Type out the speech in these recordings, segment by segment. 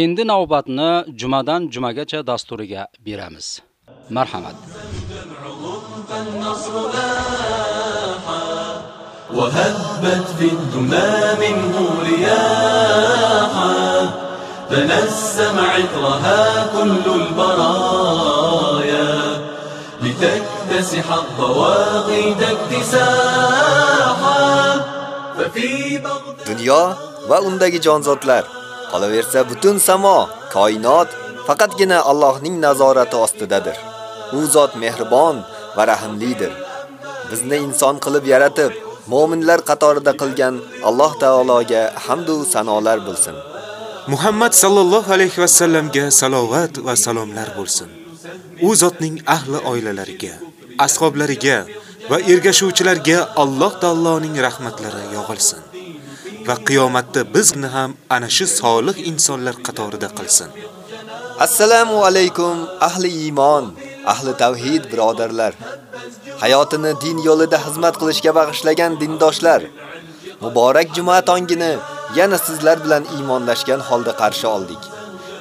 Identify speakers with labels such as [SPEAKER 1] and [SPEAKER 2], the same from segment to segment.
[SPEAKER 1] Endi navbatni jumadan jumagacha dasturiga beramiz. Marhamat.
[SPEAKER 2] وهبت في الدمى منه رياحا تنسم عطرها كل البرايا لتكتسح الضواغد اكتساحا ففي بغداد
[SPEAKER 3] Dunyo va undagi jonzotlar, qolaversa butun samo, koinot faqatgina Allohning nazorati ostidadir. U zot mehribon va rahimlidir. Bizni inson qilib yaratib, mu'minlar qatorida qilgan Alloh taologa hamd va sanolar bo'lsin.
[SPEAKER 4] Muhammad sallallohu alayhi va sallamga salovat va salomlar bo'lsin. U zotning ahli oilalariga, ashablariga va ergashuvchilarga Alloh taoloning rahmatlari yog'ilsin. Va qiyomatda bizni ham ana shu solih insonlar qatorida qilsin.
[SPEAKER 3] Assalomu alaykum ahli iymon, ahli tavhid birodarlar. Hayotini din yo'lida xizmat qilishga bag'ishlagan dindoshlar. Muborak juma tongini yana sizlar bilan iymonlashgan holda qarshi oldik.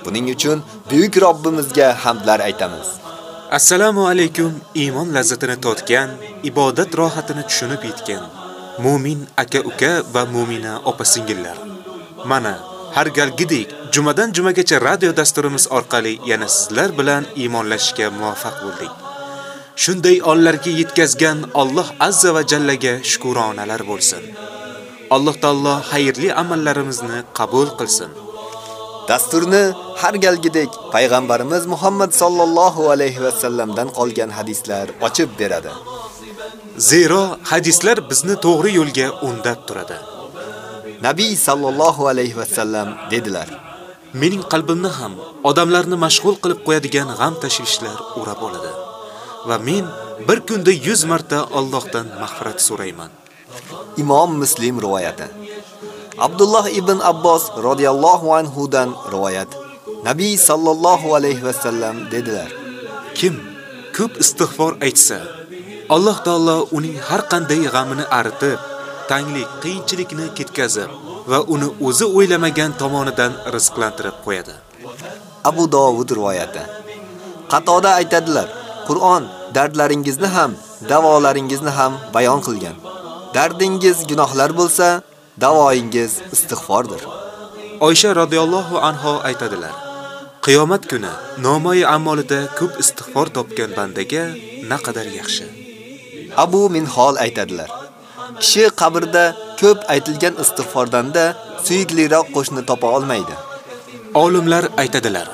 [SPEAKER 3] Buning uchun buyuk Robbimizga hamdlar aytamiz.
[SPEAKER 4] Assalomu alaykum iymon lazzatini totgan, ibodat rohatini tushunib yetgan mu'min aka-uka va mu'mina opa-singillar. Mana har galgidek jumadan jumagacha radio dasturimiz orqali yana sizlar bilan iymonlashishga muvaffaq bo'ldik. Shunday onlarga yetkazgan Alloh azza va jallaga shukronalar bo'lsin. Alloh taolo xayrli amallarimizni qabul qilsin.
[SPEAKER 3] Dasturni har galgidek payg'ambarimiz Muhammad sallallohu alayhi va sallamdan qolgan hadislar ochib beradi.
[SPEAKER 4] Zero hadislar bizni to'g'ri yo'lga undab turadi.
[SPEAKER 3] Nabiy sallallohu alayhi va sallam dedilar:
[SPEAKER 4] Mening qalbimni ham odamlarni mashg'ul qilib qo'yadigan g'am tashvishlar o'rab oladi va men bir kunda 100 marta Allohdan mag'firat so'rayman.
[SPEAKER 3] Imom Muslim rivoyati. Abdulloh ibn Abbos radhiyallohu anhu dan rivoyat. Nabiy sallallohu alayhi va sallam dedilar:
[SPEAKER 4] Kim ko'p istig'for aytsa, Alloh taolo uning har qanday g'amini aritib, tanglik, qiyinchilikni ketkazib va uni o'zi o'ylamagan tomonidan rizqlantirib qo'yadi.
[SPEAKER 3] Abu Dovud rivoyati. Qatoda aytadilar: Qur'on dardlaringizni ham, davolaringizni ham bayon qilgan. Dardingiz gunohlar bo'lsa, davoingiz istig'fordir.
[SPEAKER 4] Oysha radhiyallohu anha aytadilar: Qiyomat kuni nomai amalida ko'p istig'for topgan bandaga naqadar yaxshi.
[SPEAKER 3] Abu Minhol aytadilar: Kishi qabrda ko'p aytilgan istig'fordanda suyukliroq qo'shni topa olmaydi.
[SPEAKER 4] Olimlar aytadilar: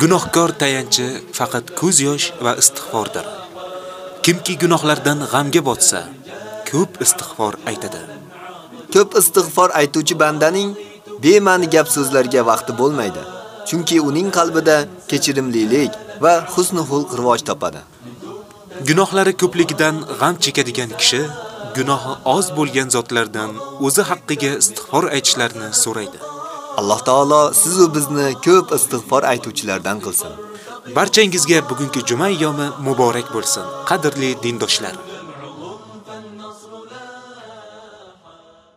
[SPEAKER 4] Gunohkor tayanchi faqat ko'z yosh va istig'fordir. Kimki gunohlardan g'amga botsa, ko'p istig'for aytadi.
[SPEAKER 3] Ko'p istig'for aytuvchi bandaning bema'ni gap so'zlarga vaqti bo'lmaydi. Chunki uning qalbida kechirimlilik va husnul xulq rivoj topadi.
[SPEAKER 4] Gunohlari ko'pligidan g'am chekadigan kishi gunohi oz bo'lgan zotlardan o'zi haqqiga istig'for aytishlarini so'raydi.
[SPEAKER 3] Alloh taolo siz va bizni ko'p istig'for aytuvchilardan qilsin.
[SPEAKER 4] Barchangizga bugungi juma yomi muborak bo'lsin, qadrli dindoshlar.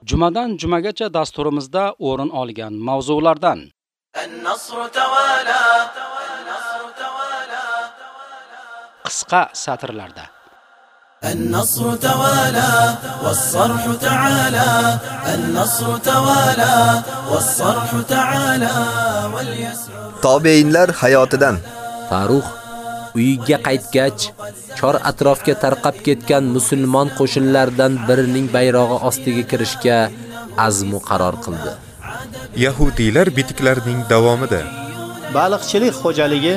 [SPEAKER 1] Jumadan jumagacha dasturimizda o'rin olgan mavzulardan
[SPEAKER 2] An-Nasr tawala
[SPEAKER 1] qisqa satrlarda
[SPEAKER 2] النصر توالى والصرح تعالى النصر توالى والصرح تعالى واليسر
[SPEAKER 3] Tobeinlar hayotidan
[SPEAKER 5] Farux uyiga qaytgach, chor atrofga tarqab ketgan musulmon qo'shinlardan birining bayrog'i ostiga kirishga azmu qaror qildi.
[SPEAKER 4] Yahudiylar bitiklarining davomida
[SPEAKER 6] baliqchilik xo'jaligi,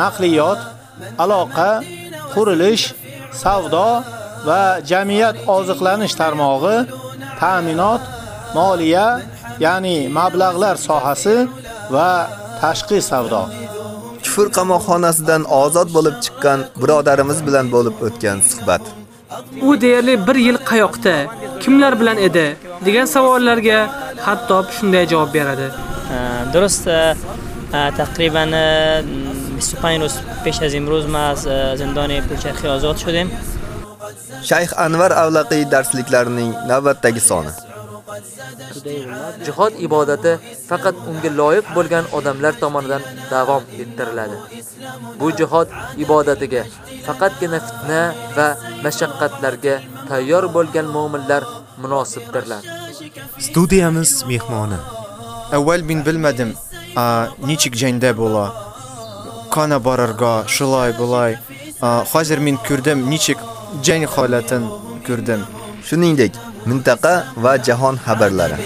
[SPEAKER 6] naqliyot, aloqa, qurilish, savdo va jamiyat oziqlanish tarmog'i, ta'minot, moliya, ya'ni mablag'lar sohasi va tashqi savdo.
[SPEAKER 3] Kufur qamoqxonasidan ozod bo'lib chiqqan birodarimiz bilan bo'lib o'tgan suhbat.
[SPEAKER 7] U deyarli 1 yil qayoqda, kimlar bilan edi degan savollarga hatto shunday javob beradi.
[SPEAKER 8] Durust e, e, taqriban e, 25 روز پیش از امروز ما از زندان پولچرخی آزاد شدیم
[SPEAKER 3] Shayx Anvar Avlaqiy darsliklarining navbatdagi soni.
[SPEAKER 9] Jihod ibodati faqat unga loyiq bo'lgan odamlar tomonidan davom ettiriladi. Bu jihod ibodatiga faqatgina fitna va mashaqqatlarga tayyor bo'lgan mu'minlar munosibdirlar.
[SPEAKER 4] Studiyamiz mehmoni
[SPEAKER 10] Avval men bilmadim, a, nechik jangda bo'la. Qana borarga, shulay bo'lay. Hozir men ko'rdim, nechik jang holatin ko'rdim.
[SPEAKER 3] Shuningdek, mintaqa va jahon xabarlari.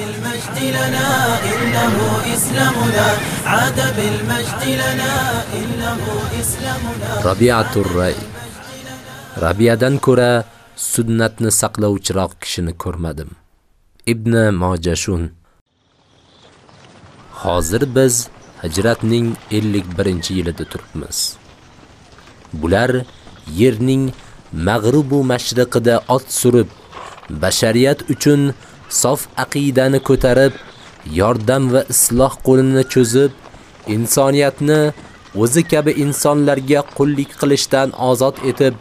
[SPEAKER 5] Rabiatur Ray Rabiyadan ko'ra sunnatni saqlovchiroq kishini ko'rmadim. Ibn Mojashun Hozir biz hijratning 51-yilida turibmiz. Bular yerning mag'rib va mashriqida ot surib, bashariyat uchun sof aqidani ko'tarib, yordam va isloh qo'lini cho'zib, insoniyatni o'zi kabi insonlarga qullik qilishdan ozod etib,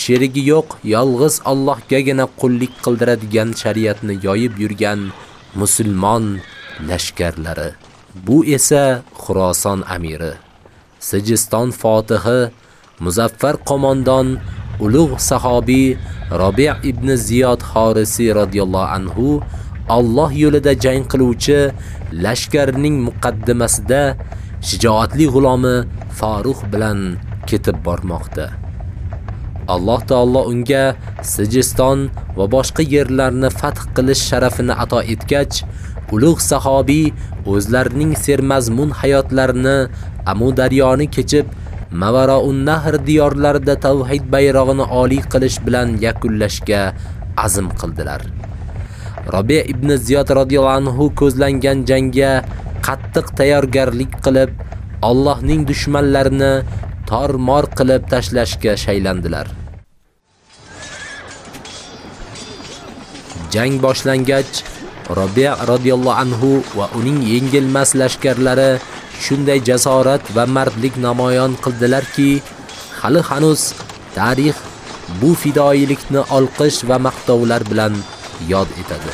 [SPEAKER 5] sherigi yo'q, yolg'iz Allohgagina qullik qildiradigan shariatni yoyib yurgan musulmon lashkarlari. Bu esa Xuroson amiri, Sijiston fotihi, muzaffar qo'mondon ulug' sahobiy Robi' ibn Ziyod Xorisi radhiyallohu anhu Alloh yo'lida jang qiluvchi lashkarning muqaddimasida shijoatli g'ulomi Faruq bilan ketib bormoqda. Alloh taolo unga Sijiston va boshqa yerlarni fath qilish sharafini ato etgach, ulug' sahobiy o'zlarining sermazmun hayotlarini Amu daryoni kechib Mavaroun Nahr diyorlarida tavhid bayrog'ini oliy qilish bilan yakunlashga azm qildilar. Robi ibn Ziyod radhiyallohu anhu ko'zlangan jangga qattiq tayyorgarlik qilib, Allohning dushmanlarini tor-mor qilib tashlashga shaylandilar. Jang boshlangach, Robiya radhiyallohu anhu va uning yengilmas lashkarlari shunday jasorat va mardlik namoyon qildilarki, hali hanuz tarix bu fidoilikni olqish va maqtovlar bilan yod etadi.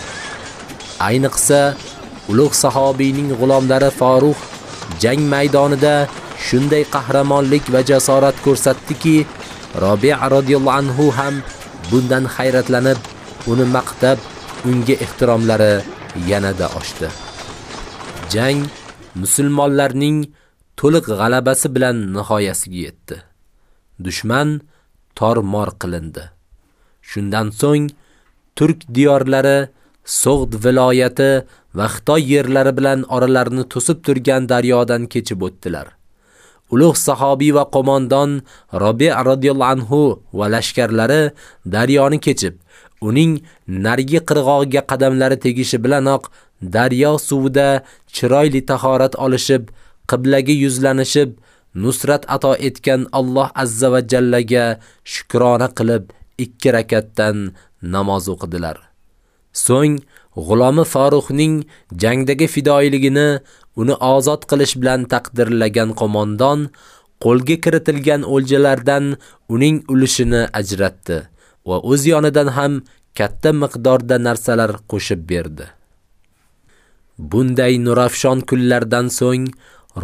[SPEAKER 5] Ayniqsa, ulug' sahobiyning g'ulomlari Faruq jang maydonida shunday qahramonlik va jasorat ko'rsatdiki, Robiya radhiyallohu anhu ham bundan hayratlanib, uni maqtab, unga ehtiromlari yanada oshdi. Jang musulmonlarning to'liq g'alabasi bilan nihoyasiga yetdi. Dushman tormor qilindi. Shundan so'ng turk diyorlari So'g'd viloyati va Xitoy yerlari bilan oralarini to'sib turgan daryodan kechib o'tdilar. Ulug' sahobiy va qo'mondon Robi' radhiyallohu anhu va lashkarlari daryoni kechib, uning narigi qirg'og'iga qadamlari tegishi bilanoq daryo suvida chiroyli tahorat olishib, qiblaga yuzlanishib, nusrat ato etgan Alloh azza va jallaga shukrona qilib, ikki rakatdan namoz o'qidilar. So'ng g'ulomi Faruxning jangdagi fidoiligini uni ozod qilish bilan taqdirlagan qo'mondon qo'lga kiritilgan o'ljalardan uning ulushini ajratdi va o'z yonidan ham katta miqdorda narsalar qo'shib berdi. Bunday nurafshon kunlardan so'ng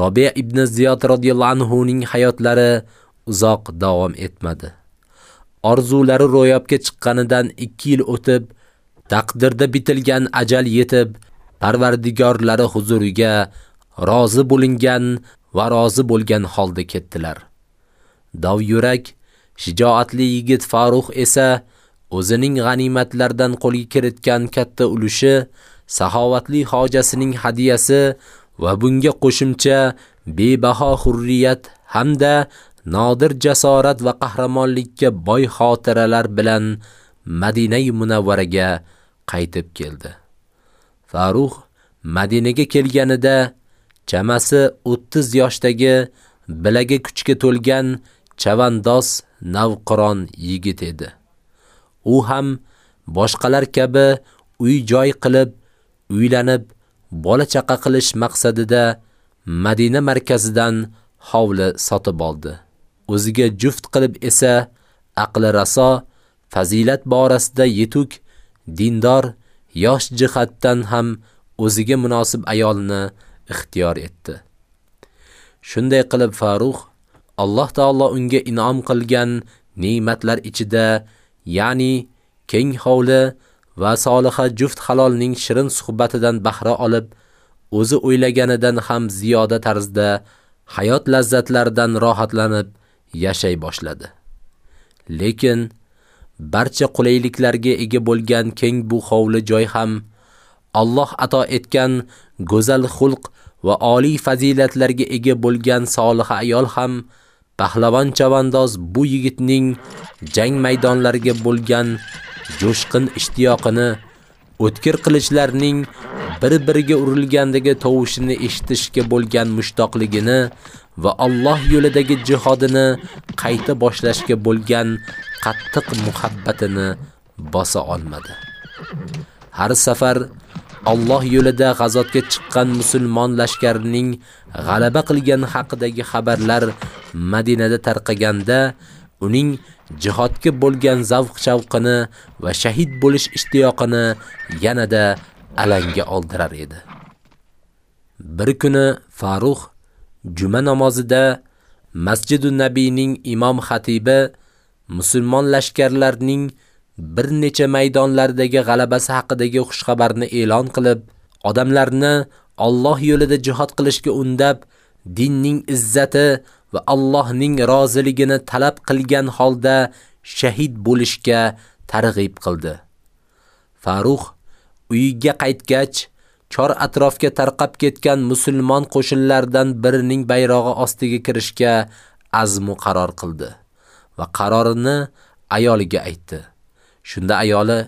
[SPEAKER 5] Robi' ibn Ziyod radhiyallohu anhu ning hayotlari uzoq davom etmadi. Orzulari ro'yobga chiqqanidan 2 yil o'tib, taqdirda bitilgan ajal yetib, Parvardigorlari huzuriga rozi bo'lingan va rozi bo'lgan holda ketdilar. Dav yurak, shijoatli yigit Farux esa o'zining g'animatlardan qo'lga kiritgan katta ulushi, saxovatli hojasining hadiyasi va bunga qo'shimcha bebaho hurriyat hamda nodir jasorat va qahramonlikka boy xotiralar bilan Madinai Munawvaraga qaytib keldi. Farux Madinaga kelganida chamasi 30 yoshdagi bilagi kuchga to'lgan chavandoz navqiron yigit edi. U ham boshqalar kabi uy-joy qilib, uylanib, bola chaqa qilish maqsadida Madina markazidan hovli sotib oldi. O'ziga juft qilib esa aqli raso, fazilat borasida yetuk, dindor, yosh jihatdan ham o'ziga munosib ayolni ixtiyor etdi. Shunday qilib Faruq Alloh taolo unga inom qilgan ne'matlar ichida, ya'ni keng hovli va soliha juft halolning shirin suhbatidan bahra olib, o'zi o'ylaganidan ham ziyoda tarzda hayot lazzatlaridan rohatlanib yashay boshladi. Lekin barcha qulayliklarga ega bo'lgan keng bu hovli joy ham Alloh ato etgan go'zal xulq va oliy fazilatlarga ega bo'lgan soliha ayol ham pahlavon chavandoz bu yigitning jang maydonlariga bo'lgan jo'shqin ishtiyoqini, o'tkir qilichlarning bir-biriga urilgandagi tovushini eshitishga bo'lgan mushtoqligini va Alloh yo'lidagi jihodini qayta boshlashga bo'lgan qattiq muhabbatini bosa olmadi. Har safar Alloh yo'lida g'azotga chiqqan musulmon lashkarining g'alaba qilgani haqidagi xabarlar Madinada tarqaganda, uning jihodga bo'lgan zavq-shavqini va shahid bo'lish ishtiyoqini yanada alanga oldirar edi. Bir kuni Farux juma namozida Masjidun Nabiyning imom xatibi musulmon lashkarlarining bir necha maydonlardagi g'alabasi haqidagi xushxabarni e'lon qilib, odamlarni Alloh yo'lida jihad qilishga undab, dinning izzati va Allohning roziligini talab qilgan holda shahid bo'lishga targ'ib qildi. Farux uyiga qaytgach, chor atrofga tarqab ketgan musulmon qo'shinlardan birining bayrog'i ostiga kirishga azmu qaror qildi va qarorini ayoliga aytdi. Shunda ayoli: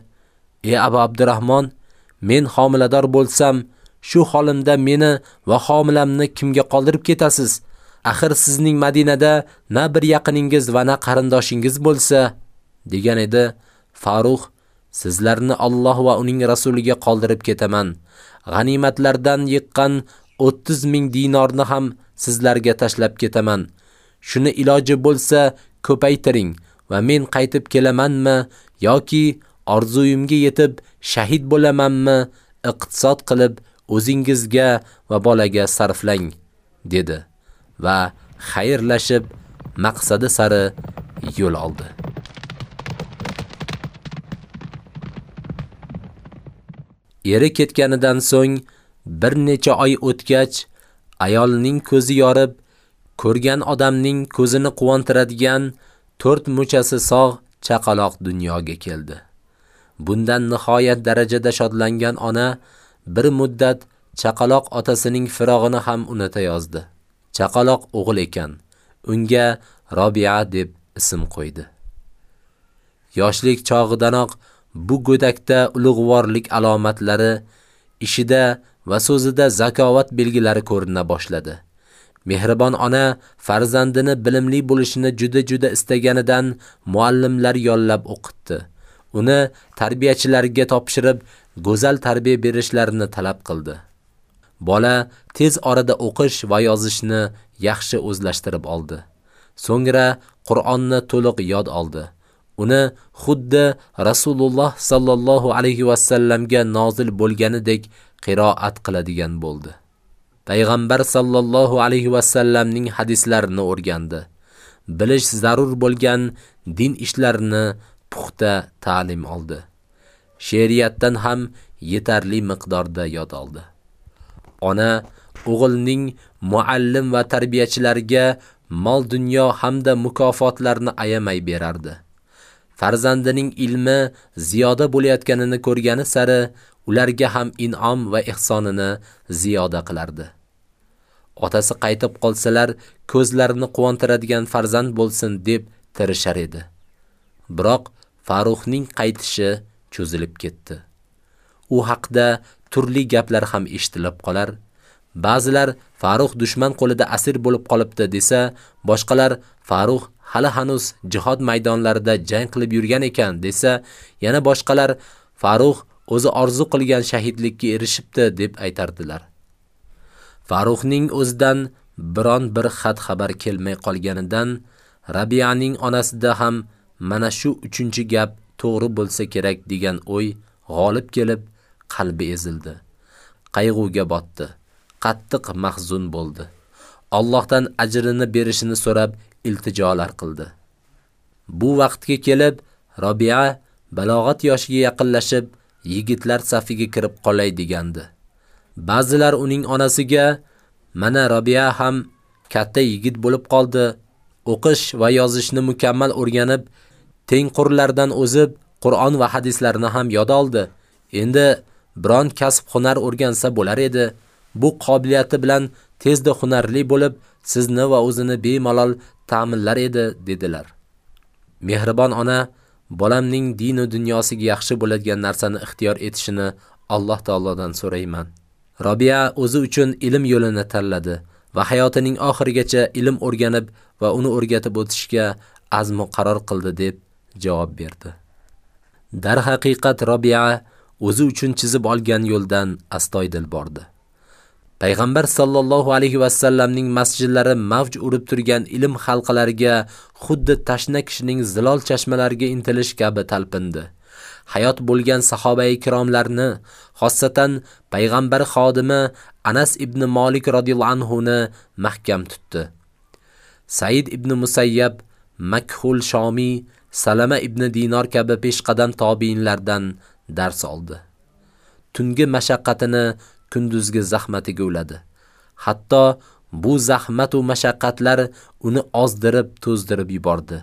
[SPEAKER 5] "Ey Abu Abdurrahmon, men homilador bo'lsam, shu holimda meni va homilamni kimga qoldirib ketasiz? Axir sizning Madinada na bir yaqiningiz va na qarindoshingiz bo'lsa" degan edi. Faruq: "Sizlarni Alloh va uning rasuliga qoldirib ketaman. G'animatlardan yiqqan 30 ming dinorni ham sizlarga tashlab ketaman. Shuni iloji bo'lsa ko'paytiring va men qaytib kelamanmi yoki orzuyimga yetib shahid bo'lamanmi iqtisod qilib o'zingizga va bolaga sarflang dedi va xayrlashib maqsadi sari yo'l oldi. Eri ketganidan so'ng bir necha oy o'tgach, ayolning ko'zi yorib, ko'rgan odamning ko'zini quvontiradigan to'rt muchasi sog' chaqaloq dunyoga keldi. Bundan nihoyat darajada shodlangan ona bir muddat chaqaloq otasining firog'ini ham unutayozdi. Chaqaloq o'g'il ekan. Unga Robiya deb ism qo'ydi. Yoshlik chog'idanoq bu go'dakda ulug'vorlik alomatlari, ishida va so'zida zakovat belgilari ko'rina boshladi. Mehribon ona farzandini bilimli bo'lishini juda-juda istaganidan muallimlar yollab o'qitdi. Uni tarbiyachilarga topshirib, go'zal tarbiya berishlarini talab qildi. Bola tez orada o'qish va yozishni yaxshi o'zlashtirib oldi. So'ngra Qur'onni to'liq yod oldi. Uni xuddi Rasululloh sallallohu alayhi va sallamga nozil bo'lganidek qiroat qiladigan bo'ldi. Payg'ambar sallallohu alayhi va sallamning hadislarini o'rgandi. Bilish zarur bo'lgan din ishlarini puxta ta'lim oldi. She'riyatdan ham yetarli miqdorda yod oldi. Ona o'g'ilning muallim va tarbiyachilarga mol dunyo hamda mukofotlarni ayamay berardi. Farzandining ilmi ziyoda bo'layotganini ko'rgani sari ularga ham in'om va ihsonini ziyoda qilardi. Otasi qaytib qolsalar, ko'zlarini quvontiradigan farzand bo'lsin deb tirishar edi. Biroq Faruxning qaytishi cho'zilib ketdi. U haqda turli gaplar ham eshitilib qolar. Ba'zilar Farux dushman qo'lida asir bo'lib qolibdi desa, boshqalar Farux hali hanuz jihod maydonlarida jang qilib yurgan ekan desa, yana boshqalar Farux o'zi orzu qilgan shahidlikka erishibdi deb aytardilar. Faruxning o'zidan biron bir xat xabar kelmay qolganidan Rabiyaning onasida ham mana shu uchinchi gap to'g'ri bo'lsa kerak degan o'y g'olib kelib, qalbi ezildi. Qayg'uga botdi. Qattiq mahzun bo'ldi. Allohdan ajrini berishini so'rab iltijolar qildi. Bu vaqtga kelib Robi'a balog'at yoshiga yaqinlashib, yigitlar safiga kirib qolay degandi. Ba'zilar uning onasiga mana Robi'a ham katta yigit bo'lib qoldi, o'qish va yozishni mukammal o'rganib, tengqurlardan o'zib, Qur'on va hadislarni ham yod oldi. Endi biron kasb hunar o'rgansa bo'lar edi. Bu qobiliyati bilan tezda hunarli bo'lib, sizni va o'zini bemalol ta'minlar edi, dedilar. Mehribon ona bolamning din va dunyosiga yaxshi bo'ladigan narsani ixtiyor etishini Alloh taolodan so'rayman. Robiya o'zi uchun ilm yo'lini tanladi va hayotining oxirigacha ilm o'rganib va uni o'rgatib o'tishga azm qaror qildi deb javob berdi. Dar haqiqat Robiya o'zi uchun chizib olgan yo'ldan astoydil bordi. Payg'ambar sallallohu alayhi va sallamning masjidlari mavj urib turgan ilm halqalariga xuddi tashna kishining zilol chashmalariga intilish kabi talpindi. Hayot bo'lgan sahobai ikromlarni, xossatan payg'ambar xodimi Anas ibn Malik radhiyallohu anhu ni mahkam tutdi. Said ibn Musayyab, Makhul Shomiy Salama ibn Dinor kabi peshqadam tobiinlardan dars oldi. Tungi mashaqqatini kunduzgi zahmatiga uladi. Hatto bu zahmat va mashaqqatlar uni ozdirib, to'zdirib yubordi.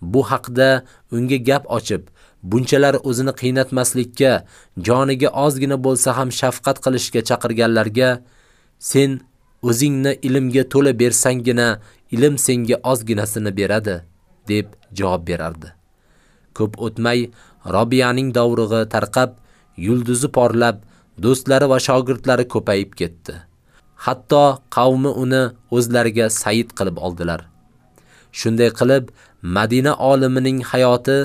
[SPEAKER 5] Bu haqda unga gap ochib, bunchalar o'zini qiynatmaslikka, joniga ozgina bo'lsa ham shafqat qilishga chaqirganlarga sen o'zingni ilmga to'la bersanggina, ilm senga ozginasini beradi deb javob berardi. Ko'p o'tmay Robiyaning davrig'i tarqab, yulduzi porlab, do'stlari va shogirdlari ko'payib ketdi. Hatto qavmi uni o'zlariga sayyid qilib oldilar. Shunday qilib, Madina olimining hayoti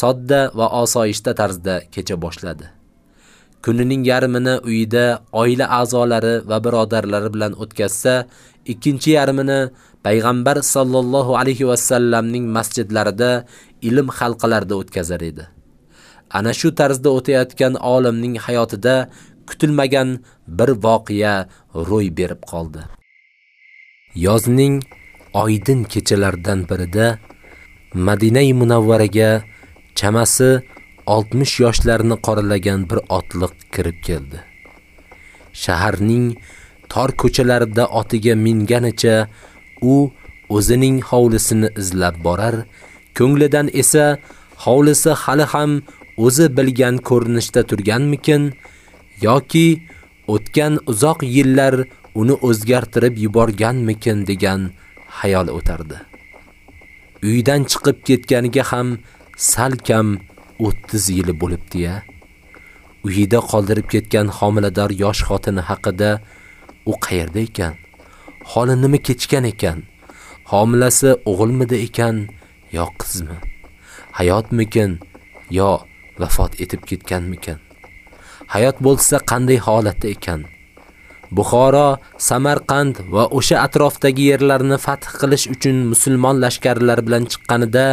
[SPEAKER 5] sodda va osoyishta tarzda kecha boshladi. Kunining yarmini uyida oila a'zolari va birodarlari bilan o'tkazsa, ikkinchi yarmini payg'ambar sallallohu alayhi va sallamning masjidlarida ilm halqalarida o'tkazar edi. Ana shu tarzda o'tayotgan olimning hayotida kutilmagan bir voqea ro'y berib qoldi. Yozning oydin kechalaridan birida Madinai Munawvaraga chamasi 60 yoshlarni qoralagan bir otliq kirib keldi. Shaharning tor ko'chalarida otiga minganicha u o'zining hovlisini izlab borar, ko'nglidan esa hovlisi hali ham o'zi bilgan ko'rinishda turganmikin yoki o'tgan uzoq yillar uni o'zgartirib yuborganmikin degan xayol o'tardi. Uydan chiqib ketganiga ham salkam 30 yili bo'libdi-ya. Uyida qoldirib ketgan homilador yosh xotini haqida u qayerda ekan? Holi nima kechgan ekan? Homilasi o'g'ilmidi ekan yo qizmi? Hayotmikin yo vafot etib ketganmikan? Hayot bo'lsa qanday holatda ekan? Buxoro, Samarqand va o'sha atrofdagi yerlarni fath qilish uchun musulmon lashkarlari bilan chiqqanida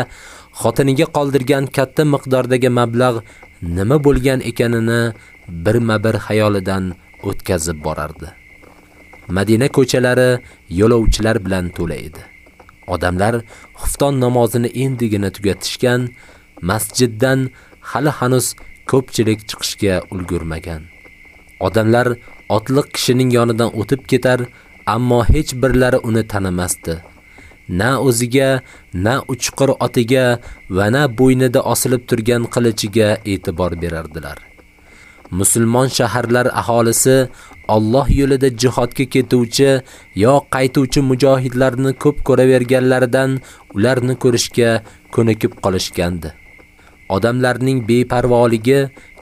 [SPEAKER 5] xotiniga qoldirgan katta miqdordagi mablag' nima bo'lgan ekanini birma-bir xayolidan o'tkazib borardi. Madina ko'chalari yo'lovchilar bilan to'la edi. Odamlar xufton namozini endigina tugatishgan, masjiddan hali hanuz ko'pchilik chiqishga ulgurmagan. Odamlar otliq kishining yonidan o'tib ketar, ammo hech birlari uni tanimasdi. Na o'ziga, na uchqur otiga va na bo'ynida osilib turgan qilichiga e'tibor berardilar. Musulmon shaharlar aholisi Alloh yo'lida jihodga ketuvchi yo qaytuvchi mujohidlarni ko'p ko'raverganlaridan ularni ko'rishga ko'nikib qolishgandi. Odamlarning beparvoligi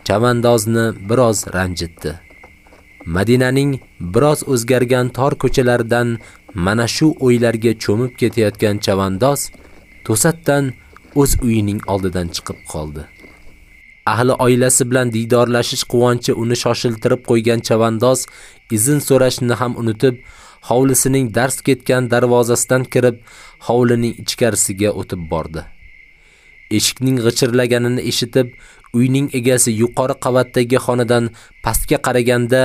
[SPEAKER 5] chavandozni biroz ranjitdi. Madinaning biroz o'zgargan tor ko'chalaridan mana shu o'ylarga cho'mib ketayotgan chavandoz to'satdan o'z uyining oldidan chiqib qoldi. Ahli oilasi bilan diydorlashish quvonchi uni shoshiltirib qo'ygan chavandoz izn so'rashni ham unutib, hovlisining dars ketgan darvozasidan kirib, hovlining ichkarisiga o'tib bordi. Eshikning g'ichirlaganini eshitib, Uyning egasi yuqori qavatdagi xonadan pastga qaraganda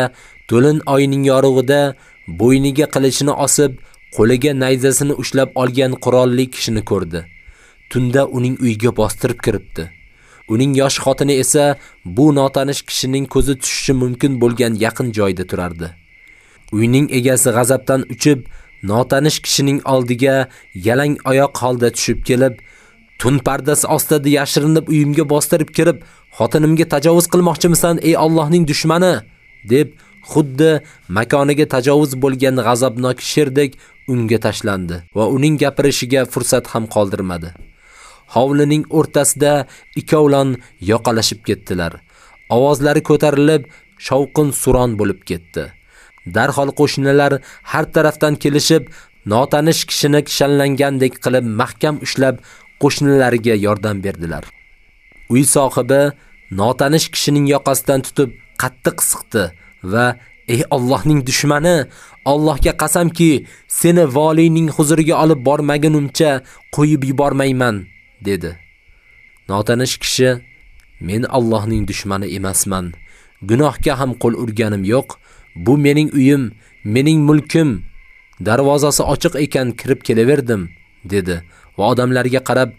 [SPEAKER 5] to'lin oyning yorug'ida bo'yniga qilichini osib, qo'liga nayzasini ushlab olgan qurolli kishini ko'rdi. Tunda uning uyiga bostirib kiribdi. Uning yosh xotini esa bu notanish kishining ko'zi tushishi mumkin bo'lgan yaqin joyda turardi. Uyning egasi g'azabdan uchib, notanish kishining oldiga yalang oyoq holda tushib kelib, tun pardasi ostida yashirinib uyimga bostirib kirib, xotinimga tajovuz qilmoqchimisan, ey Allohning dushmani, deb xuddi makoniga tajovuz bo'lgan g'azabnok sherdek unga tashlandi va uning gapirishiga fursat ham qoldirmadi. Hovlining o'rtasida ikkovlon yoqalashib ketdilar. Ovozlari ko'tarilib, shovqin suron bo'lib ketdi. Darhol qo'shnilar har tarafdan kelishib, notanish kishini kishanlangandek qilib mahkam ushlab, qo'shnilariga yordam berdilar. Uy sohibi notanish kishining yoqasidan tutib qattiq siqdi va ey Allohning dushmani, Allohga qasamki, seni valiyning huzuriga olib bormagunimcha qo'yib yubormayman, dedi. Notanish kishi men Allohning dushmani emasman. Gunohga ham qo'l urganim yo'q. Bu mening uyim, mening mulkim. Darvozasi ochiq ekan kirib kelaverdim, dedi va odamlarga qarab,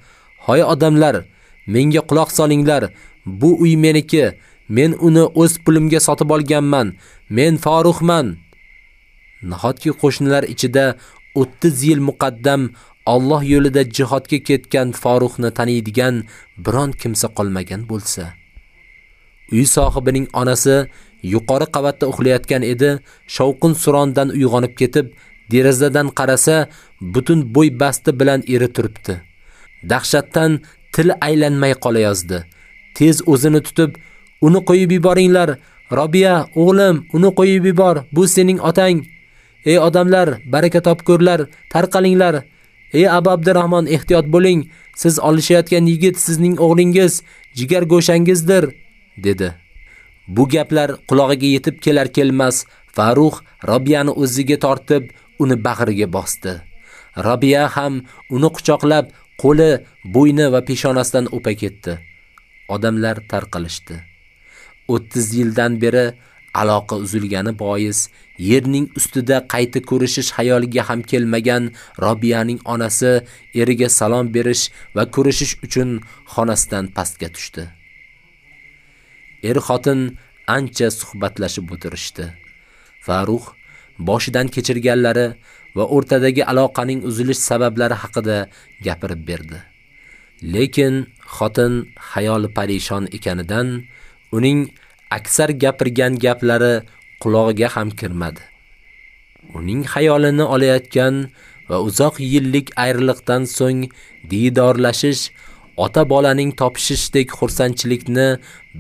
[SPEAKER 5] "Hoy odamlar, menga quloq solinglar. Bu uy meniki. Men uni o'z pulimga sotib olganman. Men Faruxman." Nahotki qo'shnilar ichida 30 yil muqaddam Alloh yo'lida jihodga ketgan Faruxni taniydigan biron kimsa qolmagan bo'lsa. Uy sohibining onasi yuqori qavatda uxlayotgan edi, shovqin surondan uyg'onib ketib, derazadan qarasa, butun bo'y basti bilan eri turibdi. Dahshatdan til aylanmay qolayozdi. Tez o'zini tutib, uni qo'yib yuboringlar. Robiya, o'g'lim, uni qo'yib yubor. Bu sening otang. Ey odamlar, baraka topkurlar, tarqalinglar. Ey Abu Abdurrahmon, ehtiyot bo'ling. Siz olishayotgan yigit sizning o'g'lingiz, jigar go'shangizdir, dedi. Bu gaplar qulog'iga yetib kelar kelmas, Farux Robiyani o'ziga tortib, uni bag'riga bosdi. Robiya ham uni quchoqlab, qo'li, bo'yni va peshonasidan o'pa ketdi. Odamlar tarqalishdi. 30 yildan beri aloqa uzilgani bois yerning ustida qayta ko'rishish xayoliga ham kelmagan Robiyaning onasi eriga salom berish va ko'rishish uchun xonasidan pastga tushdi. Er xotin ancha suhbatlashib o'tirishdi. Farux boshidan kechirganlari va o'rtadagi aloqaning uzilish sabablari haqida gapirib berdi. Lekin xotin xayoli parishon ekanidan uning aksar gapirgan gaplari qulog'iga ham kirmadi. Uning xayolini olayotgan va uzoq yillik ayriliqdan so'ng diydorlashish ota bolaning topishishdek xursandchilikni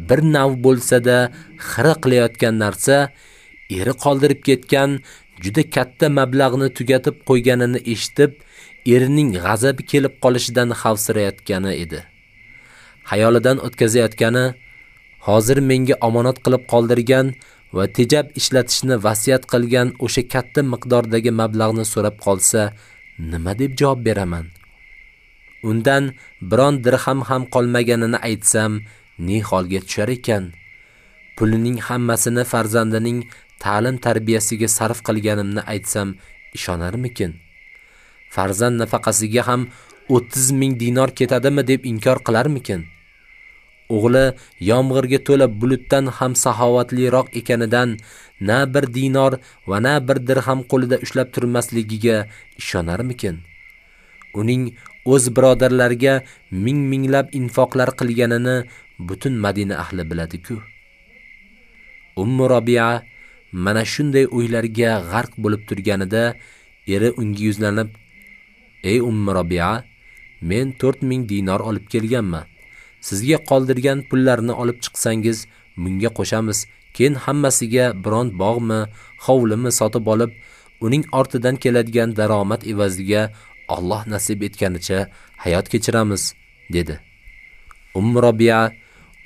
[SPEAKER 5] bir nav bo'lsa-da xira qilayotgan narsa eri qoldirib ketgan juda katta mablag'ni tugatib qo'yganini eshitib, erining g'azabi kelib qolishidan xavfsirayotgani edi. Xayolidan o'tkazayotgani hozir menga omonat qilib qoldirgan va tejab ishlatishni vasiyat qilgan o'sha katta miqdordagi mablag'ni so'rab qolsa, nima deb javob beraman? Undan biron dirham ham qolmaganini aytsam, ne holga tushar ekan? Pulining hammasini farzandining ta'lim tarbiyasiga sarf qilganimni aytsam, ishonarmikin? Farzand nafaqasiga ham 30 ming dinor ketadimi deb inkor qilarmikin? O'g'li yomg'irga to'la bulutdan ham saxovatliroq ekanidan na bir dinor va na bir dirham qo'lida ushlab turmasligiga ishonarmikin? Uning o'z birodarlariga ming-minglab infoqlar qilganini butun Madina ahli biladi-ku. Ummu Robiya mana shunday o'ylarga g'arq bo'lib turganida eri unga yuzlanib: "Ey Ummu Robiya, men 4000 dinor olib kelganman. Sizga qoldirgan pullarni olib chiqsangiz, bunga qo'shamiz. Keyin hammasiga biron bog'mi, hovlimi sotib olib, uning ortidan keladigan daromad evaziga Alloh nasib etganicha hayot kechiramiz, dedi. Ummu Robiya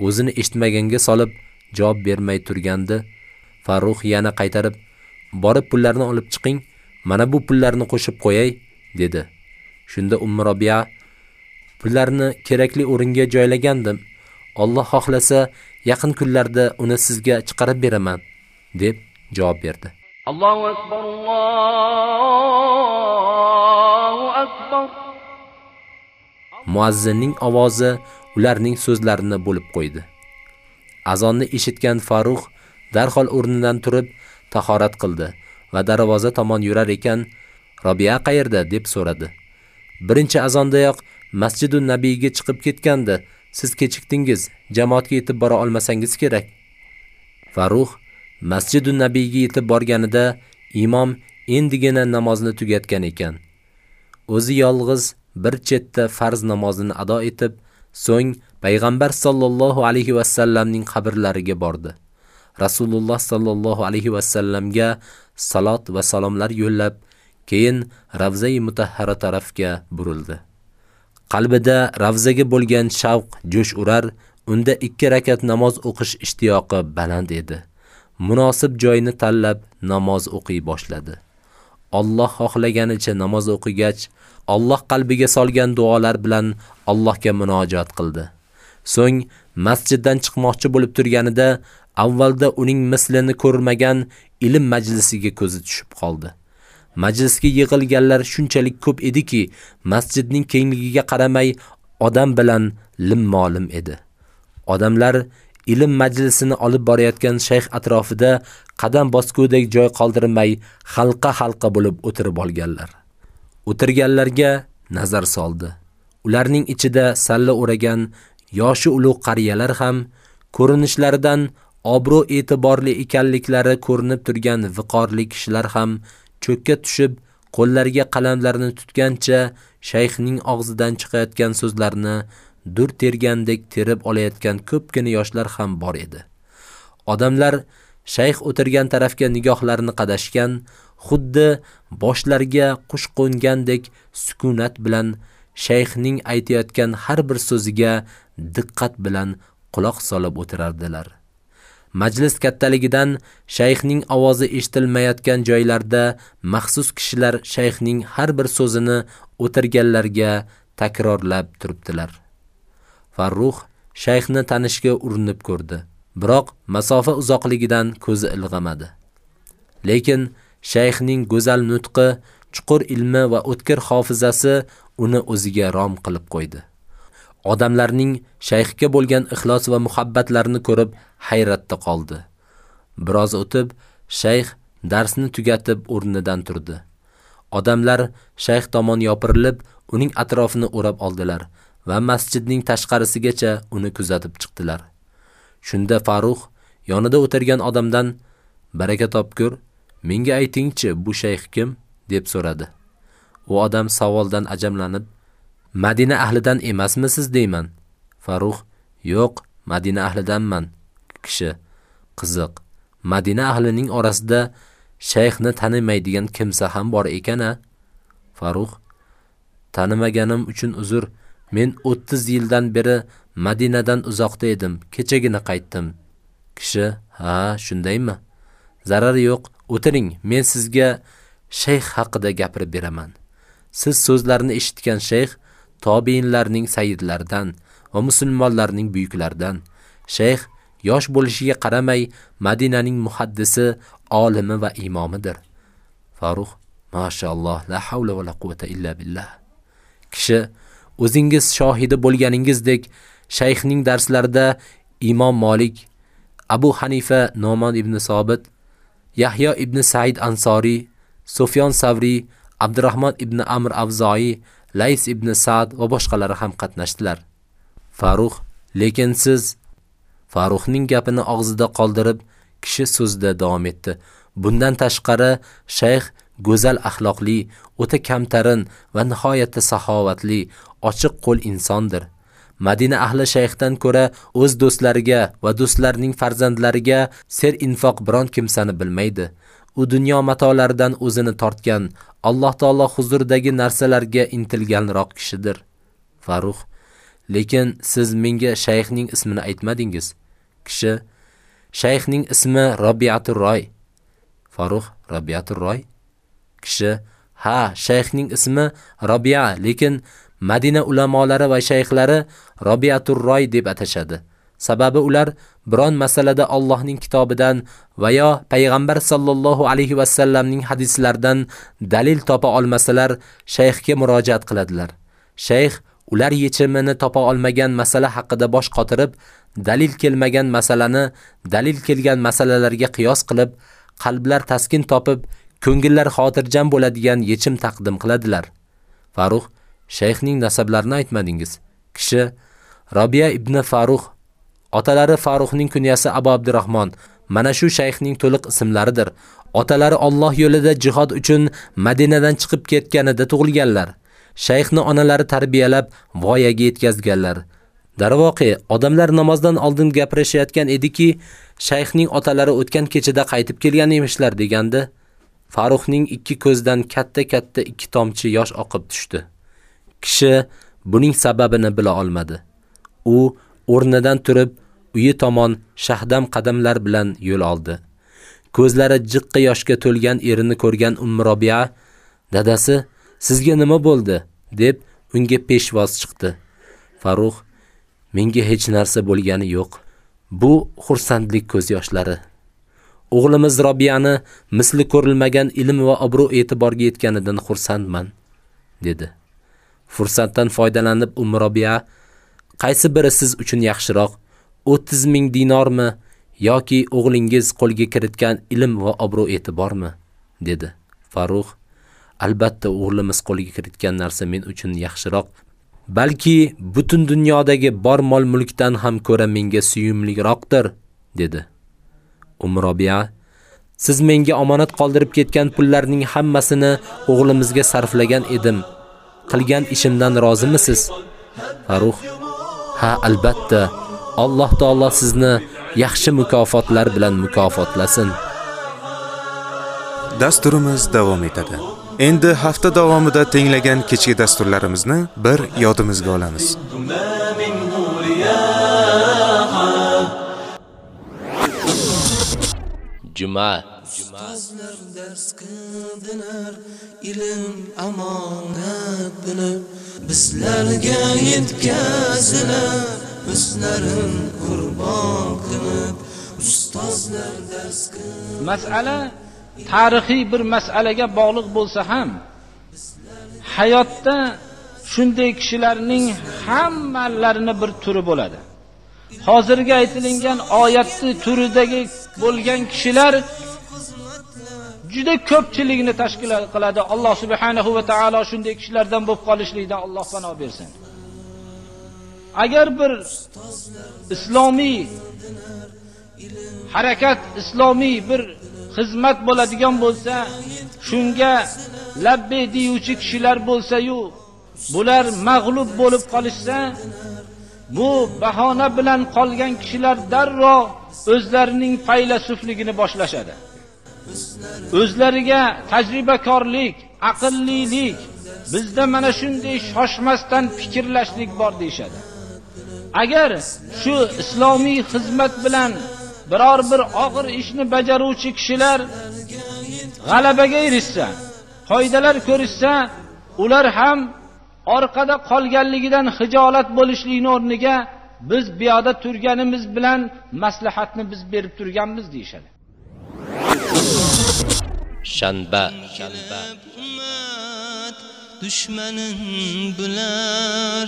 [SPEAKER 5] o'zini eshitmaganga solib javob bermay turgandi. Farruh yana qaytarib, "Borib pullarni olib chiqing, mana bu pullarni qo'shib qo'yay", dedi. Shunda Ummu Robiya pullarni kerakli o'ringa joylagandim. Alloh xohlasa, yaqin kunlarda uni sizga chiqarib beraman, deb javob berdi.
[SPEAKER 11] Allohu akbar Allohu akbar
[SPEAKER 5] Muazzinning ovozi ularning so'zlarini bo'lib qo'ydi. Azonni eshitgan Farux darhol o'rnidan turib tahorat qildi va darvoza tomon yurar ekan, Robiya qayerda deb so'radi. Birinchi azondayoq Masjidu Nabiyga chiqib ketgandi. Siz kechikdingiz, jamoatga yetib bora olmasangiz kerak. Farux Masjidu Nabiyga yetib borganida imom endigina namozni tugatgan ekan. O'zi yolg'iz bir chetda farz namozini ado etib, so'ng payg'ambar sollallohu alayhi va sallamning qabrlariga bordi. Rasululloh sallallohu alayhi va sallamga salot va salomlar yo'llab, keyin Ravza-i Mutahhara tarafga burildi. Qalbida Ravzaga bo'lgan shavq jo'sh urar, unda 2 rakat namoz o'qish ishtiyoqi baland edi. Munosib joyni tanlab namoz o'qiy boshladi. Alloh xohlaganicha namoz o'qigach, Alloh qalbiga solgan duolar bilan Allohga munojat qildi. So'ng masjiddan chiqmoqchi bo'lib turganida avvalda uning mislini ko'rmagan ilm majlisiga ko'zi tushib qoldi. Majlisga yig'ilganlar shunchalik ko'p ediki, masjidning kengligiga qaramay odam bilan lim-molim edi. Odamlar ilm majlisini olib borayotgan shayx atrofida qadam bosgudek joy qoldirmay halqa-halqa bo'lib o'tirib olganlar. O'tirganlarga nazar soldi. Ularning ichida salla o'ragan yoshi ulug' qariyalar ham ko'rinishlaridan obro' e'tiborli ekanliklari ko'rinib turgan viqorli kishilar ham cho'kka tushib, qo'llariga qalamlarini tutgancha shayxning og'zidan chiqayotgan so'zlarni dur tergandek terib olayotgan ko'pgina yoshlar ham bor edi. Odamlar shayx o'tirgan tarafga nigohlarini qadashgan, xuddi boshlariga qush qo'ngandek sukunat bilan shayxning aytayotgan har bir so'ziga diqqat bilan quloq solib o'tirardilar. Majlis kattaligidan shayxning ovozi eshitilmayotgan joylarda maxsus kishilar shayxning har bir so'zini o'tirganlarga takrorlab turibdilar. Farruh shayxni tanishga urinib ko'rdi, biroq masofa uzoqligidan ko'zi ilg'amadi. Lekin shayxning go'zal nutqi, chuqur ilmi va o'tkir hofizasi uni o'ziga rom qilib qo'ydi. Odamlarning shayxga bo'lgan ixlos va muhabbatlarini ko'rib hayratda qoldi. Biroz o'tib, shayx darsni tugatib o'rnidan turdi. Odamlar shayx tomon yopirilib, uning atrofini o'rab oldilar va masjidning tashqarisigacha uni kuzatib chiqdilar. Shunda Farux yonida o'tirgan odamdan baraka topgur, menga aytingchi, bu shayx kim? deb so'radi. U odam savoldan ajamlanib, Madina ahlidan emasmisiz deyman. Farux, yo'q, Madina ahlidanman. Kishi, qiziq. Madina ahlining orasida shayxni tanimaydigan kimsa ham bor ekan-a? Farux, tanimaganim uchun uzr. Men 30 yildan beri Madinadan uzoqda edim. Kechagina qaytdim. Kishi, ha, shundaymi? Zarari yo'q. O'tiring, men sizga shayx haqida gapirib beraman. Siz so'zlarini eshitgan shayx tobiinlarning sayidlaridan va musulmonlarning buyuklaridan. Shayx yosh bo'lishiga qaramay Madinaning muhaddisi, olimi va imomidir. Farux, mashalloh, la havla va la quvvata illa billah. Kishi o'zingiz shohidi bo'lganingizdek, shayxning darslarida Imom Malik, Abu Hanifa Nomon ibn Sobit, Yahyo ibn Said Ansori, Sufyon Savri, Abdurrahmon ibn Amr Avzoi, Lays ibn Saad va boshqalari ham qatnashdilar. Farux, lekin siz Faruxning gapini og'zida qoldirib, kishi so'zida davom etdi. Bundan tashqari, shayx go'zal axloqli, o'ta kamtarin va nihoyatda saxovatli, ochiq qo'l insondir. Madina ahli shayxdan ko'ra o'z do'stlariga va do'stlarining farzandlariga ser infoq biron kimsani bilmaydi. U dunyo matolaridan o'zini tortgan, Alloh taolo huzuridagi narsalarga intilganroq kishidir. Farux, lekin siz menga shayxning ismini aytmadingiz. Kishi, shayxning ismi Robiatur Roy. Farux, Robiatur Roy? Kishi, ha, shayxning ismi Robia, lekin Madina ulamolari va shayxlari Robiatur Roy deb atashadi. Sababi ular biron masalada Allohning kitobidan va yo payg'ambar sallallohu alayhi va sallamning hadislaridan dalil topa olmasalar, shayxga murojaat qiladilar. Shayx ular yechimini topa olmagan masala haqida bosh qotirib, dalil kelmagan masalani dalil kelgan masalalarga qiyos qilib, qalblar taskin topib, ko'ngillar xotirjam bo'ladigan yechim taqdim qiladilar. Farux, shayxning nasablarini aytmadingiz. Kishi Robiya ibn Farux, otalari Faruxning kunyasi Abu Abdurrahmon, mana shu shayxning to'liq ismlaridir. Otalari Alloh yo'lida jihad uchun Madinadan chiqib ketganida tug'ilganlar. Shayxni onalari tarbiyalab voyaga yetkazganlar. Darvoqe, odamlar namozdan oldin gapirishayotgan ediki, shayxning otalari o'tgan kechada qaytib kelgan emishlar degandi. Faruxning ikki ko'zdan katta-katta ikki tomchi yosh oqib tushdi. Kishi buning sababini bila olmadi. U o'rnidan turib, uyi tomon shahdam qadamlar bilan yo'l oldi. Ko'zlari jiqqa yoshga to'lgan erini ko'rgan Ummu Robiya, "Dadasi, sizga nima bo'ldi?" deb unga peshvoz chiqdi. Farux, "Menga hech narsa bo'lgani yo'q. Bu xursandlik ko'z yoshlari." O'g'limiz Robiyani misli ko'rilmagan ilm va obro' e'tiborga yetganidan xursandman, dedi. Fursatdan foydalanib Ummu Robiya, qaysi biri siz uchun yaxshiroq, 30 ming dinormi yoki o'g'lingiz qo'lga kiritgan ilm va obro' e'tibormi? dedi. Farux, albatta o'g'limiz qo'lga kiritgan narsa men uchun yaxshiroq, balki butun dunyodagi bor mol-mulkdan ham ko'ra menga suyumliroqdir, dedi. Umrobiya, siz menga omonat qoldirib ketgan pullarning hammasini o'g'limizga sarflagan edim. Qilgan ishimdan rozimisiz? Farux, ha albatta. Alloh taolo sizni yaxshi mukofotlar bilan mukofotlasin.
[SPEAKER 4] Dasturimiz davom etadi. Endi hafta davomida tinglagan kechki dasturlarimizni bir yodimizga olamiz.
[SPEAKER 5] Juma
[SPEAKER 2] Ustozlar dars qildilar, ilm amonat bilib, bizlarga yetkazilar, o'zlarin qurbon qilib, ustozlar dars
[SPEAKER 12] masala tarixiy bir masalaga bog'liq bo'lsa ham hayotda shunday kishilarning hammalarini bir turi bo'ladi. Hozirgi aytilingan oyatni turidagi bo'lgan kishilar juda ko'pchilikni tashkil qiladi. Alloh subhanahu va taolo shunday kishilardan bo'lib qolishlikdan Alloh panoh bersin. Agar bir islomiy harakat, islomiy bir xizmat bo'ladigan bo'lsa, shunga labbay deyuvchi kishilar bo'lsa-yu, bular mag'lub bo'lib qolishsa, bu bahona bilan qolgan kishilar darrov o'zlarining faylasufligini boshlashadi. O'zlariga tajribakorlik, aqllilik, bizda mana shunday shoshmasdan fikrlashlik bor deyishadi. Agar shu islomiy xizmat bilan biror bir og'ir ishni bajaruvchi kishilar g'alabaga erishsa, foydalar ko'rishsa, ular ham orqada qolganligidan hijolat bo'lishlikni o'rniga biz buyoqda turganimiz bilan maslahatni biz berib turganmiz deyishadi.
[SPEAKER 5] shanba
[SPEAKER 2] dushmanin bular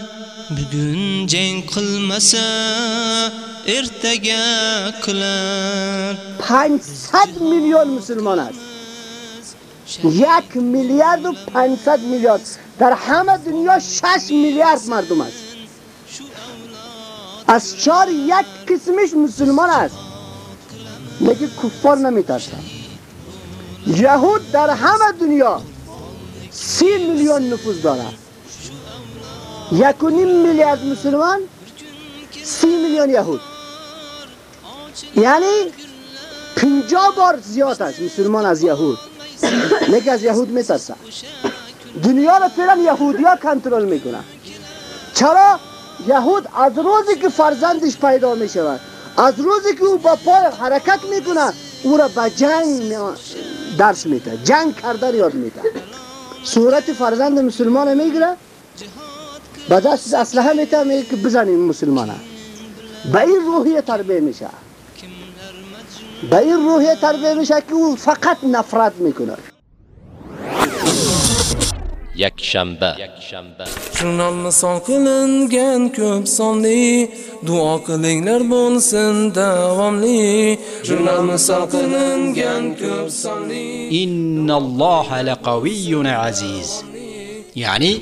[SPEAKER 2] bugun jang qilmasa ertaga qilar
[SPEAKER 13] 500 million musulmon است یک میلیارد و 500 میلیارد در همه دنیا 6 میلیارد مردم است از چهار یک قسمش مسلمان است لیکن کفار نمیترسن. یهود در همه دنیا سی میلیون نفوذ دارد یک و نیم میلیارد مسلمان سی میلیون یهود. یعنی پنجاه بار زیاد است مسلمان از یهود. لیکن از یهود میترسن. دنیا رو فعلا یهودی ها کنترل می‌کنن. چرا؟ یهود از روزی که فرزندش پیدا می‌شود از روزی که او با پای حرکت می‌کنه او را به جنگ درس میده. جنگ کردن یاد میده. صورت فرزند مسلمان می‌گیره. به دست اسلحه میته میگه که بزنیم مسلمان به این روحیه تربیه میشه. به این روحیه تربیه میشه که او فقط نفرت می‌کنه
[SPEAKER 14] yakshanba.
[SPEAKER 15] Jurnalni son qilingan ko'p sonli. Duo qilinglar bo'lsin davomli. Jurnalni son qilingan ko'p sonli.
[SPEAKER 1] Innalloha laqaviyyun aziz. Ya'ni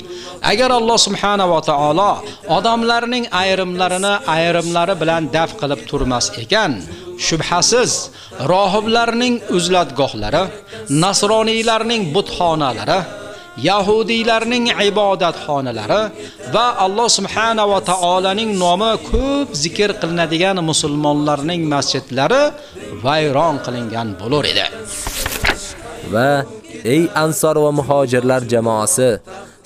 [SPEAKER 1] agar Alloh subhanahu va taolo odamlarning ayrimlarini ayrimlari bilan daf qilib turmas ekan, shubhasiz rohiblarning uzlatgohlari, nasroniylarning butxonalari Yahudiylarning ibodatxonalari va Alloh subhanahu va taolaning nomi ko'p zikr qilinadigan musulmonlarning masjidlari vayron qilingan bo'lar edi.
[SPEAKER 5] Va ey ansor va muhojirlar jamoasi,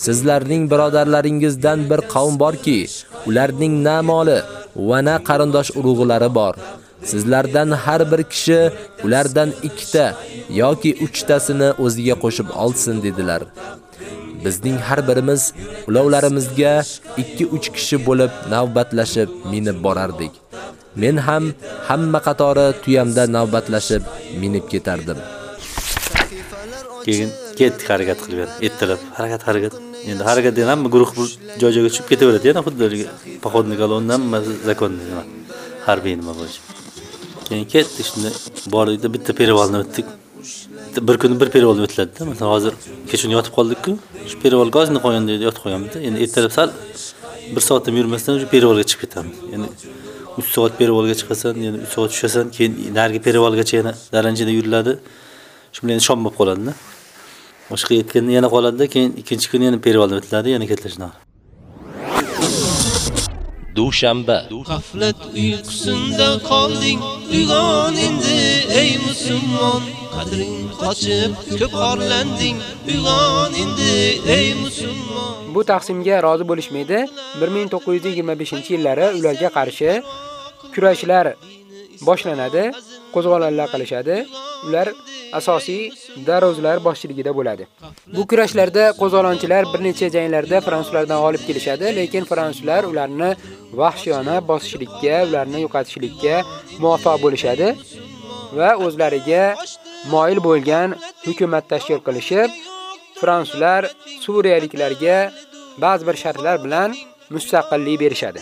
[SPEAKER 5] sizlarning birodarlaringizdan bir qavm borki, ularning na moli va na qarindosh urug'lari bor. Sizlardan har bir kishi ulardan ikkita yoki uchtasini o'ziga qo'shib olsin dedilar. Bizning har birimiz ulovlarimizga 2-3 kishi bo'lib navbatlashib minib borardik. Men ham hamma qatori tuyamda navbatlashib minib ketardim.
[SPEAKER 16] keyin ketdik harakat qilib ettilib, harakat harakat endi harakat degan hamma guruh bir joy joyga tushib ketaveradi yana xuddi походный kolondan zakonniy nima harbiy nima bo'yicha keyin ketdik shunda bordikda bitta перевалni o'tdik bir kuni bir перевалni o'tiladida masalan hozir kechuni yotib qoldik-ku. Shu перевалga ozgina qo'ygan deydi yotib qo'yganmiz endi ertalab sal bir soat ham yurmasdan shu perevolga chiqib ketamiz ya'ni 3 soat perevolga chiqasan yana 3 soat tushasan keyin narigi perevolgacha yana daranjada yuriladi. Shu bilan shom bo'lib qoladida. Boshqa yetganda yana qoladida keyin ikkinchi kuni yana перевалdan o'tiladi yana ketishadi
[SPEAKER 14] dushanba.
[SPEAKER 2] G'aflat uyqusinda qolding uyg'on endi ey musulmon. Qadring qochib ko'p orlanding uyg'on endi ey musulmon.
[SPEAKER 17] Bu taqsimga rozi bo'lishmaydi. 1925-yillari ularga qarshi kurashlar boshlanadi, qo'zg'olonlar qilishadi. Ular asosiy darozlar boshchiligida bo'ladi. Bu kurashlarda qo'zg'olonchilar bir necha janglarda fransuzlardan g'olib kelishadi, lekin fransuzlar ularni vahshiyona bosishlikka, ularni yo'qotishlikka muvaffaq bo'lishadi va o'zlariga moyil bo'lgan hukumat tashkil qilishib, fransuzlar suriyaliklarga ba'zi bir shartlar bilan mustaqillik berishadi.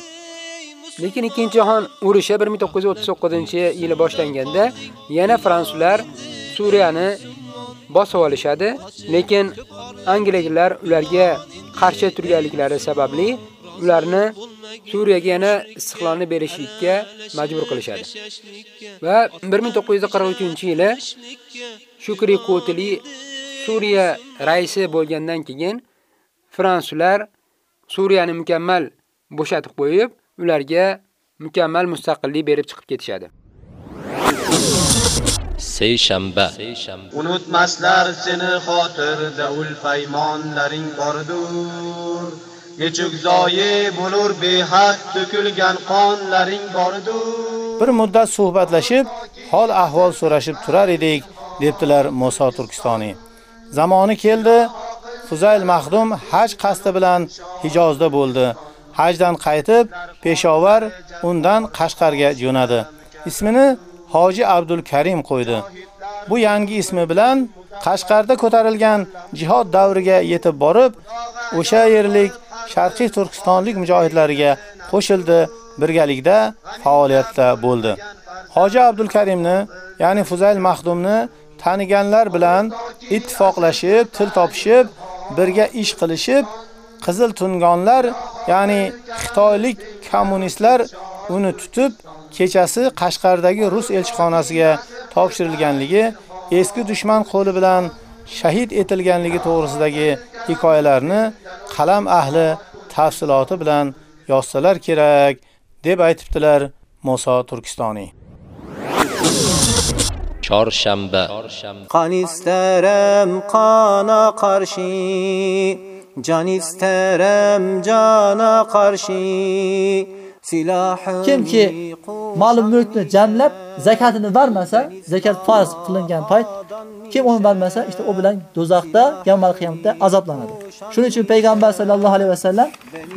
[SPEAKER 17] Lekin ikkinchi jahon urushi 1939-yili boshlanganda yana fransuzlar Suriyani bosib olishadi, lekin angliyaliklar ularga qarshi turganliklari sababli ularni Suriyaga yana istiqlolni berishga majbur qilishadi. Va 1943-yili Shukri Kotili Suriya raisi bo'lgandan keyin fransuzlar Suriyani mukammal bo'shatib qo'yib, ularga mukammal mustaqillik berib chiqib ketishadi.
[SPEAKER 14] seshanba
[SPEAKER 18] Unutmaslar seni xotirda ul paymonlaring bordur. Nechuk zoyi bo'lur behad to'kilgan qonlaring bordur.
[SPEAKER 6] Bir muddat suhbatlashib, hol ahvol so'rashib turar edik, debdilar Musa Turkistoniy. Zamoni keldi, Fuzayl Maxdum haj qasdi bilan Hijozda bo'ldi. Hajdan qaytib, Peshovar undan Qashqarga jo'nadi. Ismini Hoji Abdul Karim qo'ydi. Bu yangi ismi bilan Qashqarda ko'tarilgan jihod davriga yetib borib, o'sha yerlik Sharqiy Turkistonlik mujohidlariga qo'shildi, birgalikda faoliyatda bo'ldi. Hoji Abdul Karimni, ya'ni Fuzayl Mahdumni taniganlar bilan ittifoqlashib, til topishib, birga ish qilishib, Qizil tungonlar, ya'ni Xitoylik kommunistlar uni tutib, kechasi Qashqardagi rus elchixonasiga topshirilganligi, eski dushman qo'li bilan shahid etilganligi to'g'risidagi hikoyalarni qalam ahli tafsiloti bilan yozsalar kerak, deb aytibdilar Musa Turkistoniy.
[SPEAKER 14] chorshanba
[SPEAKER 19] qon istaram qona qarshi jon istaram jona qarshi
[SPEAKER 20] kimki ma'lum mulkni jamlab zakatini bermasa, zakat farz qilingan payt kim uni bermasa, işte o bilan do'zaxda yamal qiyomatda azoblanadi. Shuning uchun payg'ambar sallallohu alayhi vasallam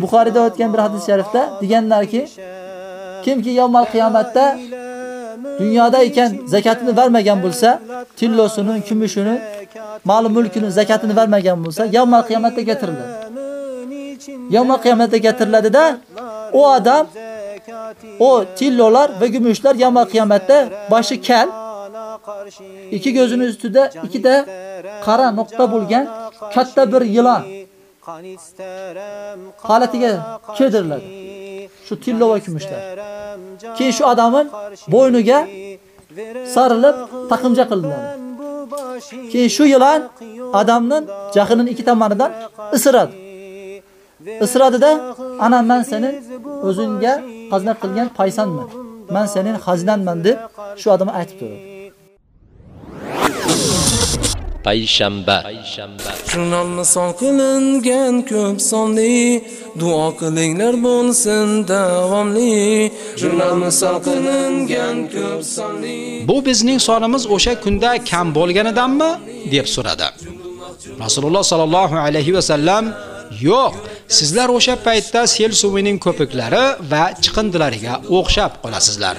[SPEAKER 20] Buxoriyda o'tgan bir hadis sharifda deganlarki, kimki yawmal qiyomatda dunyoda ekan zakatini vermagan bo'lsa, tillosini, kumushini, mol mulkini zakatini vermagan bo'lsa, yawmal qiyomatda keltiriladi. Yawmal qiyomatda keltiriladi-da, o odam o tillolar va gumushlar yawmal qiyomatda boshi kal, ikki ko'zini ustida ikkita qora nuqta bo'lgan katta bir yilon holatiga keltiriladi. Shu tillo va kumushlar. Keyin shu odamning bo'yniga sarilib taqimja qilinadi. Keyin shu yilon odamning jahlining ikki tomonidan isiradi. Isradida ana men seni o'zingga qazna qilgan paysanman. Men senin xazinanman deb shu odamga aytib turadi.
[SPEAKER 14] Payshanba.
[SPEAKER 15] Jurnalni son qilingan ko'p sonli. Duo qilinglar bo'lsin davomli. Jurnalni son qilingan ko'p sonli.
[SPEAKER 1] Bu bizning sonimiz o'sha kunda kam bo'lganidanmi? deb so'radi. Rasululloh sallallohu alayhi va sallam Yo'q, sizlar o'sha paytda sel suvining ko'piklari va chiqindilariga o'xshab qolasizlar.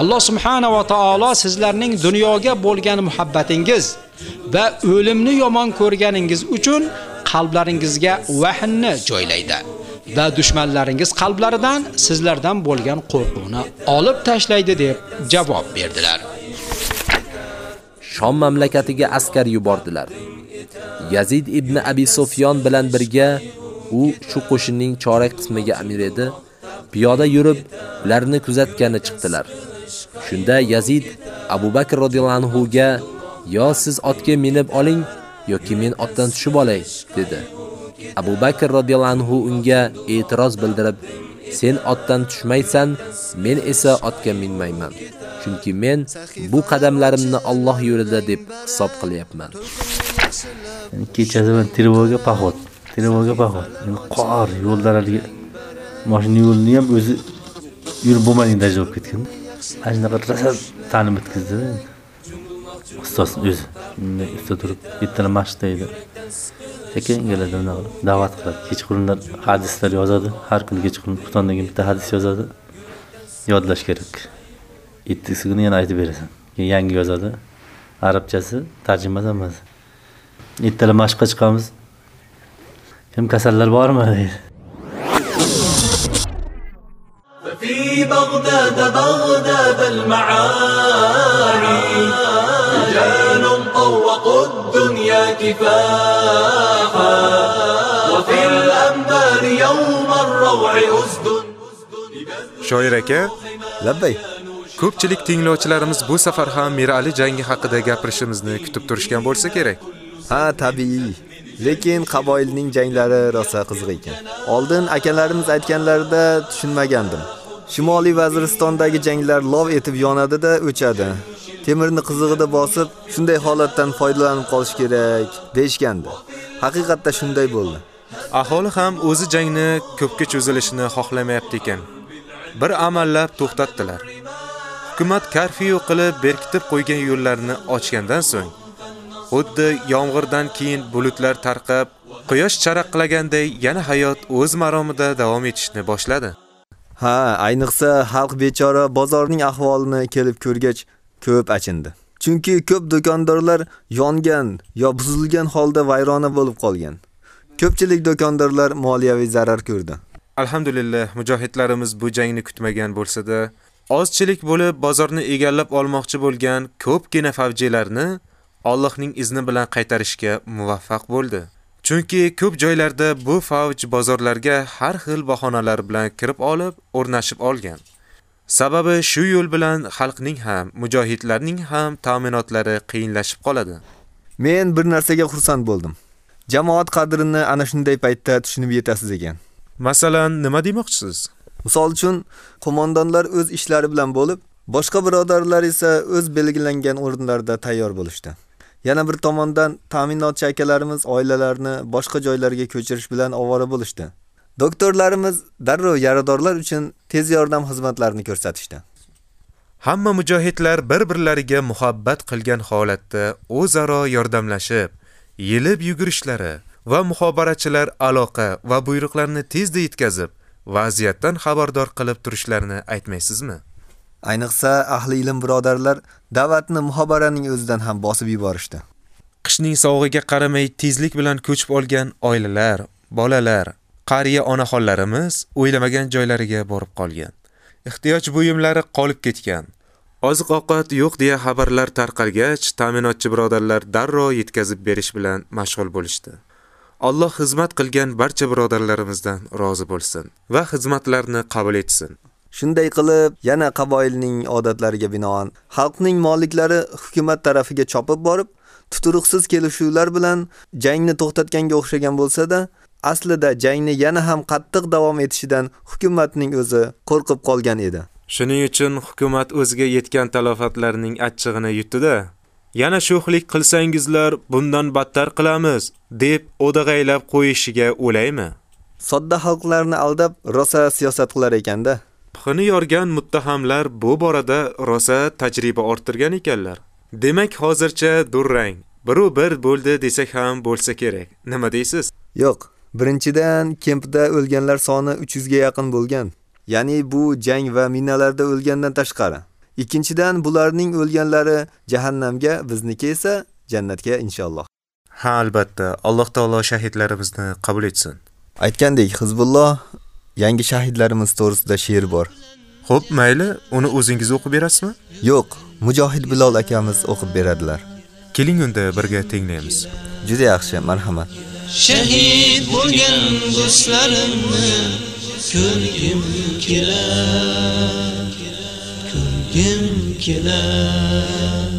[SPEAKER 1] Alloh subhanahu va taolo sizlarning dunyoga bo'lgan muhabbatingiz va o'limni yomon ko'rganingiz uchun qalblaringizga vahnni joylaydi va dushmanlaringiz qalblaridan sizlardan bo'lgan qo'rquvni olib tashlaydi deb javob berdilar.
[SPEAKER 5] Shom mamlakatiga askar yubordilar. Yazid ibn Abi Sufyon bilan birga u shu qo'shinning chorak qismiga amir edi. Piyoda yurib, ularni kuzatgani chiqdilar. Shunda Yazid Abu Bakr radhiyallohu anhu ga "Yo siz otga minib oling yoki men otdan tushib olay" dedi. Abu Bakr radhiyallohu anhu unga e'tiroz bildirib, "Sen otdan tushmaysan, men esa otga minmayman. Chunki men bu qadamlarimni Alloh yo'lida deb hisob qilyapman."
[SPEAKER 16] kechasi bilan Tirvoga pahod trevoga pahod qor yo'llarga mashina yo'lini ham o'zi yurib bo'lmaydigan darajaga bo'lib ketgan ana shunaqa rosa ta'lim o'tkazdi ustoz o'zi. Bunday usta turib bittalar mashqda edi. Sekin keladi unaqa qilib da'vat qiladi. Kechqurunlar hadislar yozadi. Har kuni kechqurun xuftondan bitta hadis yozadi. Yodlash kerak. Ertasi kuni yana aytib berasan. Keyin yangi yozadi. Arabchasi tarjimasi hammasi. Ertalar mashqqa chiqamiz. kim kasallar bormi deydi
[SPEAKER 2] في بغداد بغداد المعاني رجال طوقوا الدنيا كفاحا وفي الأنبار يوم الروع أسد
[SPEAKER 4] Shoir aka,
[SPEAKER 3] Labbay.
[SPEAKER 4] ko'pchilik tinglovchilarimiz bu safar ham Mirali jangi haqida gapirishimizni kutib turishgan bo'lsa kerak.
[SPEAKER 3] Ha, tabiiy. Lekin qaboilning janglari rosa qiziq ekan. Oldin akalarimiz aytganlarida tushunmagandim. Shimoliy Vaziristondagi janglar lov etib yonadi-da o'chadi. Temirni qizig'ida bosib, shunday holatdan foydalanib qolish kerak deyshgandi. Haqiqatda shunday bo'ldi.
[SPEAKER 4] Aholi ham o'zi jangni ko'pga cho'zilishini xohlamayapti ekan. Bir amallab to'xtatdilar. Hukumat karfiyu qilib berkitib qo'ygan yo'llarni ochgandan so'ng xuddi yomg'irdan keyin bulutlar tarqab, quyosh charaqlaganday yana hayot o'z maromida davom etishni boshladi.
[SPEAKER 3] Ha, ayniqsa xalq bechora bozorning ahvolini kelib ko'rgach ko'p achindi. Chunki ko'p do'kondorlar yongan yo buzilgan holda vayrona bo'lib qolgan. Ko'pchilik do'kondorlar moliyaviy zarar ko'rdi.
[SPEAKER 4] Alhamdulillah, mujohidlarimiz bu jangni kutmagan bo'lsa-da, ozchilik bo'lib bozorni egallab olmoqchi bo'lgan ko'pgina favjilarni Allohning izni bilan qaytarishga muvaffaq bo'ldi. Chunki ko'p joylarda bu favj bozorlarga har xil bahonalar bilan kirib olib, o'rnashib olgan. Sababi shu yo'l bilan xalqning ham, mujohidlarning ham ta'minotlari qiyinlashib qoladi.
[SPEAKER 3] Men bir narsaga xursand bo'ldim. Jamoat qadrini ana shunday paytda tushunib yetasiz ekan.
[SPEAKER 4] Masalan, nima demoqchisiz?
[SPEAKER 3] Misol uchun, qo'mondonlar o'z ishlari bilan bo'lib, boshqa birodarlar esa o'z belgilangan o'rinlarda tayyor bo'lishdi. Yana bir tomondan ta'minotchi akalarimiz oilalarini boshqa joylarga ko'chirish bilan ovora bo'lishdi. Doktorlarimiz darrov yaradorlar uchun tez yordam xizmatlarini ko'rsatishdi.
[SPEAKER 4] Hamma mujohidlar bir-birlariga muhabbat qilgan holatda o'zaro yordamlashib, yelib yugurishlari va muxobarachilar aloqa va buyruqlarni tezda yetkazib, vaziyatdan xabardor qilib turishlarini aytmaysizmi?
[SPEAKER 3] Ayniqsa ahli ilm birodarlar da'vatni muhobaraning o'zidan ham bosib yuborishdi.
[SPEAKER 4] Qishning sovug'iga qaramay tezlik bilan ko'chib olgan oilalar, bolalar, qariya onaxonlarimiz o'ylamagan joylariga borib qolgan. Ehtiyoj buyumlari qolib ketgan. Oziq-ovqat yo'q deya xabarlar tarqalgach, ta'minotchi birodarlar darrov yetkazib berish bilan mashg'ul bo'lishdi. Alloh xizmat qilgan barcha birodarlarimizdan rozi bo'lsin va xizmatlarni qabul etsin.
[SPEAKER 3] Shunday qilib, yana qaboilning odatlariga binoan xalqning molliklari hukumat tarafiga chopib borib, tuturuqsiz kelishuvlar bilan jangni to'xtatganga o'xshagan bo'lsa-da, aslida jangni yana ham qattiq davom etishidan hukumatning o'zi qo'rqib qolgan edi.
[SPEAKER 4] Shuning uchun hukumat o'ziga yetgan talofatlarning achchig'ini yutdi-da. Yana sho'xlik qilsangizlar, bundan battar qilamiz, deb o'dag'aylab qo'yishiga o'laymi?
[SPEAKER 3] Sodda xalqlarni aldab rosa siyosat qilar ekanda.
[SPEAKER 4] Xini yorgan muttahamlar bu borada rosa tajriba orttirgan ekanlar. Demak, hozircha durrang. Biru bir bo'ldi desak ham bo'lsa kerak. Nima deysiz?
[SPEAKER 3] Yo'q, birinchidan kempda o'lganlar soni 300 ga yaqin bo'lgan. Ya'ni bu jang va minalarda o'lgandan tashqari. Ikkinchidan bularning o'lganlari jahannamga, bizniki esa jannatga inshaalloh.
[SPEAKER 4] Ha, albatta, Alloh taolo shahidlarimizni qabul etsin.
[SPEAKER 3] Aytgandek, Hizbulloh yangi shahidlarimiz to'g'risida she'r bor.
[SPEAKER 4] Xo'p, mayli, uni o'zingiz o'qib berasizmi?
[SPEAKER 3] Yo'q, Mujohid Bilol akamiz o'qib beradilar.
[SPEAKER 4] Keling unda birga tinglaymiz.
[SPEAKER 3] Juda yaxshi, marhamat.
[SPEAKER 2] Shahid bo'lgan do'stlarimni ko'rgim kelar. Ko'rgim kelar.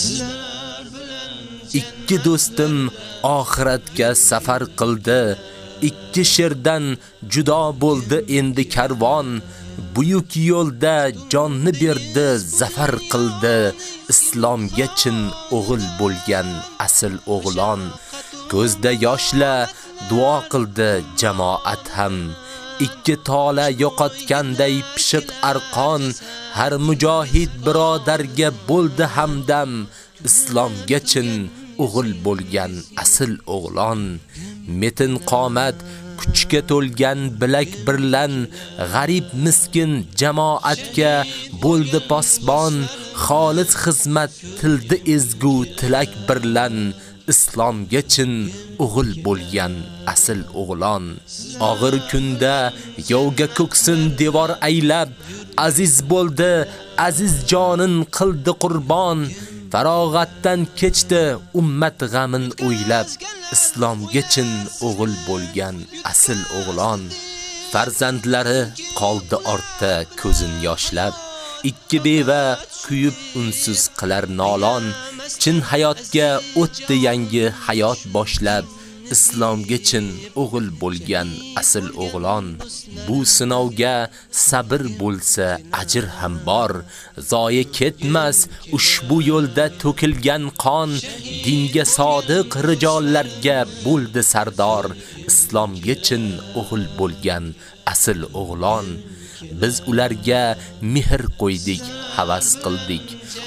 [SPEAKER 2] Sizlar bilan
[SPEAKER 5] ikki do'stim oxiratga safar qildi. Ikki sherdan judo bo'ldi endi karvon. Buyuk yo'lda jonni berdi, zafar qildi. Islomga chin o'g'il bo'lgan asl o'g'lon. Ko'zda yoshla duo qildi jamoat ham. Ikki tola yo'qotganday pishiq arqon har mujohid birodarga bo'ldi hamdam. Islomga chin o'g'il bo'lgan asl o'g'lon. Metin qomat kuchga to'lgan bilak birlan g'arib miskin jamoatga bo'ldi posbon xolis xizmat tildi ezgu tilak birlan islomga chin o'g'il bo'lgan asl o'g'lon og'ir kunda yovga ko'ksin devor aylab aziz bo'ldi aziz jonin qildi qurbon farog'atdan kechdi ummat g'amin o'ylab. Islomga chin o'g'il bo'lgan asl o'g'lon. Farzandlari qoldi ortda ko'zin yoshlab. Ikki beva kuyib unsiz qilar nolon. Chin hayotga o'tdi yangi hayot boshlab. Islomga chin o'g'il bo'lgan asl o'g'lon. Bu sinovga sabr bo'lsa ajr ham bor. Zoya ketmas ushbu yo'lda to'kilgan qon dinga sodiq rijollarga bo'ldi sardor. Islomga chin o'g'il bo'lgan asl o'g'lon biz ularga mehr qo'ydik havas qildik.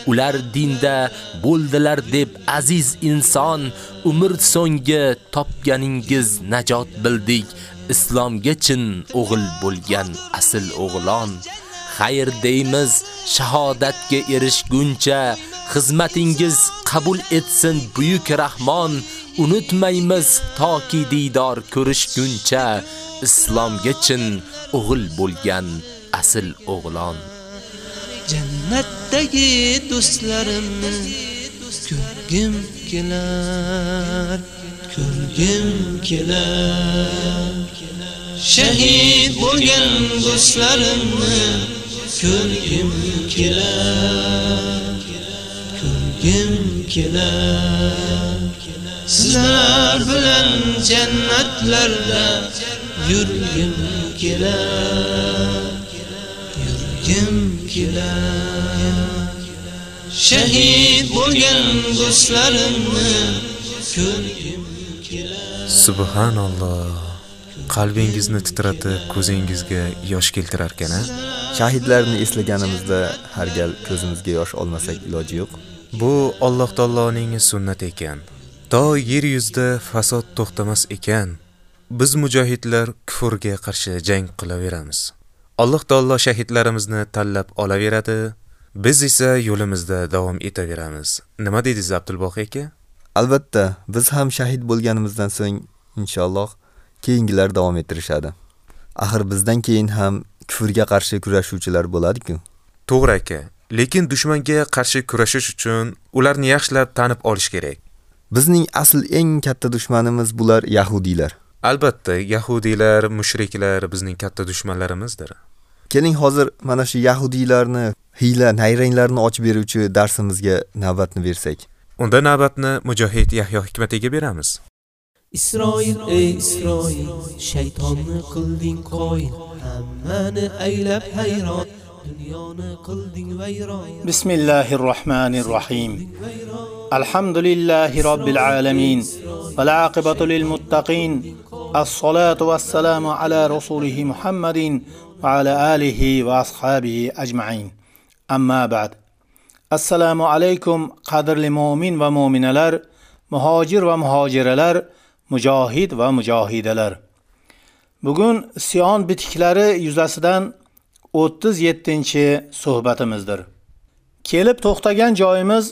[SPEAKER 5] Ular dinda bo'ldilar deb aziz inson umr so'ngi topganingiz najot bildik. Islomga chin o'g'il bo'lgan asl o'g'lon. Xayr deymiz shahodatga erishguncha xizmatingiz qabul etsin buyuk rahmon. Unutmaymiz toki diydor ko'rishguncha islomga chin o'g'il bo'lgan asl o'g'lon.
[SPEAKER 2] Jannatdagi do'stlarimni ko'rgim kelar ko'rgim kelar. Shahid bo'lgan do'stlarimni ko'rgim kelar ko'rgim kelar. Sizlar bilan jannatlarda yurgim kelar yurgim kelar shahid bo'lgan do'stlarimni ko'rgim kelar
[SPEAKER 4] Subhanalloh. Qalbingizni titratib, ko'zingizga yosh keltirar ekan-a?
[SPEAKER 3] Shahidlarni eslaganimizda har gal ko'zimizga yosh olmasak iloji yo'q.
[SPEAKER 4] Bu Alloh taoloning sunnati ekan. To yer yuzida fasod to'xtamas ekan, biz mujohidlar kufrga qarshi jang qilaveramiz. Alloh taolo shahidlarimizni tanlab olaveradi. Biz esa yo'limizda davom etaveramiz. Nima dedingiz Abdulboq aka?
[SPEAKER 3] Albatta, biz ham shahid bo'lganimizdan so'ng inshaalloh keyingilar davom ettirishadi. Axir bizdan keyin ham kufrga qarshi kurashuvchilar bo'ladi-ku.
[SPEAKER 4] To'g'ri aka, lekin dushmanga qarshi kurashish uchun ularni yaxshilab tanib olish kerak.
[SPEAKER 3] Bizning asl eng katta dushmanimiz bular yahudiylar.
[SPEAKER 4] Albatta, yahudiylar, mushriklar bizning katta dushmanlarimizdir.
[SPEAKER 3] Keling hozir mana shu yahudiylarni, hiyla, nayranglarni ochib beruvchi darsimizga navbatni bersak.
[SPEAKER 4] Unda navbatni mujohid Yahyo hikmatiga beramiz.
[SPEAKER 2] Isroil ey Isroil shaytonni qilding qoyil hammani aylab hayron بسم qilding vayron
[SPEAKER 6] Bismillahir Rahmanir Rahim. رب العالمين alamin. Wal aqibatu lil muttaqin. As-salatu وعلى آله ala rasulih Muhammadin va ala alihi va المؤمن ajma'in. Amma ba'd. Assalomu alaykum qadrli mu'min va mu'minalar, va mujohid va mujohidalar. Bugun Sion bitiklari yuzasidan 37-suhbatimizdir. Kelib to'xtagan joyimiz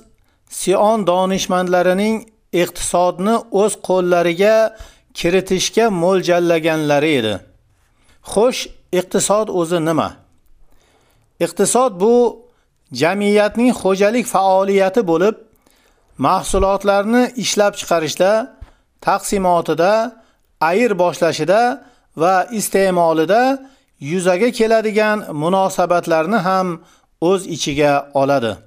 [SPEAKER 6] Sion donishmandlarining iqtisodni o'z qo'llariga kiritishga mo'ljallaganlari edi. Xo'sh, iqtisod o'zi nima? Iqtisod bu jamiyatning xo'jalik faoliyati bo'lib, mahsulotlarni ishlab chiqarishda, taqsimotida, ayir boshlashida va iste'molida yuzaga keladigan munosabatlarni ham o'z ichiga oladi.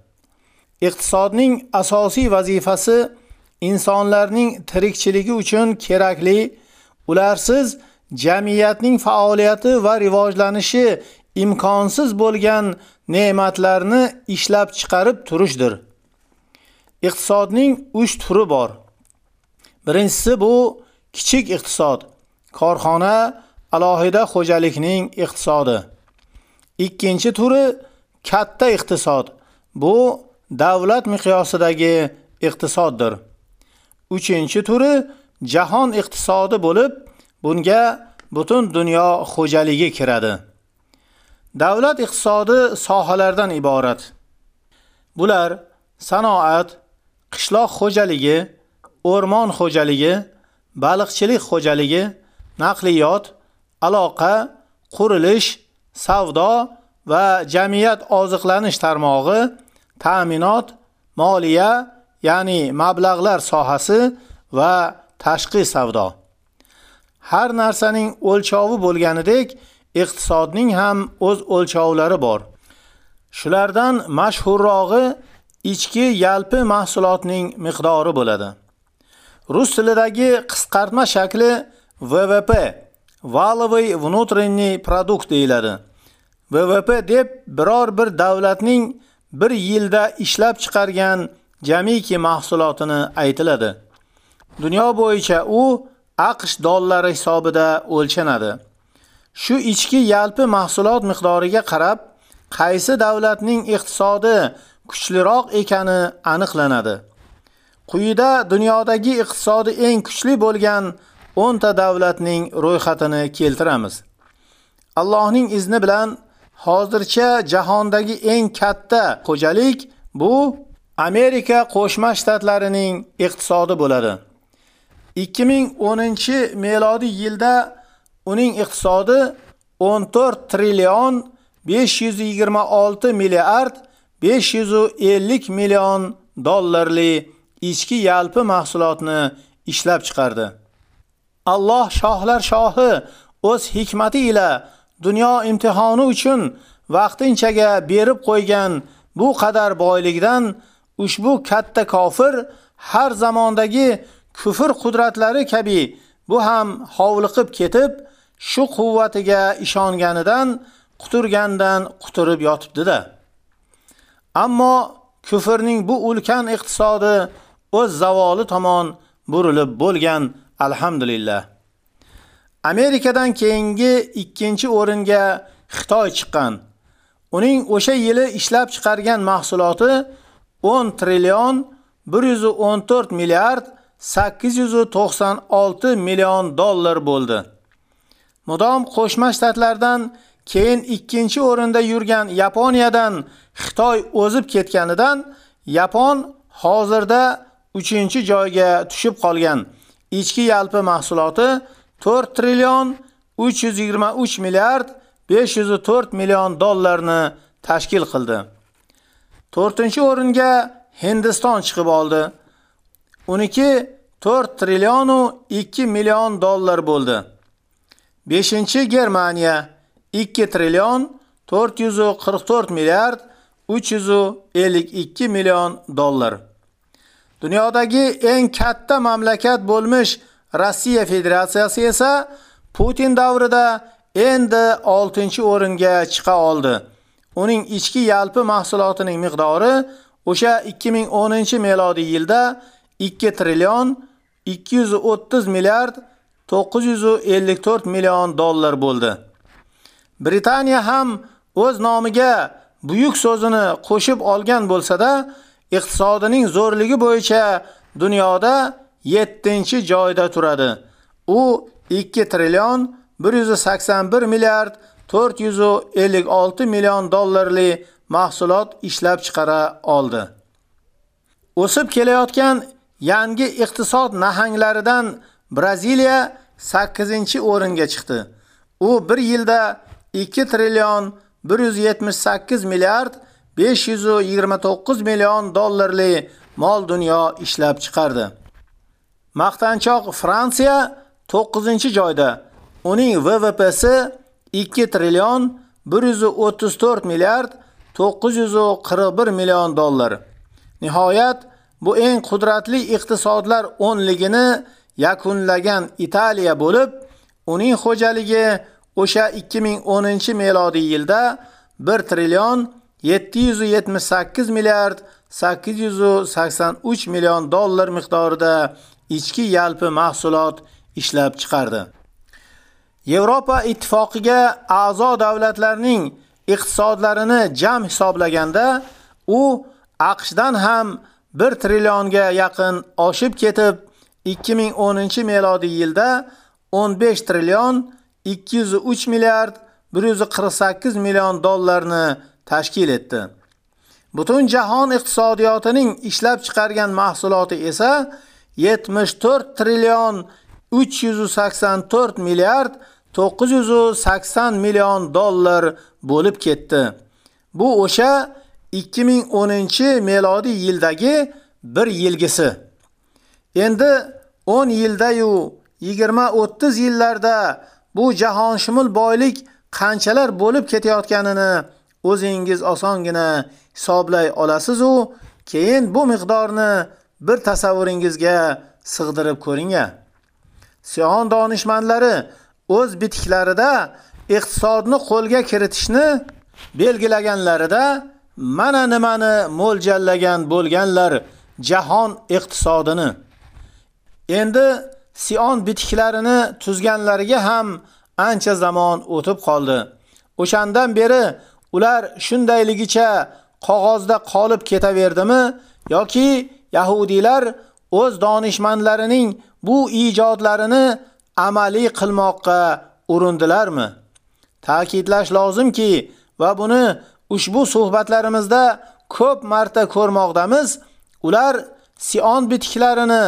[SPEAKER 6] Iqtisodning asosiy vazifasi insonlarning tirikchiligi uchun kerakli, ularsiz jamiyatning faoliyati va rivojlanishi imkonsiz bo'lgan ne'matlarni ishlab chiqarib turishdir. Iqtisodning 3 turi bor. Birinchisi bu kichik iqtisod, korxona, alohida xo'jalikning iqtisodi. Ikkinchi turi katta iqtisod. Bu davlat miqyosidagi iqtisoddir. Uchinchi turi jahon iqtisodi bo'lib, bunga butun dunyo xo'jaligi kiradi. Davlat iqtisodi sohalardan iborat. Bular sanoat, qishloq xo'jaligi, o'rmon xo'jaligi, baliqchilik xo'jaligi, naqliyot, aloqa, qurilish, savdo va jamiyat oziqlanish tarmog'i, ta'minot, moliya, ya'ni mablag'lar sohasi va tashqi savdo. Har narsaning o'lchovi bo'lganidek, iqtisodning ham o'z o'lchovlari bor. Shulardan mashhurrog'i ichki yalpi mahsulotning miqdori bo'ladi. Rus tilidagi qisqartma shakli VVP, Валовый внутренний продукт deyiladi. VVP deb biror bir davlatning bir yilda ishlab chiqargan jamiki mahsulotini aytiladi. Dunyo bo'yicha u AQSh dollari hisobida o'lchanadi. Shu ichki yalpi mahsulot miqdoriga qarab, qaysi davlatning iqtisodi kuchliroq ekani aniqlanadi. Quyida dunyodagi iqtisodi eng kuchli bo'lgan 10 ta davlatning ro'yxatini keltiramiz. Allohning izni bilan hozircha jahondagi eng katta xo'jalik bu Amerika Qo'shma Shtatlarining iqtisodi bo'ladi. 2010 yilda uning iqtisodi 14 trillion 526 milliard 550 million dollarli ichki yalpi mahsulotni ishlab chiqardi. Alloh shohlar shohi o'z hikmati ila dunyo imtihoni uchun vaqtinchaga berib qo'ygan bu qadar boylikdan ushbu katta kofir har zamondagi kufr qudratlari kabi bu ham hovliqib ketib, shu quvvatiga ishonganidan quturgandan quturib yotibdi-da. Ammo kufrning bu ulkan iqtisodi o'z zavoli tomon burilib bo'lgan alhamdulillah. Amerikadan keyingi ikkinchi o'ringa Xitoy chiqqan. Uning o'sha yili ishlab chiqargan mahsuloti 10 trillion 114 milliard 896 million dollar bo'ldi. Mudom Qo'shma Shtatlardan keyin ikkinchi o'rinda yurgan Yaponiyadan Xitoy o'zib ketganidan Yapon hozirda 3-joyga tushib qolgan. Ichki yalpi mahsuloti 4 trillion 323 milliard 504 million dollarni tashkil qildi. 4-o'ringa Hindiston chiqib oldi. Uniki 4 trillion 2 million dollar bo'ldi. 5-Germaniya 2 trillion 444 milliard 352 million dollar. Dunyodagi eng katta mamlakat bo'lmiş Rossiya Federatsiyasi esa Putin davrida endi 6-o'ringa chiqa oldi. Uning ichki yalpi mahsulotining miqdori o'sha 2010-melodiy yilda 2 trillion 230 milliard 954 million dollar bo'ldi. Britaniya ham o'z nomiga buyuk so'zini qo'shib olgan bo'lsa-da, iqtisodining zo'rligi bo'yicha dunyoda 7-joyda turadi. U 2 trillion 181 milliard 456 million dollarli mahsulot ishlab chiqara oldi. O'sib kelayotgan yangi iqtisod nahanglaridan Braziliya 8-o'ringa chiqdi. U 1 yilda 2 trillion 178 milliard 529 million dollarli mol dunyo ishlab chiqardi. Maqtanchoq Fransiya 9-joyda. Uning VVPsi 2 trillion 134 milliard 941 million dollar. Nihoyat bu eng qudratli iqtisodlar 10ligini yakunlagan Italiya bo'lib, uning xo'jaligi o'sha 2010-melodiy yilda 1 trillion 778 milliard 883 million dollar miqdorida ichki yalpi mahsulot ishlab chiqardi. Yevropa ittifoqiga a'zo davlatlarning iqtisodlarini jam hisoblaganda u AQShdan ham 1 trillionga yaqin oshib ketib 2010-melodiy yilda 15 trillion 203 milliard 148 million dollarni tashkil etdi. Butun jahon iqtisodiyotining ishlab chiqargan mahsuloti esa 74 trillion 384 milliard 980 million dollar bo'lib ketdi. Bu o'sha 2010-melodiy yildagi bir yilgisi. Endi 10 yilda-yu 20-30 yillarda bu jahonshimul boylik qanchalar bo'lib ketayotganini o'zingiz osongina hisoblay olasiz u keyin bu miqdorni bir tasavvuringizga sig'dirib ko'ring-a. Sion donishmandlari o'z bitiklarida iqtisodni qo'lga kiritishni belgilaganlarida mana nimani mo'ljallagan bo'lganlar jahon iqtisodini. Endi Sion bitiklarini tuzganlariga ham ancha zamon o'tib qoldi. O'shandan beri ular shundayligicha qog'ozda qolib ketaverdimi yoki yahudiylar o'z donishmandlarining bu ijodlarini amaliy qilmoqqa urindilarmi? Ta'kidlash lozimki va buni ushbu suhbatlarimizda ko'p marta ko'rmoqdamiz, ular Sion bitiklarini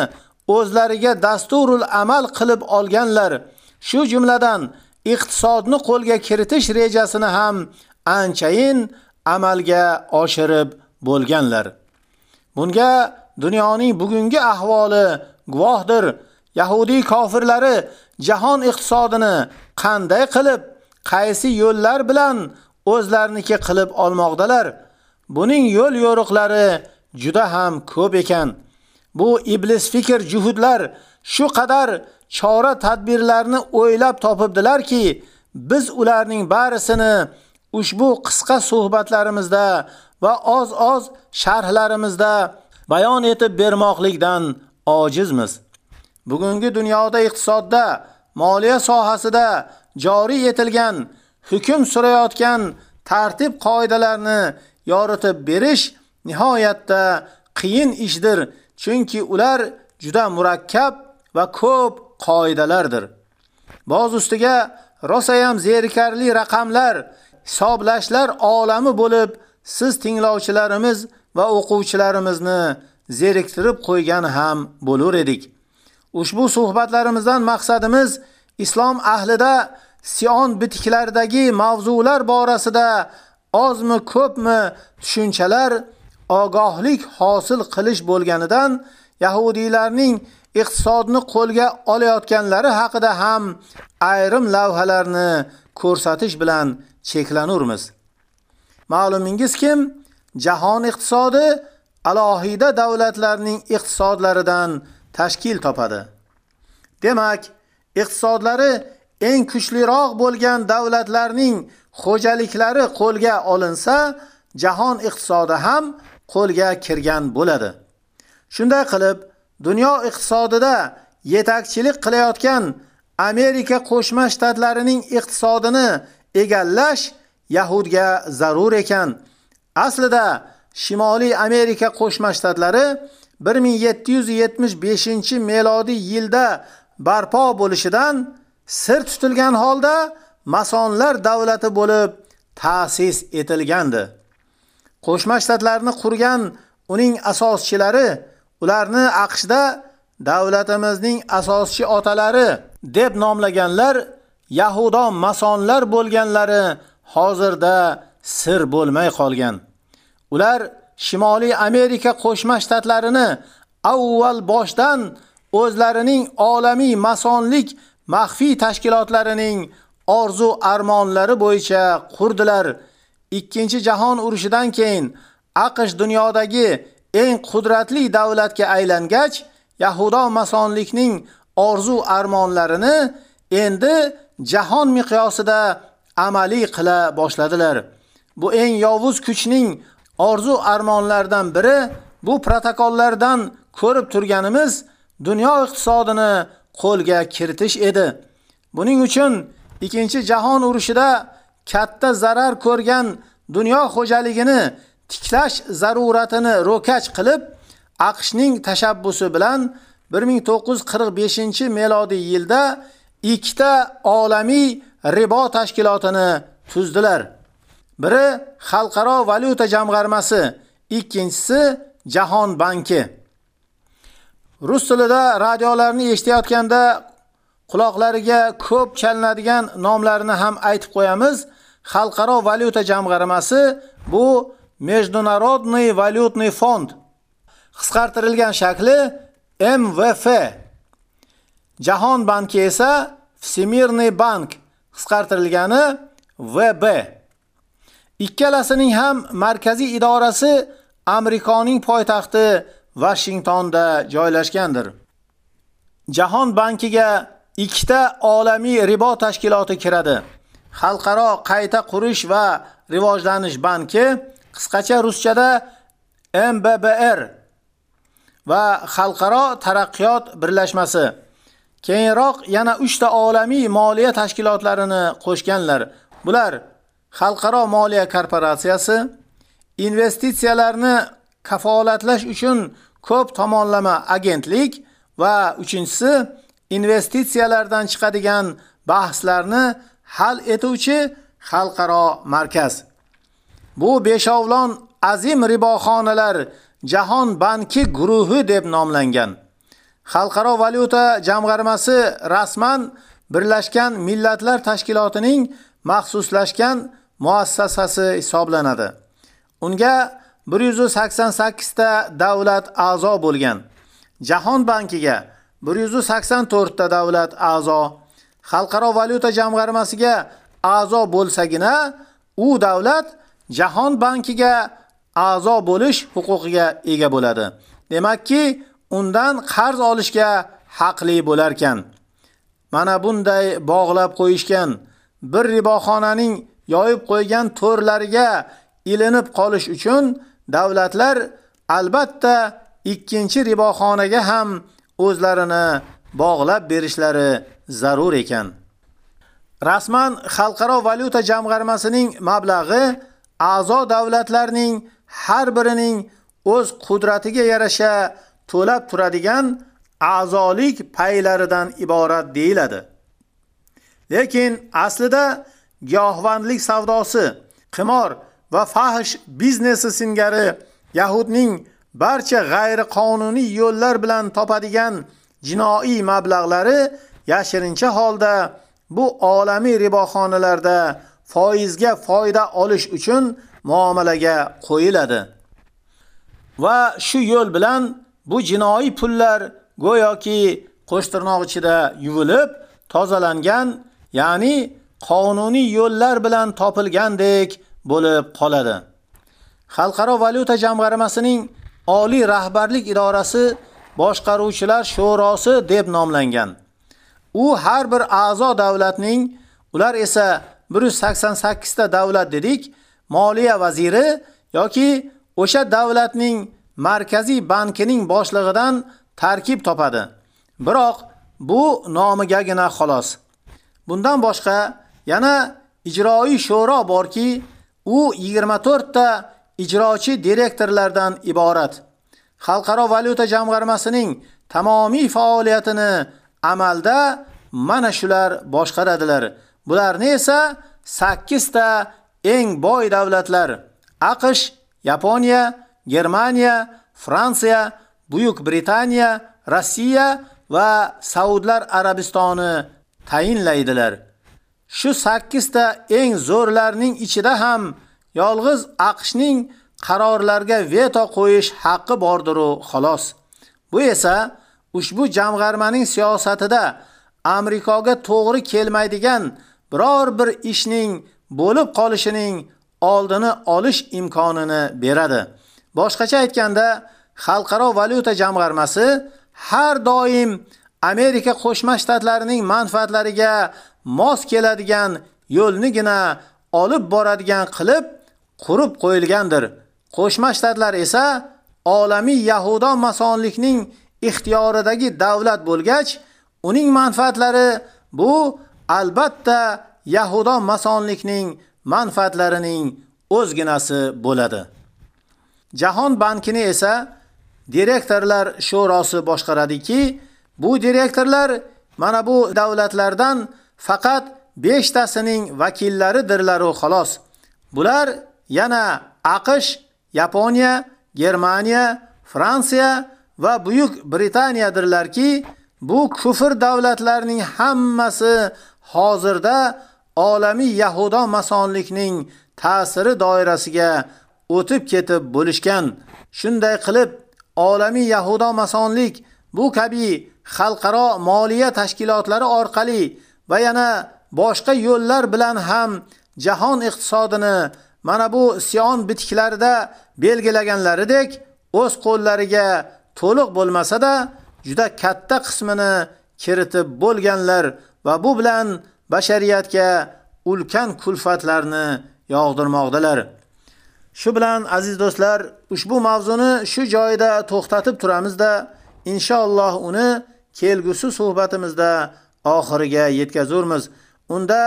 [SPEAKER 6] o'zlariga dasturul amal qilib olganlar. Shu jumladan iqtisodni qo'lga kiritish rejasini ham anchayin amalga oshirib bo'lganlar. Bunga dunyoning bugungi ahvoli guvohdir. Yahudi kofirlari jahon iqtisodini qanday qilib, qaysi yo'llar bilan o'zlariniki qilib olmoqdalar. Buning yo'l yo'riqlari juda ham ko'p ekan. Bu iblis fikr juhudlar shu qadar chora tadbirlarni o'ylab topibdilarki, biz ularning barisini ushbu qisqa suhbatlarimizda va oz-oz sharhlarimizda bayon etib bermoqlikdan ojizmiz. Bugungi dunyoda iqtisodda, moliya sohasida joriy etilgan hukm surayotgan tartib qoidalarni yoritib berish nihoyatda qiyin ishdir, chunki ular juda murakkab va ko'p qoidalardir. Boz ustiga rosa ham zerikarli raqamlar, hisoblashlar olami bo'lib, siz tinglovchilarimiz va o'quvchilarimizni zeriktirib qo'ygan ham bo'lar edik. Ushbu suhbatlarimizdan maqsadimiz islom ahlida Sion bitiklaridagi mavzular borasida ozmi ko'pmi tushunchalar, ogohlik hosil qilish bo'lganidan yahudiylarning iqtisodni qo'lga olayotganlari haqida ham ayrim lavhalarni ko'rsatish bilan cheklanurmiz. Ma'lumingiz kim, jahon iqtisodi alohida davlatlarning iqtisodlaridan tashkil topadi. Demak, iqtisodlari eng kuchliroq bo'lgan davlatlarning xo'jaliklari qo'lga olinsa, jahon iqtisodi ham qo'lga kirgan bo'ladi. Shunday qilib, dunyo iqtisodida yetakchilik qilayotgan Amerika Qo'shma Shtatlarining iqtisodini egallash Yahudga zarur ekan. Aslida Shimoliy Amerika Qo'shma Shtatlari 1775-melodiy yilda barpo bo'lishidan sir tutilgan holda masonlar davlati bo'lib ta'sis etilgandi. Qo'shma Shtatlarni qurgan uning asoschilari ularni AQShda davlatimizning asoschi otalari deb nomlaganlar Yahudo masonlar bo'lganlari hozirda sir bo'lmay qolgan. Ular Shimoliy Amerika Qo'shma Shtatlarini avval boshdan o'zlarining olamiy masonlik maxfiy tashkilotlarining orzu armonlari bo'yicha qurdilar. Ikkinchi jahon urushidan keyin AQSh dunyodagi eng qudratli davlatga aylangach, Yahudo masonlikning orzu armonlarini endi jahon miqyosida amaliy qila boshladilar. Bu eng yovuz kuchning orzu armonlaridan biri bu protokollardan ko'rib turganimiz dunyo iqtisodini qo'lga kiritish edi. Buning uchun Ikkinchi jahon urushida katta zarar ko'rgan dunyo xo'jaligini tiklash zaruratini ro'kach qilib, AQShning tashabbusi bilan 1945 yilda ikkita olamiy ribo tashkilotini tuzdilar. Biri Xalqaro valyuta jamg'armasi, ikkinchisi Jahon banki. Rus tilida radiolarni eshitayotganda quloqlariga ko'p chalinadigan nomlarini ham aytib qo'yamiz. Xalqaro valyuta jamg'armasi bu Международный валютный fond. Qisqartirilgan shakli MVF. Jahon banki esa Всемирный bank, qisqartirilgani VB. Ikkalasining ham markaziy idorasi Amerikaning poytaxti Washingtonda joylashgandir. Jahon bankiga ikkita olamiy ribo tashkiloti kiradi. Xalqaro qayta qurish va rivojlanish banki, qisqacha ruschada MBBR va Xalqaro taraqqiyot birlashmasi. Keyinroq yana 3 ta olamiy moliya tashkilotlarini qo'shganlar. Bular Xalqaro moliya korporatsiyasi, investitsiyalarni kafolatlash uchun ko'p tomonlama agentlik va uchinchisi investitsiyalardan chiqadigan bahslarni hal etuvchi xalqaro markaz. Bu beshovlon azim riboxonalar Jahon banki guruhi deb nomlangan. Xalqaro valyuta jamg'armasi rasman Birlashgan Millatlar Tashkilotining maxsuslashgan muassasasi hisoblanadi. Unga 188 ta davlat a'zo bo'lgan. Jahon bankiga 184 ta davlat a'zo. Xalqaro valyuta jamg'armasiga a'zo bo'lsagina, u davlat Jahon bankiga a'zo bo'lish huquqiga ega bo'ladi. Demakki, undan qarz olishga haqli bo'lar ekan. Mana bunday bog'lab qo'yishgan bir riboxonaning yoyib qo'ygan to'rlariga ilinib qolish uchun davlatlar albatta ikkinchi riboxonaga ham o'zlarini bog'lab berishlari zarur ekan. Rasman Xalqaro valyuta jamg'armasining mablag'i a'zo davlatlarning har birining o'z qudratiga yarasha to'lab turadigan a'zolik paylaridan iborat deyiladi. Lekin aslida giyohvandlik savdosi, qimor va fahish biznesi singari Yahudning barcha g'ayriqonuniy yo'llar bilan topadigan jinoiy mablag'lari yashirincha holda bu olamiy riboxonalarda foizga foyda olish uchun muomalaga qo'yiladi. Va shu yo'l bilan bu jinoiy pullar go'yoki qo'shtirnoq ichida yuvilib, tozalangan, ya'ni qonuniy yo'llar bilan topilgandek bo'lib qoladi. Xalqaro valyuta jamg'armasining oliy rahbarlik idorasi boshqaruvchilar shurosi deb nomlangan. U har bir a'zo davlatning, ular esa 188 ta davlat dedik, moliya vaziri yoki o'sha davlatning markaziy bankining boshlig'idan tarkib topadi. Biroq bu nomigagina xolos. Bundan boshqa yana ijroiy sho'ro borki, u 24 ta ijrochi direktorlardan iborat. Xalqaro valyuta jamg'armasining tamomiy faoliyatini amalda mana shular boshqaradilar. Bularni esa 8 ta eng boy davlatlar AQSh, Yaponiya, Germaniya, Fransiya, Buyuk Britaniya, Rossiya va Saudlar Arabistoni tayinlaydilar. Shu 8 ta eng zo'rlarning ichida ham yolg'iz AQShning qarorlarga veto qo'yish haqqi bordir xolos. Bu esa ushbu jamg'armaning siyosatida Amerikaga to'g'ri kelmaydigan biror bir ishning bo'lib qolishining oldini olish imkonini beradi. Boshqacha aytganda, Xalqaro valyuta jamg'armasi har doim Amerika Qo'shma Shtatlarining manfaatlariga mos keladigan yo'lnigina olib boradigan qilib qurib qo'yilgandir. Qo'shma Shtatlar esa olamiy Yahudo masonlikning ixtiyoridagi davlat bo'lgach, uning manfaatlari bu albatta Yahudo masonlikning manfaatlarining o'zginasi bo'ladi. Jahon bankini esa direktorlar sho'rosi boshqaradiki, bu direktorlar mana bu davlatlardan faqat 5 tasining vakillaridirlar xolos. Bular yana AQSh, Yaponiya, Germaniya, Fransiya va Buyuk Britaniyadirlarki, bu kufr davlatlarining hammasi hozirda olamiy yahudo masonlikning ta'siri doirasiga o'tib ketib bo'lishgan. Shunday qilib, olamiy yahudo masonlik bu kabi xalqaro moliya tashkilotlari orqali va yana boshqa yo'llar bilan ham jahon iqtisodini mana bu Sion bitiklarida belgilaganlaridek o'z qo'llariga to'liq bo'lmasa-da juda katta qismini kiritib bo'lganlar va bu bilan bashariyatga ulkan kulfatlarni yog'dirmoqdalar. Shu bilan aziz do'stlar, ushbu mavzuni shu joyida to'xtatib turamizda, inshaalloh uni kelgusi suhbatimizda oxiriga yetkazurmiz. Unda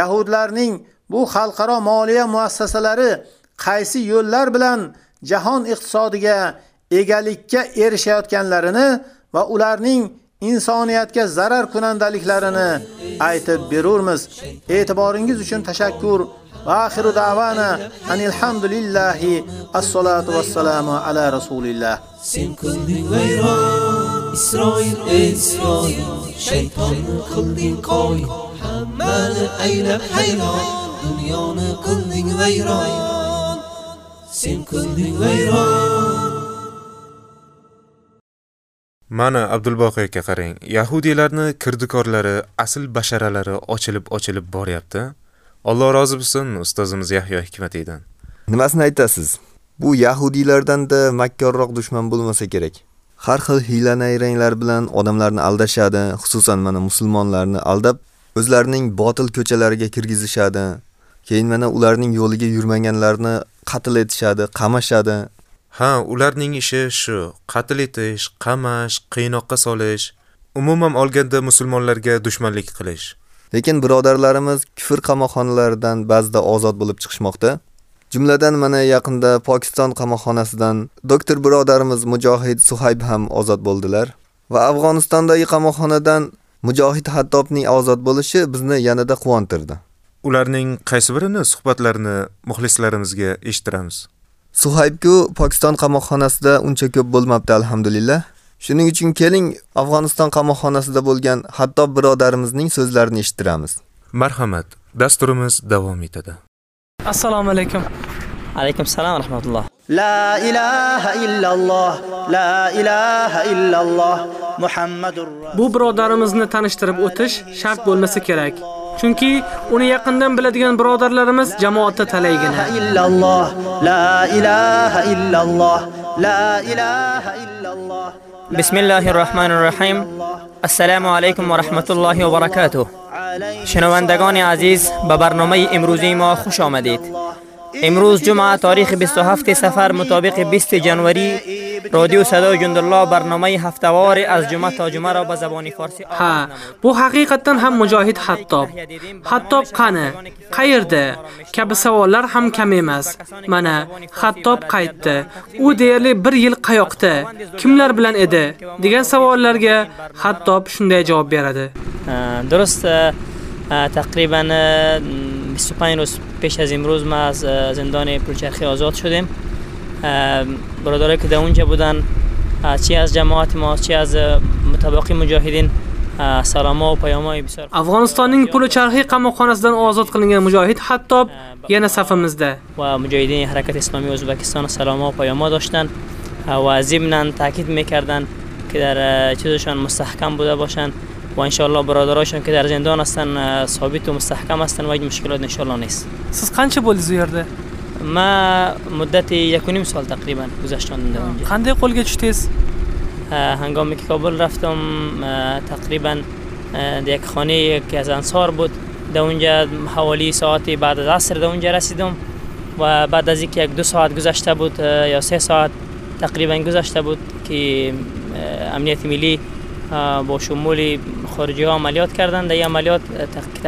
[SPEAKER 6] yahudlarning bu xalqaro moliya muassasalari qaysi yo'llar bilan jahon iqtisodiga egalikka erishayotganlarini va ularning insoniyatga zarar kunandaliklarini aytib berurmiz. E'tiboringiz uchun tashakkur. Va axiru da'vana anil hamdulillahi assolatu vassalamu ala rasulillah.
[SPEAKER 2] Sen qilding vayron Isroil ey Isroil shaytonni qilding qo'y hammani aylab hayron dunyoni qilding vayron Sen qilding vayron
[SPEAKER 4] Mana Abdulboqi qarang, yahudiylarni kirdikorlari, asl basharalari ochilib-ochilib boryapti. Alloh rozi bo'lsin ustozimiz Yahyo Hikmatiydan.
[SPEAKER 3] Nimasini aytasiz? Bu yahudiylardan-da makkorroq dushman bo'lmasa kerak. Har xil hiyla-nayranglar bilan odamlarni aldashadi, xususan mana musulmonlarni aldab, o'zlarining botil ko'chalariga kirgizishadi. Keyin mana ularning yo'liga yurmaganlarni qatl etishadi, qamashadi.
[SPEAKER 4] Ha, ularning ishi shu: qatl etish, qamash, qiynoqqa solish, umuman olganda musulmonlarga dushmanlik qilish.
[SPEAKER 3] Lekin birodarlarimiz kufr qamoqxonalaridan ba'zida ozod bo'lib chiqishmoqda. Jumladan mana yaqinda Pokiston qamoqxonasidan doktor birodarimiz Mujohid Suhayb ham ozod bo'ldilar. va Afg'onistondagi qamoqxonadan Mujohid Hattobning ozod bo'lishi bizni yanada quvontirdi.
[SPEAKER 4] Ularning qaysi birini suhbatlarini muxlislarimizga eshittiramiz?
[SPEAKER 3] Suhaybku Pokiston qamoqxonasida uncha ko'p bo'lmabdi alhamdulillah. Shuning uchun keling Afg'oniston qamoqxonasida bo'lgan Hattob birodarimizning so'zlarini eshittiramiz.
[SPEAKER 4] Marhamat, dasturimiz davom etadi.
[SPEAKER 7] Assalomu alaykum.
[SPEAKER 8] Alaykum assalom va rahmatulloh.
[SPEAKER 21] La ilaha illalloh, la ilaha illalloh, Muhammadur
[SPEAKER 7] Bu birodarimizni tanishtirib o'tish shart bo'lmasa kerak. Chunki uni yaqindan biladigan birodarlarimiz jamoatda talaygina.
[SPEAKER 21] illalloh, la ilaha illalloh, la ilaha illalloh.
[SPEAKER 8] Bismillahir Rahmanir Rahim. Assalomu alaykum va rahmatullohi va barakatuh. Shunavandagani aziz, ba barnomai imruzi ma xush omadid. امروز جمعه تاریخ 27 سفر مطابق 20 جنوری رادیو صدای جندالله برنامه هفتوار از جمعه تا جمعه را به زبان فارسی
[SPEAKER 7] ha bu haqiqatan ham mujohid hattob hattob qani qayerda kabi savollar ham kam emas mana hattob qaytdi u deyarli bir yil qayoqda kimlar bilan edi degan savollarga hattob shunday javob beradi
[SPEAKER 8] درست تقریبا 25 روز پیش از امروز ما از زندان پلچرخی آزاد شدیم. برادرایی که در اونجا بودن چی از جماعت ما چی از متباقی مجاهدین saloma va payomoi bisor
[SPEAKER 7] Afg'onistonning puli charxiy qamoqxonasidan ozod qilingan mujohid Hattob yana safimizda
[SPEAKER 8] و مجاهدین حرکت اسلامی ازبکستان سلاما و پیاما داشتن. و ضمنا تاکید می‌کردن که در چیزشان مستحکم بوده باشن. و انشالله برادراشون که در زندان هستن ثابت و مستحکم هستن و هیچ مشکلات انشالله نیست.
[SPEAKER 7] qancha bo'ldingiz u yerda
[SPEAKER 8] ما مدت یک و نیم سال تقریبا گذشتاندم در اونجا.
[SPEAKER 7] qanday qo'lga tushdingiz
[SPEAKER 8] هنگامی که کابل رفتم تقریبا در یک خانه یکی از انصار بود در اونجا حوالی ساعت بعد از عصر در اونجا رسیدم و بعد از اینکه یک دو ساعت گذشته بود یا سه ساعت تقریبا گذشته بود که امنیت ملی با شمول خارجی ها عملیات کردن در عملیات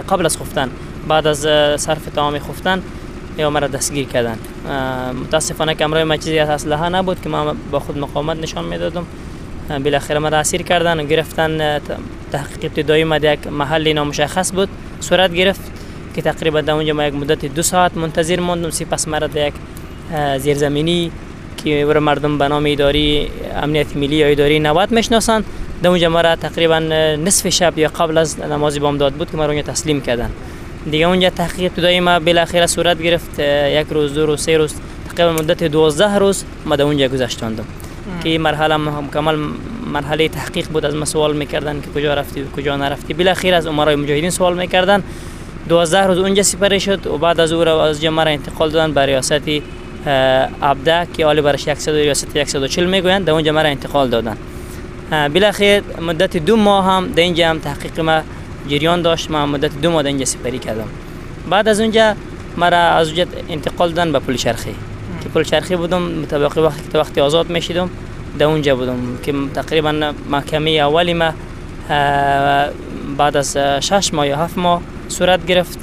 [SPEAKER 8] قبل از خفتن بعد از صرف تمام خفتن یا مرا دستگیر کردن. متاسفانه که امرای ما چیزی از اسلحه نبود که ما با خود مقاومت نشان می‌دادم. بالاخره ما اسیر کردن و گرفتن تحقیق ابتدایی ما یک محل نامشخص بود. صورت گرفت که تقریبا در اونجا ما یک مدت دو ساعت منتظر موندم. سپس مرا در یک زیرزمینی که مردم به نام اداری امنیت ملی یا اداری نوات می‌شناسند در اونجا مرا تقریبا نصف شب یا قبل از نماز بامداد بود که مرا اونجا تسلیم کردن. دیگه اونجا تحقیق ابتدایی ما بالاخره صورت گرفت یک روز دو روز سه روز تقریبا مدت 12 روز ما در اونجا گذشتاندم. که مرحله مکمل مرحله تحقیق بود از ما سوال می‌کردن که کجا رفتی و کجا نرفتی. بالاخره از عمرای مجاهدین سوال می‌کردن. 12 روز اونجا سپری شد و بعد از او را از جمعه انتقال دادن به ریاست عبده که حالی برش 100 ریاست 140 می‌گویند. در اونجا مرا انتقال دادن. بالاخره مدت دو ماه هم در اینجا هم تحقیق ما جریان داشت ما مدت دو ماه در اینجا سپری کردم بعد از اونجا مرا از اونجا انتقال دادن به پل چرخی که پل چرخی بودم مطابق وقتی که وقتی آزاد میشیدم در اونجا بودم که تقریبا محکمه اولی ما بعد از شش ماه یا هفت ماه صورت گرفت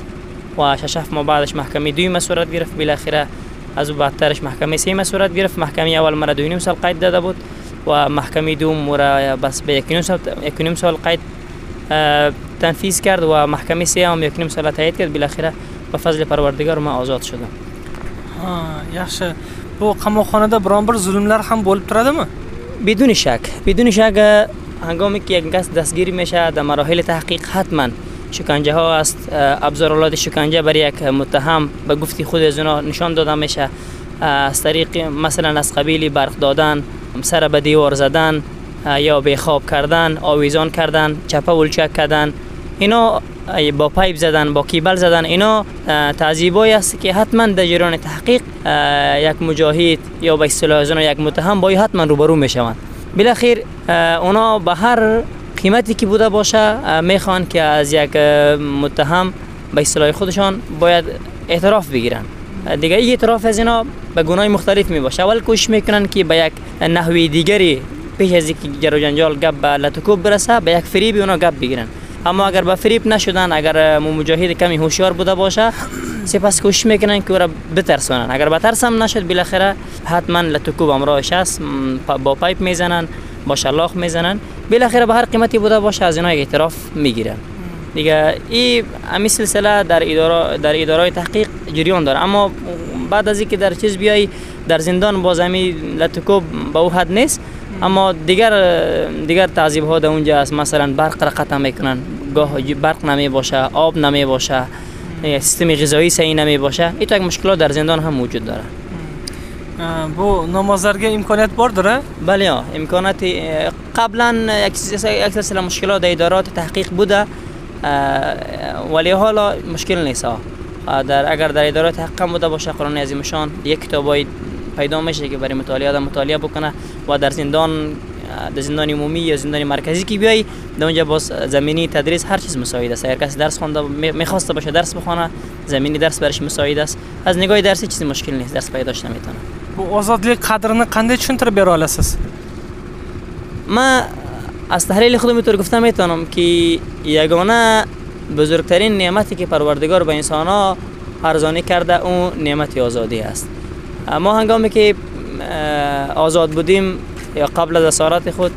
[SPEAKER 8] و شش هفت ماه بعدش محکمه دوی ما صورت گرفت بالاخره از او بعدترش محکمه سه ما صورت گرفت محکمه اول مرا دو نیم سال قید داده بود و محکمه دوم مرا بس به یک نیم سال قید تنفیذ کرد و محکمه سه هم یک نیم سال تایید کرد. بالاخره به فضل پروردگار ما آزاد شدم.
[SPEAKER 7] yaxshi bu qamoqxonada biron bir zulmlar ham bo'lib turadimi
[SPEAKER 8] بدون شک بدون شک هنگامی که یک کس دستگیری میشه در مراحل تحقیق حتما شکنجه ها است ابزارالات شکنجه برای یک متهم به گفتی خود از اونا نشان داده میشه. از طریق مثلا از قبیل برق دادن سر به دیوار زدن یا بیخواب کردن آویزان کردن چپه ولچک کردن اینا با پایپ زدن با کیبل زدن اینا تعذیبایی است که حتما در جریان تحقیق یک مجاهد یا به اصطلاح یک متهم با حتما روبرو می‌شوند. بالاخیر اونا به هر قیمتی که بوده باشه می‌خوان که از یک متهم به اصطلاح خودشان باید اعتراف بگیرن. دیگه این اعتراف از اینا به گناه مختلف می باشه اول کوشش می‌کنن که به یک نحوی دیگری پیش از اینکه جر و جنجال گپ به لطکوب برسه به یک فریب اونا گپ بگیرن. اما اگر به فریب نشدن اگر مجاهد کمی هوشیار بوده باشه سپس کوشش می‌کنن که او را بترسونن. اگر بترسم نشد بالاخره حتما لطکوب امراش است با پایپ می‌زنن با شلاق می‌زنن. بالاخره به هر قیمتی بوده باشه از اینا اعتراف می‌گیرن. دیگه این همین سلسله در اداره در اداره تحقیق جریان داره. اما بعد از اینکه در چیز بیای در زندان باز همین لطکوب به او حد نیست. اما دیگر دیگر تعذیب ها در اونجا است. مثلا برق را قطع می‌کنن گاه برق نمی باشه آب نمی باشه سیستم غذایی صحیح نمی باشه. این تو یک مشکلات در زندان هم وجود داره.
[SPEAKER 7] بو نمازرگه امکانیت بار داره؟
[SPEAKER 8] بله امکانات قبلا یک سلسله مشکلات در ادارات تحقیق بوده. ولی حالا مشکل نیست در اگر در ادارات تحقیق بوده باشه قرآن عظیمشان یک کتابای پیدا میشه که برای مطالعه آدم مطالعه بکنه و در زندان در زندان عمومی یا زندان مرکزی که بیای در اونجا باز زمینی تدریس هر چیز مساعد است. اگر کسی درس خوانده می‌خواسته باشه درس بخونه زمینی درس برش مساعد است. از نگاه درسی چیزی مشکل نیست درس پیداش نمی‌تونه.
[SPEAKER 7] bu ozodlik qadrini qanday tushuntirib bera olasiz
[SPEAKER 8] ما از تحلیل خودم اینطور گفتم می‌تونم که یگانه بزرگترین نعمتی که پروردگار به انسان ها ارزانی کرده اون نعمت آزادی است. ما هنگامی که آزاد بودیم یا قبل از اسارت خود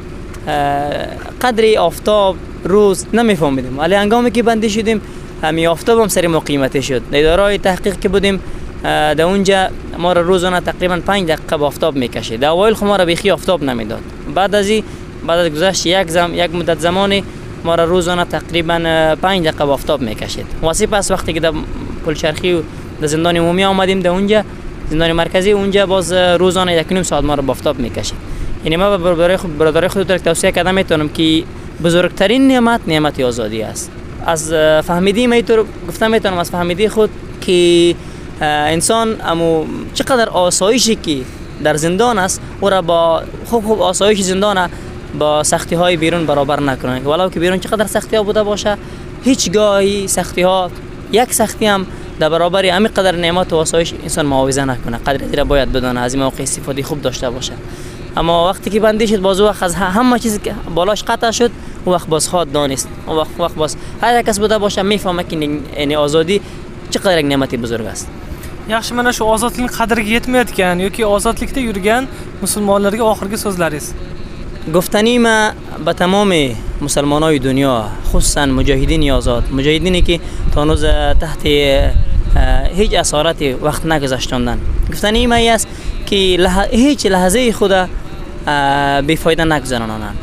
[SPEAKER 8] قدری آفتاب روز نمیفهمیدیم. ولی هنگامی که بندی شدیم همی آفتاب هم سری مقیمتی شد. اداره تحقیق که بودیم در اونجا ما را روزانه تقریبا 5 دقیقه با آفتاب می‌کشید. در اوایل خود ما را بیخی آفتاب نمی‌داد. بعد از این بعد از گذشت یک زم یک مدت زمانی ما را روزانه تقریبا 5 دقیقه آفتاب می‌کشید. واسه پس وقتی که در پل چرخی و در زندان عمومی آمدیم در اونجا زندان مرکزی اونجا باز روزانه یک نیم ساعت ما را با آفتاب می‌کشید. یعنی ما برادرای خود برادرای خود توصیه کردم می‌تونم که بزرگترین نعمت نعمت آزادی است. از فهمیدی می‌تونم گفتم می‌تونم از فهمیدی خود که انسان امو چقدر آسایشی که در زندان است او را با خوب خوب آسایش زندان با سختی های بیرون برابر نکنه. ولو که بیرون چقدر سختی ها بوده باشه هیچ گاهی سختی ها یک سختی هم در برابر همین قدر نعمت و آسایش انسان معاوضه نکنه. قدر را باید بدانه از این موقع استفاده خوب داشته باشه. اما وقتی که بندی شد باز وقت از همه چیزی که بالاش قطع شد او وقت باز خواد دانست. او وقت وقت باز هر کس بوده باشه می‌فهمه که یعنی آزادی چقدر یک نعمت بزرگ است.
[SPEAKER 7] yaxshi mana shu ozodlikning qadriga yetmayotgan yoki ozodlikda yurgan musulmonlarga oxirgi so'zlaringiz
[SPEAKER 8] گفتنی ما به تمام مسلمان های دنیا خصوصا مجاهدین آزاد. مجاهدینی که تانوز تحت هیچ اسارت وقت نگذاشتندن. گفتنی ما است که. هیچ لحظه خود بیفایده نگذرانند.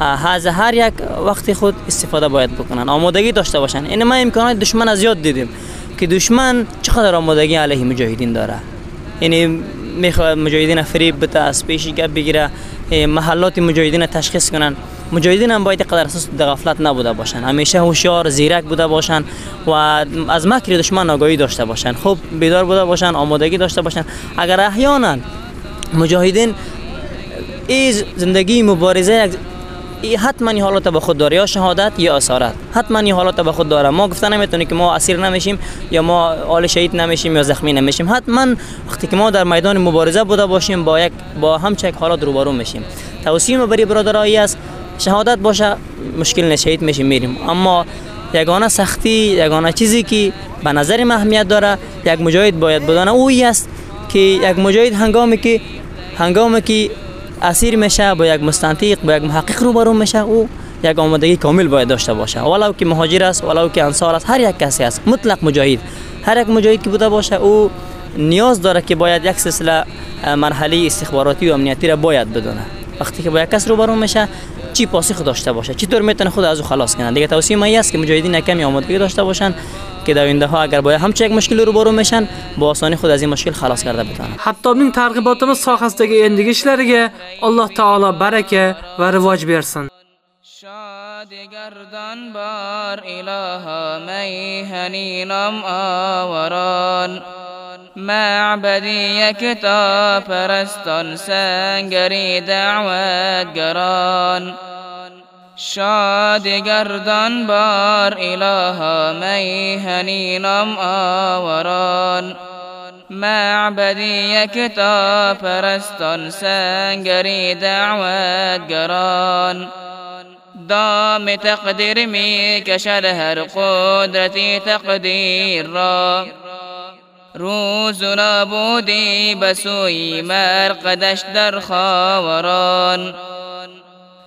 [SPEAKER 8] از هر یک وقت خود استفاده باید بکنن آمادگی داشته باشن این ما امکانات دشمن از یاد دیدیم که دشمن چقدر آمادگی علیه مجاهدین داره. یعنی می‌خواد مجاهدین فریب بده از پیشی گپ بگیره. محلات مجاهدین تشخیص کنن. مجاهدین هم باید قدر اساس در غفلت نبوده باشن. همیشه هوشیار زیرک بوده باشن و از مکر دشمن آگاهی داشته باشن. خوب بیدار بوده باشن آمادگی داشته باشن. اگر احیانا مجاهدین این زندگی مبارزه ای حتما این حالات به خود داره یا شهادت یا اسارت. حتما این حالات به خود داره ما گفتن نمی‌تونه که ما اسیر نمیشیم یا ما آل شهید نمیشیم یا زخمی نمیشیم. حتما وقتی که ما در میدان مبارزه بوده باشیم با یک با همچه حالات روبرو میشیم. توصیه ما برای برادرایی است شهادت باشه مشکل نیست شهید میشیم میریم. اما یگانه سختی یگانه چیزی که به نظر اهمیت داره یک مجاهد باید بدانه او است که یک مجاهد هنگامی که هنگامی که اسیر میشه با یک مستنطق با یک محقق روبرو میشه او. یک آمادگی کامل باید داشته باشه. ولو که مهاجر است ولو که انصار است هر یک کسی است. مطلق مجاهد. هر یک مجاهد که بوده باشه او نیاز داره که باید یک سلسله مرحله استخباراتی و امنیتی را باید بدونه. وقتی که با یک کس روبرو میشه چی پاسخ داشته باشه؟ چطور می‌تونه خود از او خلاص کنه؟ دیگه توصیه ما است که مجاهدین کمی آمادگی داشته باشن که در آینده ها اگر باید همچه یک مشکل رو برو میشن با آسانی خود از این مشکل خلاص کرده بتونن.
[SPEAKER 7] Hattobning targ'ibotimiz sohasidagi endigi ishlariga Alloh taolo baraka va rivoj bersin.
[SPEAKER 22] گردان بار الها میهنینم آوران. معبدی کتاب پرستان سنگری دعوت گران شاد گردان بار الها میهنینم آوران. معبدی کتاب پرستان سنگری دعوت گران دام تقدیر می کشد هر قدرتی تقدیر را روز نابودی بسوی مرقدش در خاوران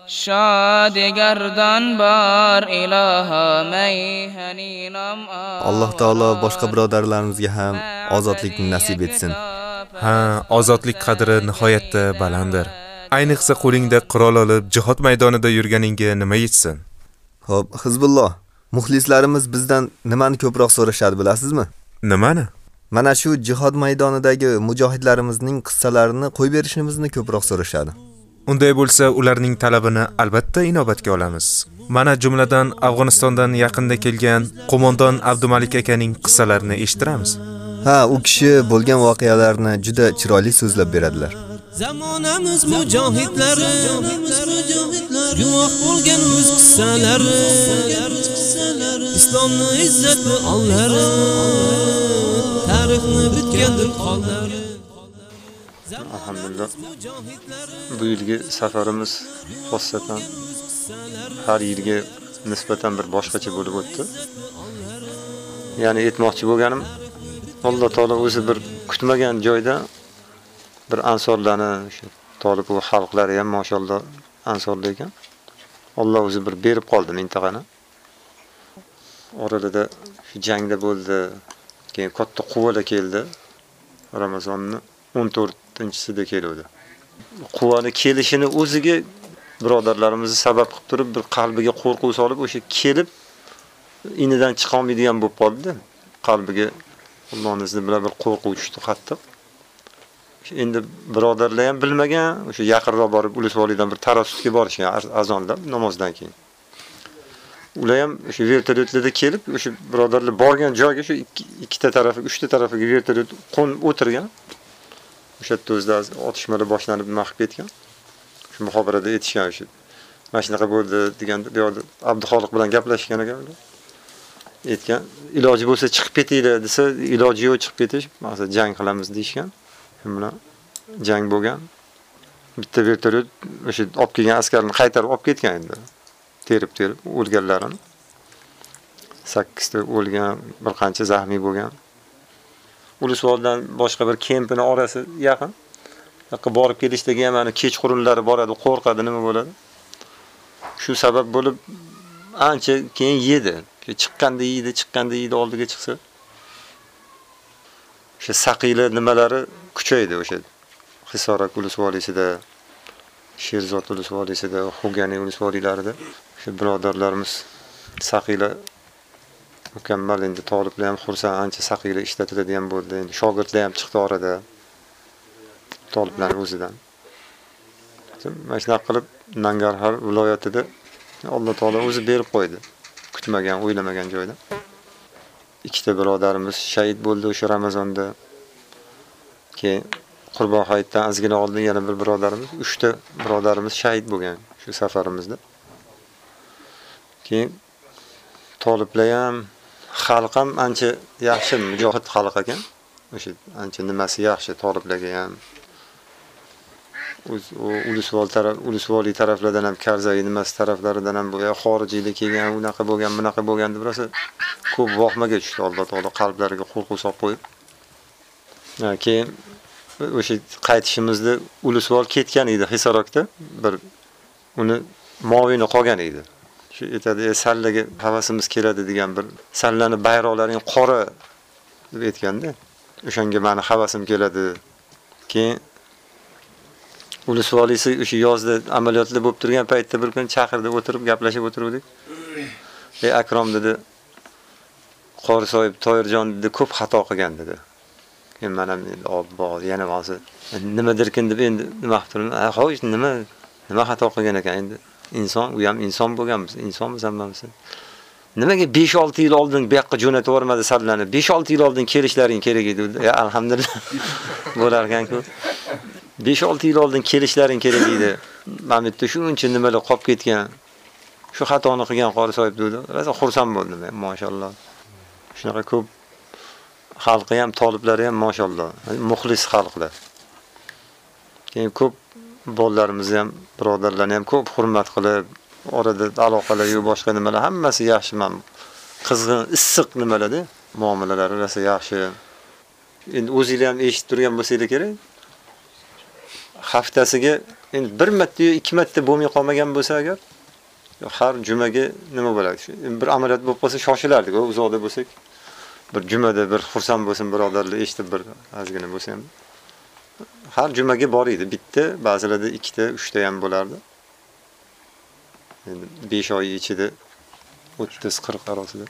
[SPEAKER 22] شادگردان بار الها میهنینم
[SPEAKER 3] alloh taolo boshqa birodarlarimizga ham ozodlikni nasib etsin
[SPEAKER 4] Ha, ozodlik qadri nihoyatda balanddir. Ayniqsa qo'lingda qurol olib jihod maydonida yurganingga nima yetsin?
[SPEAKER 3] Xo'p, Hizbulloh, muxlislarimiz bizdan nimani ko'proq so'rashadi bilasizmi?
[SPEAKER 4] Nimani?
[SPEAKER 3] Mana shu jihod maydonidagi mujohidlarimizning qissalarini qo'yib berishimizni ko'proq so'rashadi.
[SPEAKER 4] Unday bo'lsa, ularning talabini albatta inobatga olamiz. Mana jumladan Afg'onistondan yaqinda kelgan qo'mondon Abdumalik akaning qissalarini eshittiramiz.
[SPEAKER 3] Ha, u kishi bo'lgan voqealarni juda chiroyli so'zlab beradilar.
[SPEAKER 2] Zamonamiz mujohidlari guvoh bo'lgan o'z qissalari Islomni izzatli onlari tarixni bitgandir qonlari
[SPEAKER 23] Alhamdulillah. Bu yilgi safarimiz xossatan har yilga nisbatan bir boshqacha bo'lib o'tdi. Ya'ni aytmoqchi bo'lganim, Alloh taolo o'zi bir kutmagan joyda bir ansorlarni o'sha tolib u xalqlari ham mashalloh ansorlar ekan. Alloh o'zi bir berib qoldi mintaqani. Orada shu jangda bo'ldi. Keyin katta quvada keldi. Ramazonni 14-sida keldi. Quvani kelishini o'ziga birodarlarimizni sabab qilib turib bir qalbiga qo'rquv solib o'sha kelib inidan chiqa olmaydigan bo'lib qoldi. Qalbiga Allohning izni bilan bir qo'rquv tushdi qattiq. Endi birodarlar ham bilmagan, o'sha yaqinroq borib Ulus validan bir tarassutga borishgan azondan namozdan keyin. Ular ham o'sha vertolyotlarda kelib, o'sha birodarlar borgan joyga shu ikkita tarafi, uchta tarafiga vertolyot qo'nib o'tirgan. O'sha yerda o'zida otishmalar boshlanib nima qilib ketgan. Shu muhobarada aytishgan shu. Mana shunaqa bo'ldi deganda bu yerda Abduxoliq bilan gaplashgan ekan ular. Aytgan, iloji bo'lsa chiqib ketinglar desa, iloji yo'q chiqib ketish, maqsad jang qilamiz deyishgan. Shu bilan jang bo'lgan. Bitta vertolyot o'sha olib kelgan askarni qaytarib olib ketgan endi. Terib-terib o'lganlarini. 8 ta o'lgan, bir qancha zahmiy bo'lgan. Ulusvoldan boshqa bir kempini orasi yaqin. Yoqqa borib kelishdagi ham ana kechqurunlari boradi, qo'rqadi, nima bo'ladi. Shu sabab bo'lib ancha keyin yedi. Chiqqanda yeydi, chiqqanda yeydi oldiga chiqsa. O'sha saqiylar nimalari kuchaydi o'sha Hisorak ulusvolisida, Sherzod ulusvolisida, Xugani ulus shu birodarlarimiz saqiylar mukammal endi toliblar ham xursand ancha saqiylar ishlatiladigan bo'ldi. Endi shogirdlar ham chiqdi orada. Toliblar o'zidan. Mana shunaqa qilib Nangarhar viloyatida Alloh taolo o'zi berib qo'ydi. Kutmagan, o'ylamagan joyda. Ikkita birodarimiz shahid bo'ldi o'sha Ramazonda. Keyin Qurbon hayitdan ozgina oldin yana bir birodarimiz, uchta birodarimiz shahid bo'lgan shu safarimizda. Keyin toliblar ham xalq ham ancha yaxshi mujohid xalq ekan. O'sha ancha nimasi yaxshi toliblarga ham. Ulusvol taraf, ulusvoli taraflardan ham Karzai nimasi taraflaridan ham bu xorijiylar kelgan, unaqa bo'lgan, bunaqa bo'lgan deb rosa ko'p vohmaga tushdi Alloh taolo qalblariga qo'rquv solib qo'yib. Keyin o'sha qaytishimizda ulusvol ketgan edi Hisorokda bir uni movini qolgan edi. Shu aytadi, sallaga havasimiz keladi degan bir sallani bayroqlaring qora deb aytganda, o'shanga meni havasim keladi. Keyin Ulus valisi o'sha yozda amaliyotlar bo'lib turgan paytda bir kun chaqirdi, o'tirib gaplashib o'tirdik. Ey Akrom dedi, Qori soyib Toyirjon dedi, ko'p xato qilgan dedi. Keyin men ham endi obbo yana hozir nimadirkin deb endi nima qilib turibman Xo'sh, nima nima xato qilgan ekan endi? Inson, u ham inson bo'lganmiz, insonmiz hammamiz. Nimaga 5-6 yil oldin bu yoqqa jo'natib yubormadi sallanib? 5-6 yil oldin kelishlaring kerak edi. Ya alhamdulillah. Bo'lar ekan-ku. 5-6 yil oldin kelishlaring kerak edi. Mana bitta shuncha nimalar qolib ketgan. Shu xatoni qilgan qori soyib dedi. Rosa xursand bo'ldim, mashalloh. Shunaqa ko'p xalqi ham, toliblari ham mashalloh, muxlis xalqlar. Keyin ko'p bolalarimizni ham, birodarlarni ham ko'p hurmat qilib, orada aloqalar yo'q, boshqa nimalar hammasi yaxshi men qizg'in, issiq nimalarda muomalalari rosa yaxshi. Endi o'zingiz ham eshitib turgan bo'lsangiz kerak. haftasiga endi bir marta yo ikki marta bo'lmay qolmagan bo'lsa agar har jumaga nima bo'ladi? Bir amaliyot bo'lib qolsa shoshilardik, uzoqda bo'lsak. Bir jumada bir xursand bo'lsin birodarlar, eshitib bir ozgina bo'lsa ham. Har jumaga bor edi. Bitta, ba'zilarda ikkita, uchta ham bo'lardi. Endi 5 oy ichida 30-40 orasida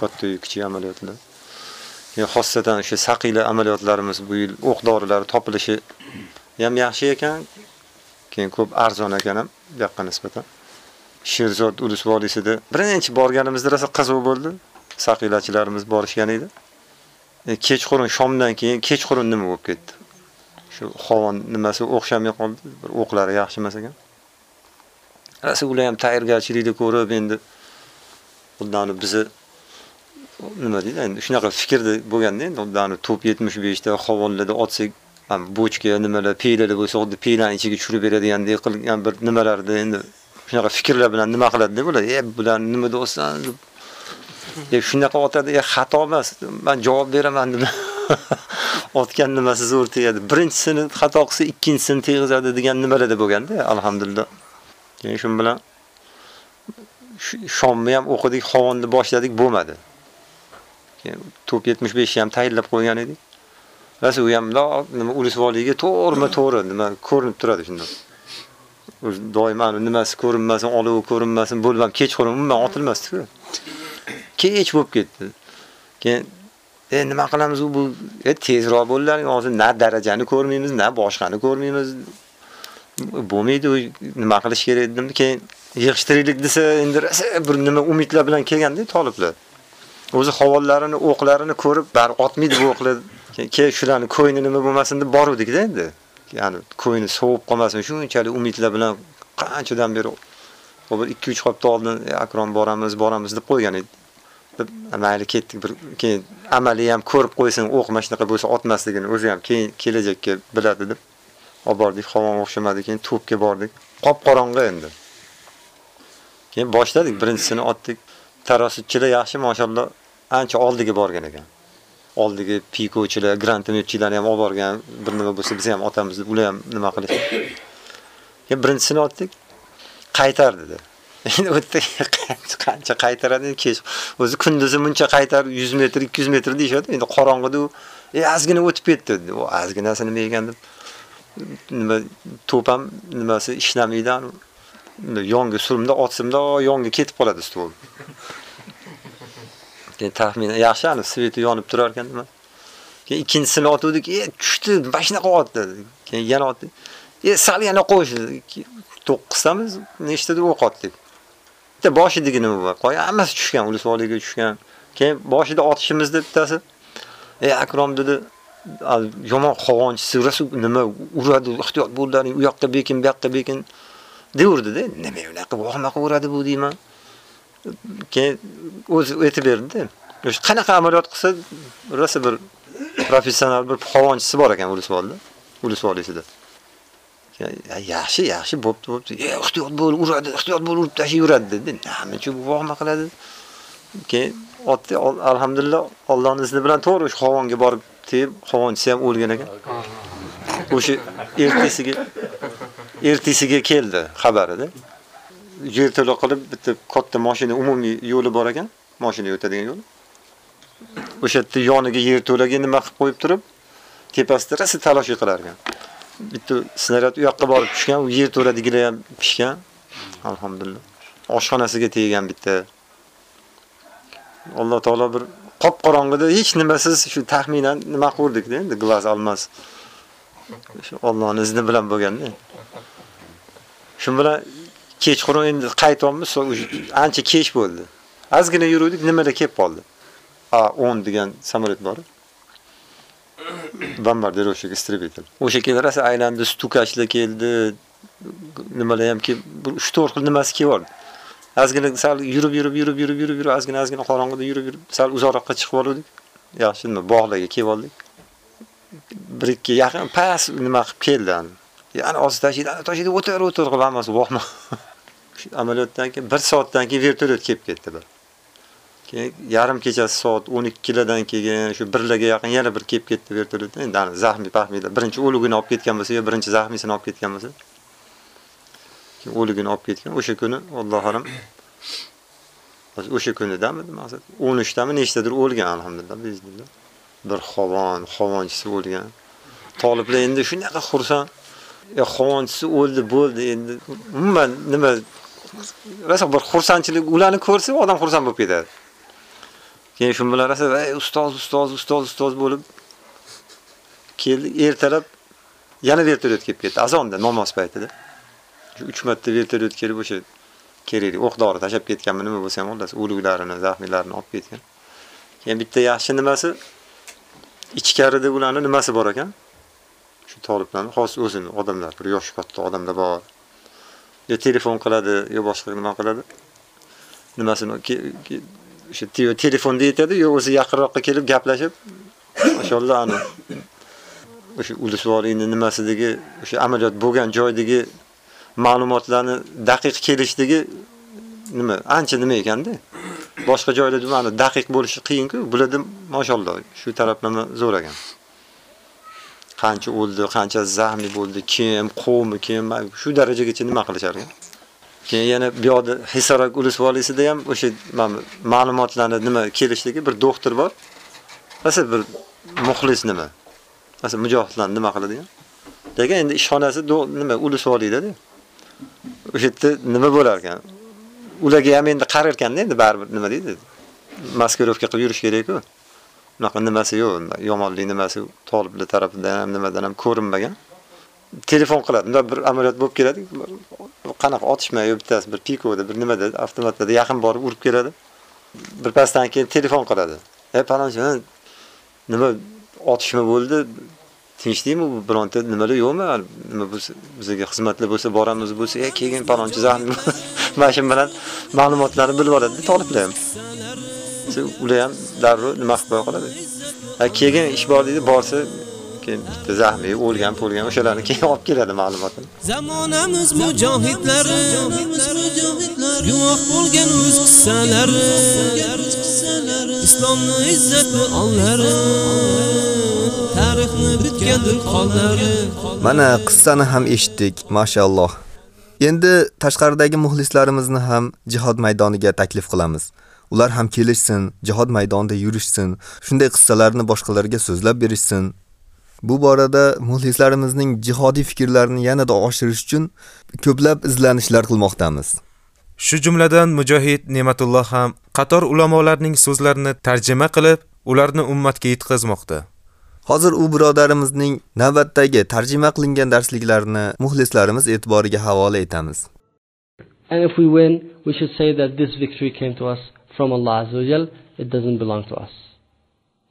[SPEAKER 23] katta kichik amaliyotlar. Ya xossadan o'sha saqila amaliyotlarimiz bu yil o'q dorilar topilishi ham yaxshi ekan. Keyin ko'p arzon ekan ham bu yoqqa nisbatan. Sherzod ulus vodiysida birinchi borganimizda rosa qiziq bo'ldi. saqilachilarimiz borishgan edi. E, kechqurun shomdan keyin kechqurun nima bo'lib ketdi? Shu havon nimasi o'xshamay qoldi. Bir o'qlari yaxshi emas ekan. Rosa ular ham tayyorgarchilikni ko'rib endi undan bizni nima deydi endi shunaqa fikrda bo'lganda endi undan top 75 ta xovonlarda otsak bochka nimalar peylalar bo'lsa xuddi peylarni ichiga tushirib beradigandek qilgan bir nimalarda endi shunaqa fikrlar bilan nima qiladi bular e bular nima deyapsan deb e, shunaqa otadi e, xato emas men javob beraman deb otgan nimasi zo'r tegadi birinchisini xato qilsa ikkinchisini tegizadi degan nimalarda bo'lganda alhamdulillah keyin shu bilan shomni ham o'qidik havonni boshladik bo'lmadi keyin top 75 ham tayinlab qo'ygan edik Rasa u ham nima ulus to'g'rimi to'g'ri nima ko'rinib turadi shunda. O'z doim ana nimasi ko'rinmasin, olovi ko'rinmasin, bo'lmam kechqurun umuman otilmasdi-ku. Kech bo'lib ketdi. Keyin e nima qilamiz u bu e, tezroq bo'llaring hozir na darajani ko'rmaymiz, na boshqani ko'rmaymiz. Bo'lmaydi u nima qilish kerak dedim. Keyin yig'ishtiraylik desa, endi bir nima umidlar bilan kelganda toliblar. O'zi havollarini, o'qlarini ko'rib, bar otmaydi bu o'qlar ke shularni ko'yni nima bo'lmasin deb boruvdik-da endi. Ya'ni ko'yni sovib qolmasin, shunchalik umidlar bilan qanchadan beri bir 2-3 hafta oldin e, Akrom boramiz, boramiz deb qo'ygan edi. Deb mayli ketdik bir keyin amaliy ham ko'rib qo'ysin, o'q mashinaqa bo'lsa otmasligini o'zi ham keyin kelajakka biladi deb olib bordik, havo o'xshamadi, keyin to'pga bordik. Qop qorong'i endi. Keyin boshladik, birinchisini otdik. Tarosutchilar yaxshi, mashalloh ancha oldiga borgan ekan. oldigi pikochilar, grantometchilarni ham olib borgan, bir nima bo'lsa biz ham otamiz deb ular ham nima qilishdi. Keyin birinchisini otdik, qaytar dedi. Endi bitta qancha qaytaradi kech. O'zi kunduzi muncha qaytar 100 metr, 200 metr deyshadi. Endi qorong'ida u e ozgina o'tib ketdi. U ozginasi nima ekan deb nima to'pam nimasi ishlamaydi. Yonga surimda otsimda yonga ketib qoladi stol. Keyin taxminan yaxshi ani sveti yonib turar ekan nima. Keyin ikkinchisini otuvdik, e tushdi, mashina otdi. Keyin yana otdi. E sal yana qo'yish To'qqiztamiz, nechta deb o'q otdik. Bitta boshidagi nima bor? Qoya hammasi tushgan, ulusvoliga tushgan. Keyin boshida otishimizda bittasi e Akrom dedi, yomon qovonchisi rasul nima uradi, ehtiyot bo'llaring, u yoqqa bekin, bu yoqqa bekin deverdi-da. E, nima unaqa vohma uradi bu deyman. keyin o'zi aytib berdi. O'sha qanaqa amaliyot qilsa, rosa bir professional bir qovonchisi bor ekan ulus volida. Yaxshi, yaxshi bo'pti, bo'pti. E, ehtiyot bo'l, uradi, ehtiyot bo'l, urib tashlab yuradi dedi. Nima uchun bu nima qiladi? Keyin otni alhamdulillah, Allohning izni bilan to'g'ri o'sha qovonga borib tegib, qovonchisi ham o'lgan ekan. O'sha ertasiga ertasiga keldi xabarida. yerto'la qilib bitta katta mashina umumiy yo'li bor ekan, mashina o'tadigan yo'l. O'sha yerda yoniga yerto'laga nima qilib qo'yib turib, tepasida rosa talosh qilar ekan. Bitta snaryad u yoqqa borib tushgan, u yer to'radigilar ham pishgan. Alhamdulillah. Oshxonasiga teggan bitta. Alloh taolo bir qop qorong'ida hech nimasiz shu taxminan nima qurdik-da endi glaz almas. Shu Allohning izni bilan bo'lganda. Shu bilan kechqurun endi qaytyapmiz, ancha kech bo'ldi. Ozgina yuruvdik, nimalar kelib qoldi. A10 degan samolyot bor. Bombardirovщик истребитель. O'sha kelarasa aylandi, stukachlar keldi. Nimalar hamki kelib, 3-4 xil nimasi kelib Ozgina sal yurib, yurib, yurib, yurib, yurib, yurib, ozgina ozgina qorong'ida yurib, yurib, sal uzoqroqqa chiqib oldik. Yaxshi nima, bog'larga kelib oldik. Bir ikki yaqin pas nima qilib keldi. Ya'ni oz tashiydi, tashiydi, o'tir, o'tir qilib hammasi vohma. amaliyotdan keyin 1 soatdan keyin vertolyot kelib ketdi bir. Keyin yarim kechasi soat 12 dan keyin shu 1 larga yaqin yana bir kelib ketdi vertolyot. Endi ani zahmi pahmida birinchi o'ligini olib ketgan bo'lsa yo birinchi zahmisini olib ketgan bo'lsa. Keyin o'ligini olib ketgan. O'sha kuni Alloh haram o'sha kunidami maqsad 13 tami nechtadir o'lgan alhamdulillah biznillah. Bir xovon, xovonchisi o'lgan. Toliblar endi shunaqa xursand. E, ya xovonchisi o'ldi, bo'ldi endi. Umuman nima rosa bir xursandchilik ularni ko'rsa odam xursand bo'lib ketadi. Keyin shuni bilan rosa ey ustoz, ustoz, ustoz, ustoz bo'lib keldi ertalab yana vertolyot kelib ketdi azonda namoz paytida. Shu 3 marta vertolyot kelib o'sha kerak o'q dori tashab ketganmi nima bo'lsa ham xullas o'liklarini, zaxmiylarini olib ketgan. Keyin bitta yaxshi nimasi ichkarida ularning nimasi bor ekan? Shu toliblarning xos o'zini odamlar, bir yosh katta odamlar bor. yo telefon qiladi, yo boshqa nima qiladi. Nimasini o'sha telefonda aytadi, yo o'zi yaqinroqqa kelib gaplashib, mashallah ani o'sha ulusvoriyni nimasidagi, o'sha amaliyot bo'lgan joydagi ma'lumotlarni daqiq kelishligi nima, ancha nima ekanda. Boshqa joylarda mana daqiq bo'lishi qiyin-ku, bularda mashalloh shu taraflama zo'r ekan. qancha o'ldi, qancha zahmi bo'ldi, kim, qavmi, kim, shu darajagacha nima qilishar ekan. Keyin yana bu yoqda Hisorak ulus valisida ham o'sha ma'lumotlarni nima kelishligi bir doktor bor. Masalan bir muxlis nima? Masalan mujohidlarni nima qiladigan? Degan endi ishxonasi nima ulus valida-da. O'sha yerda nima bo'lar ekan? Ularga ham endi qarar ekanda endi baribir nima deydi? Maskirovka qilib yurish kerak-ku. unaqa nimasi yo'q, yomonlik nimasi toliblar tarafidan ham nimadan ham ko'rinmagan. Telefon qiladi. Unda bir amaliyot bo'lib keladi. Qanaqa otishma yo bittasi bir pikoda, bir nimada, avtomatlarda yaqin borib urib keladi. Bir pasdan keyin telefon qiladi. e palonchi, nima otishma bo'ldi? Tinchdingmi? Bironta nimalar yo'qmi? Nima bo'lsa, bizga xizmatlar bo'lsa, boramiz bo'lsa, e keyin palonchi zahmi." Mashin bilan ma'lumotlarni bilib oladi, toliblar ham. ular ham darrov nima qilib qoladi. Keyin ish bor deydi, borsa keyin bitta zahmi o'lgan, bo'lgan o'shalarni keyin olib keladi ma'lumotni.
[SPEAKER 2] Zamonamiz mujohidlari, guvoh bo'lgan o'z qissalari, islomni izzati onlari, tarixni bitgan qollari.
[SPEAKER 3] Mana qissani ham eshitdik, mashalloh. Endi tashqaridagi muxlislarimizni ham jihod maydoniga taklif qilamiz. Ular ham kelishsin, jihod maydonida yurishsin, shunday qissalarni boshqalarga so'zlab berishsin. Bu borada muxlislarimizning jihodiy fikrlarini yanada oshirish uchun ko'plab izlanishlar qilmoqdamiz.
[SPEAKER 4] Shu jumladan Mujohid Ne'matulloh ham qator ulamolarning so'zlarini tarjima qilib, ularni ummatga yetkazmoqda.
[SPEAKER 3] Hozir u birodarimizning navbatdagi tarjima qilingan darsliklarini muxlislarimiz e'tiboriga havola etamiz.
[SPEAKER 24] And if we win, we should say that this victory came to us from Allah Azza wa Jal. It doesn't belong to us.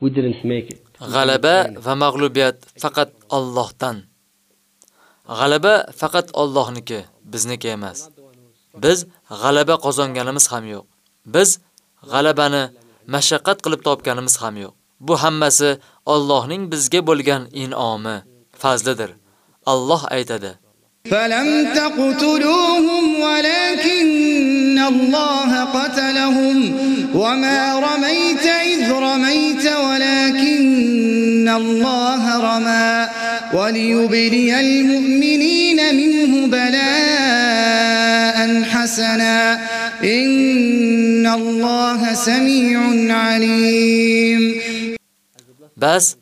[SPEAKER 24] We didn't make it.
[SPEAKER 25] G'alaba va mag'lubiyat faqat Allohdan. G'alaba faqat Allohniki, bizniki emas. Biz g'alaba qozonganimiz ham yo'q. Biz g'alabani mashaqqat qilib topganimiz ham yo'q. Bu hammasi Allohning bizga bo'lgan in'omi, fazlidir. Alloh aytadi:
[SPEAKER 26] فلم تقتلوهم ولكن الله قتلهم وما رميت إذ رميت ولكن الله رمى وليبلي المؤمنين منه بلاء حسنا إن الله سميع عليم
[SPEAKER 25] Bas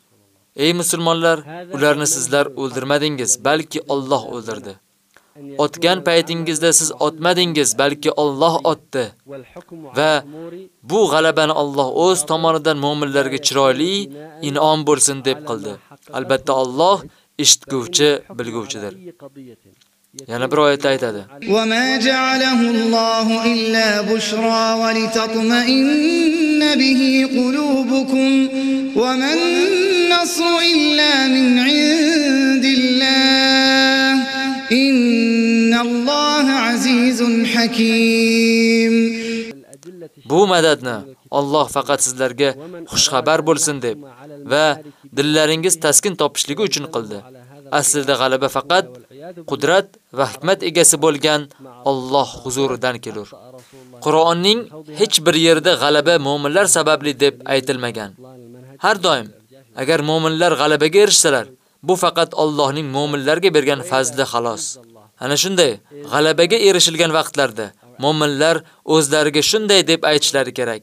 [SPEAKER 25] Ey musulmonlar, ularni sizlar o'ldirmadingiz, balki Alloh o'ldirdi. Otgan paytingizda siz otmadingiz, balki Alloh otdi. Va bu g'alabani Alloh o'z tomonidan mu'minlarga chiroyli in'om bo'lsin deb qildi. Albatta Alloh eshitguvchi, bilguvchidir. Yana bir oyatda aytadi.
[SPEAKER 26] Va ma ja'alahu Allohu illa bushra va litatma'inna bihi qulubukum va man nasru illa min 'indillah innalloha azizun hakim
[SPEAKER 25] Bu madadni Alloh faqat sizlarga xushxabar bo'lsin deb va dillaringiz taskin topishligi uchun qildi. Aslida g'alaba faqat qudrat va hikmat egasi bo'lgan Alloh huzuridan kelur. Qur'onning hech bir yerida g'alaba mu'minlar sababli deb aytilmagan. Har doim agar mu'minlar g'alabaga erishsalar, bu faqat Allohning mu'minlarga bergan fazli xolos. Ana shunday g'alabaga erishilgan vaqtlarda mu'minlar o'zlariga shunday deb aytishlari kerak.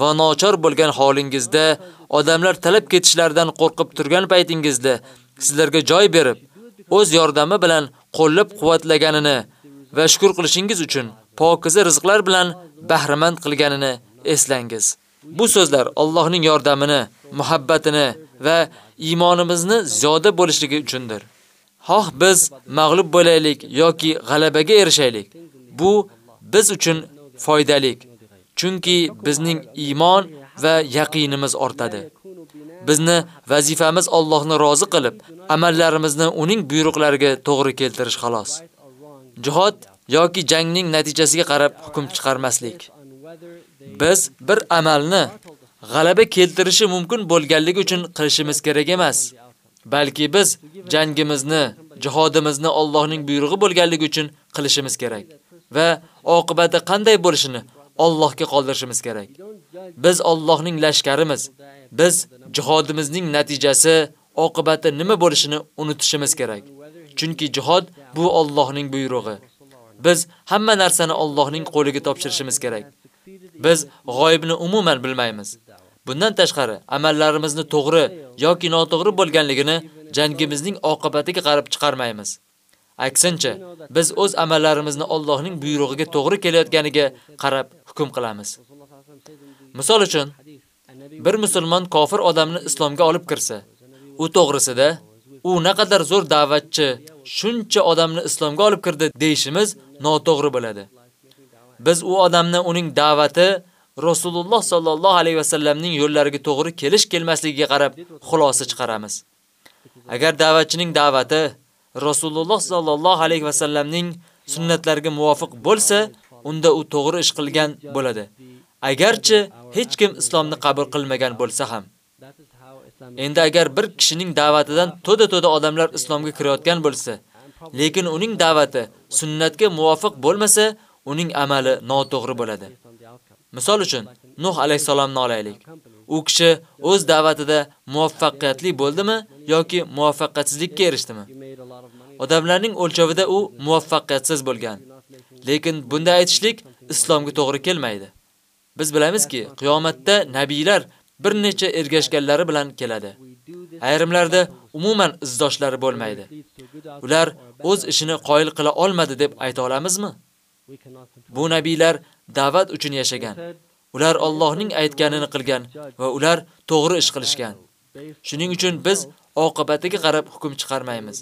[SPEAKER 25] va nochor bo'lgan holingizda, odamlar talab ketishlaridan qo'rqib turgan paytingizda sizlarga joy berib, o'z yordami bilan qo'llab-quvvatlaganini va shukr qilishingiz uchun pokiza rizqlar bilan bahramand qilganini eslangiz. Bu so'zlar Allohning yordamini, muhabbatini va iymonimizni ziyoda bo'lishligi uchundir. Xoh biz mag'lub bo'laylik yoki g'alabaga erishaylik, bu biz uchun foydalik. Chunki bizning iymon va yaqinimiz ortadi. Bizni vazifamiz Allohni rozi qilib, amallarimizni uning buyruqlariga to'g'ri keltirish xolos. Jihod yoki jangning natijasiga qarab hukm chiqarmaslik. Biz bir amalni g'alaba keltirishi mumkin bo'lganligi uchun qilishimiz kerak emas, balki biz jangimizni, jihodimizni Allohning buyrug'i bo'lganligi uchun qilishimiz kerak va oqibati qanday bo'lishini Allohga qoldirishimiz kerak. Biz Allohning lashkarimiz. Biz jihodimizning natijasi, oqibati nima bo'lishini unutishimiz kerak. Chunki jihod bu Allohning buyrug'i. Biz hamma narsani Allohning qo'liga topshirishimiz kerak. Biz g'oyibni umuman bilmaymiz. Bundan tashqari, amallarimizni to'g'ri yoki noto'g'ri bo'lganligini jangimizning oqibatiga qarab chiqarmaymiz. Aksincha, biz o'z amallarimizni Allohning buyrug'iga to'g'ri kelayotganiga qarab hukm qilamiz. Misol uchun, bir musulmon kofir odamni islomga olib kirsa, u to'g'risida u naqadar zo'r da'vatchi, shuncha odamni islomga olib kirdi deyishimiz noto'g'ri bo'ladi. Biz u odamni uning da'vati Rasululloh sallallohu alayhi va sallamning yo'llariga to'g'ri kelish kelmasligiga qarab xulosa chiqaramiz. Agar da'vatchining da'vati Rasululloh sallallohu alayhi va sallamning sunnatlariga muvofiq bo'lsa, unda u to'g'ri ish qilgan bo'ladi. Agarchi hech kim islomni qabul qilmagan bo'lsa ham. Endi agar bir kishining da'vatidan to'da-to'da odamlar islomga kirayotgan bo'lsa, lekin uning da'vati sunnatga muvofiq bo'lmasa, uning amali noto'g'ri bo'ladi. Misol uchun, Nuh alayhisalomni olaylik. U kishi o'z da'vatida muvaffaqiyatli bo'ldimi yoki muvaffaqiyatsizlikka erishdimi? Odamlarning o'lchovida u muvaffaqiyatsiz bo'lgan. Lekin bunday aytishlik islomga to'g'ri kelmaydi. Biz bilamizki, qiyomatda nabiylar bir necha ergashganlari bilan keladi. Ayrimlarda umuman izdoshlari bo'lmaydi. Ular o'z ishini qoyil qila olmadi deb ayta olamizmi? Bu nabiylar da'vat uchun yashagan. Ular Allohning aytganini qilgan va ular to'g'ri ish qilishgan. Shuning uchun biz oqibatiga qarab hukm chiqarmaymiz.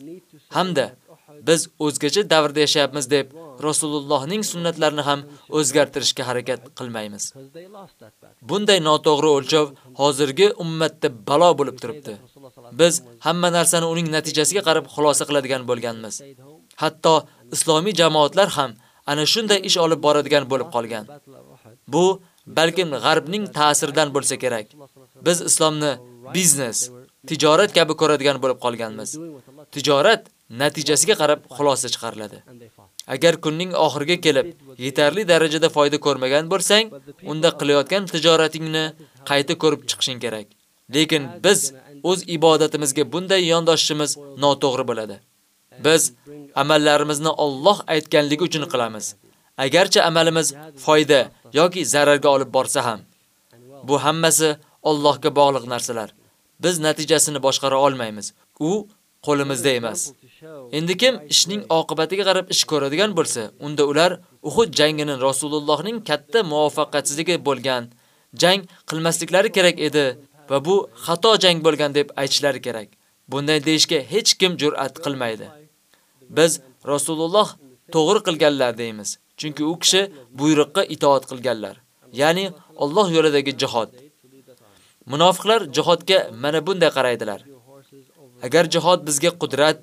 [SPEAKER 25] Hamda biz o'zgacha davrda yashayapmiz deb Rasulullohning sunnatlarini ham o'zgartirishga harakat qilmaymiz. Bunday noto'g'ri o'lchov hozirgi ummatda balo bo'lib turibdi. Biz hamma narsani uning natijasiga qarab xulosa qiladigan bo'lganmiz. Hatto islomiy jamoatlar ham ana shunday ish olib boradigan bo'lib qolgan. Bu balkim g'arbning ta'siridan bo'lsa kerak. Biz islomni biznes, tijorat kabi ko'radigan bo'lib qolganmiz. Tijorat natijasiga qarab xulosa chiqariladi. Agar kunning oxiriga kelib yetarli darajada foyda ko'rmagan bo'lsang, unda qilayotgan tijoratingni qayta ko'rib chiqishing kerak. Lekin biz o'z ibodatimizga bunday yondoshishimiz noto'g'ri bo'ladi. Biz amallarimizni Alloh aytganligi uchun qilamiz. Agarcha amalimiz foyda yoki zararga olib borsa ham, bu hammasi Allohga bog'liq narsalar. Biz natijasini boshqara olmaymiz. U qo'limizda emas. Endi kim ishning oqibatiga qarab ish ko'radigan bo'lsa, unda ular Uhud jangining Rasulullohning katta muvaffaqiyatsizligi bo'lgan jang qilmasliklari kerak edi va bu xato jang bo'lgan deb aytishlari kerak. Bunday deyishga hech kim jur'at qilmaydi. Biz Rasululloh to'g'ri qilganlar deymiz. Chunki u kishi buyruqqa itoat qilganlar. ya'ni Alloh yo'lidagi jihod. Munofiqlar jihodga mana bunday qaraydilar. Agar jihad bizga qudrat,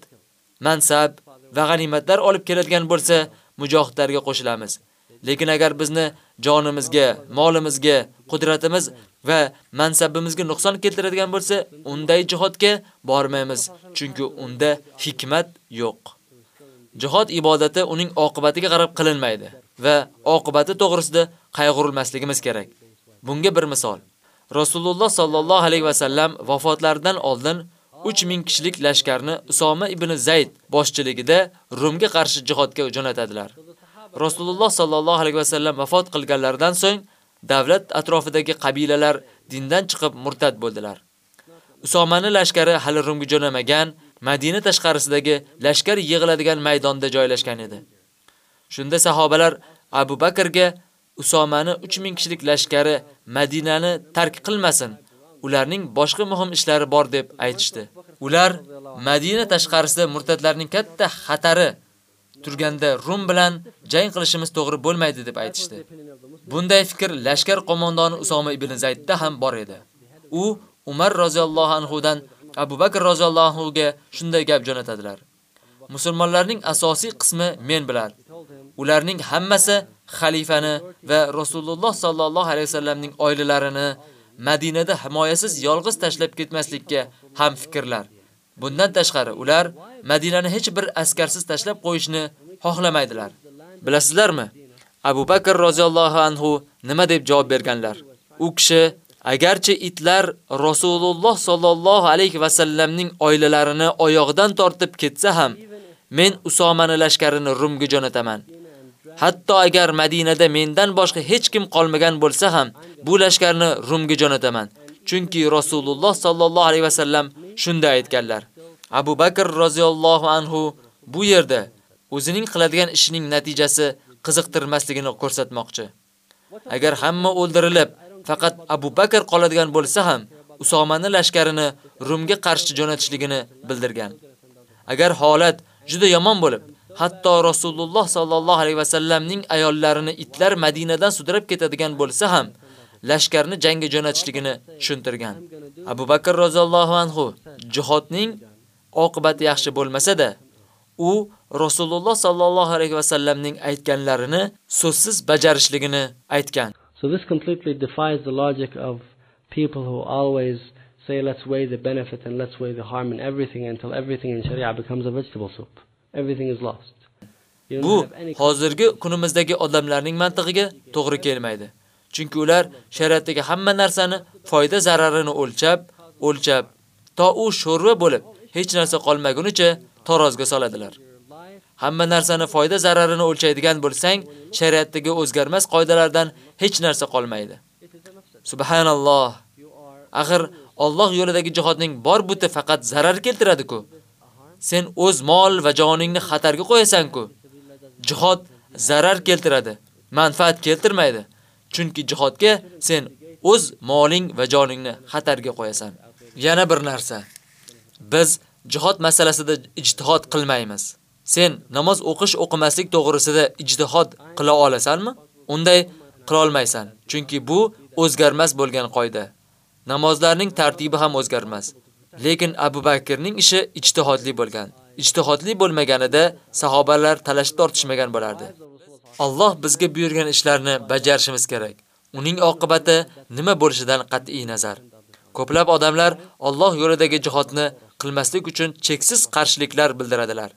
[SPEAKER 25] mansab va g'animatlar olib keladigan bo'lsa, mujohidlarga qo'shilamiz. Lekin agar bizni jonimizga, molimizga, qudratimiz va mansabimizga nuqson keltiradigan bo'lsa, unday jihodga bormaymiz, chunki unda hikmat yo'q. Jihod ibodati uning oqibatiga qarab qilinmaydi va oqibati to'g'risida qayg'urilmasligimiz kerak. Bunga bir misol. Rasululloh sallallohu alayhi va sallam vafotlaridan oldin 3000 kishilik lashkarni Usoma ibn Zayd boshchiligida Rumga qarshi jihodga jo'natadilar. Rasululloh sallallohu alayhi va sallam vafot qilganlaridan so'ng davlat atrofidagi qabilalar dindan chiqib murtad bo'ldilar. Usomani lashkari hali Rumga jo'namagan, Madina tashqarisidagi lashkar yig'iladigan maydonda joylashgan edi. Shunda sahobalar Abu Bakrga Usomani 3000 kishilik lashkari Madinani tark qilmasin, ularning boshqa muhim ishlari bor deb aytishdi. Ular Madina tashqarisida murtadlarning katta xatari turganda Rum bilan jang qilishimiz to'g'ri bo'lmaydi deb aytishdi. Bunday fikr lashkar qo'mondoni Usoma ibn Zaydda ham bor edi. U Umar roziyallohu anhu dan Abu Bakr roziyallohu anhu ga shunday gap jo'natadilar. Musulmonlarning asosiy qismi men bilan. Ularning hammasi xalifani va Rasululloh sallallohu alayhi vasallamning oilalarini Madinada himoyasiz yolg'iz tashlab ketmaslikka ham fikrlar. Bundan tashqari ular Madinani hech bir askarsiz tashlab qo'yishni xohlamaydilar. Bilasizlarmi? Abu Bakr roziyallohu anhu nima deb javob berganlar? U kishi agarchi itlar Rasululloh sallallohu alayhi va sallamning oilalarini oyog'idan tortib ketsa ham, men Usomani lashkarini Rumga jo'nataman. Hatto agar Madinada mendan boshqa hech kim qolmagan bo'lsa ham, bu lashkarni Rumga jo'nataman. Chunki Rasululloh sallallohu alayhi vasallam shunday aytganlar. Abu Bakr roziyallohu anhu bu yerda o'zining qiladigan ishining natijasi qiziqtirmasligini ko'rsatmoqchi. Agar hamma o'ldirilib, faqat Abu Bakr qoladigan bo'lsa ham, Usomani lashkarini Rumga qarshi jo'natishligini bildirgan. Agar holat juda yomon bo'lib, hatto Rasululloh sallallohu alayhi va sallamning ayollarini itlar Madinadan sudrab ketadigan bo'lsa ham, lashkarni jangga jo'natishligini tushuntirgan. Abu Bakr roziyallohu anhu jihodning oqibati yaxshi bo'lmasa-da, u Rasululloh sallallohu alayhi va sallamning aytganlarini so'zsiz bajarishligini aytgan.
[SPEAKER 24] So this completely defies the logic of people who always say let's weigh the benefit and let's weigh the harm in everything until everything in Sharia becomes a vegetable soup. Everything is lost.
[SPEAKER 25] Bu hozirgi kunimizdagi odamlarning mantig'iga to'g'ri kelmaydi. Chunki ular shariatdagi hamma narsani foyda zararini o'lchab, o'lchab, to u sho'rva bo'lib, hech narsa qolmagunicha tarozga soladilar. Hamma narsani foyda zararini o'lchaydigan bo'lsang, shariatdagi o'zgarmas qoidalardan hech narsa qolmaydi. Subhanalloh. Axir Alloh yo'lidagi jihodning bor buti faqat zarar keltiradi-ku. Sen o'z mol va joningni xatarga qo'yasan-ku. Jihod zarar keltiradi, manfaat keltirmaydi. Chunki jihodga sen o'z moling va joningni xatarga qo'yasan. Yana bir narsa. Biz jihod masalasida ijtihod qilmaymiz. Sen namoz o'qish o'qimaslik to'g'risida ijtihod qila olasanmi? Unday qila olmaysan, chunki bu o'zgarmas bo'lgan qoida. Namozlarning tartibi ham o'zgarmas. Lekin Abu Bakrning ishi ijtihodli bo'lgan. Ijtihodli bo'lmaganida sahobalar talash tortishmagan bo'lardi. Alloh bizga buyurgan ishlarni bajarishimiz kerak. Uning oqibati nima bo'lishidan qat'iy nazar. Ko'plab odamlar Alloh yo'lidagi jihodni qilmaslik uchun cheksiz qarshiliklar bildiradilar.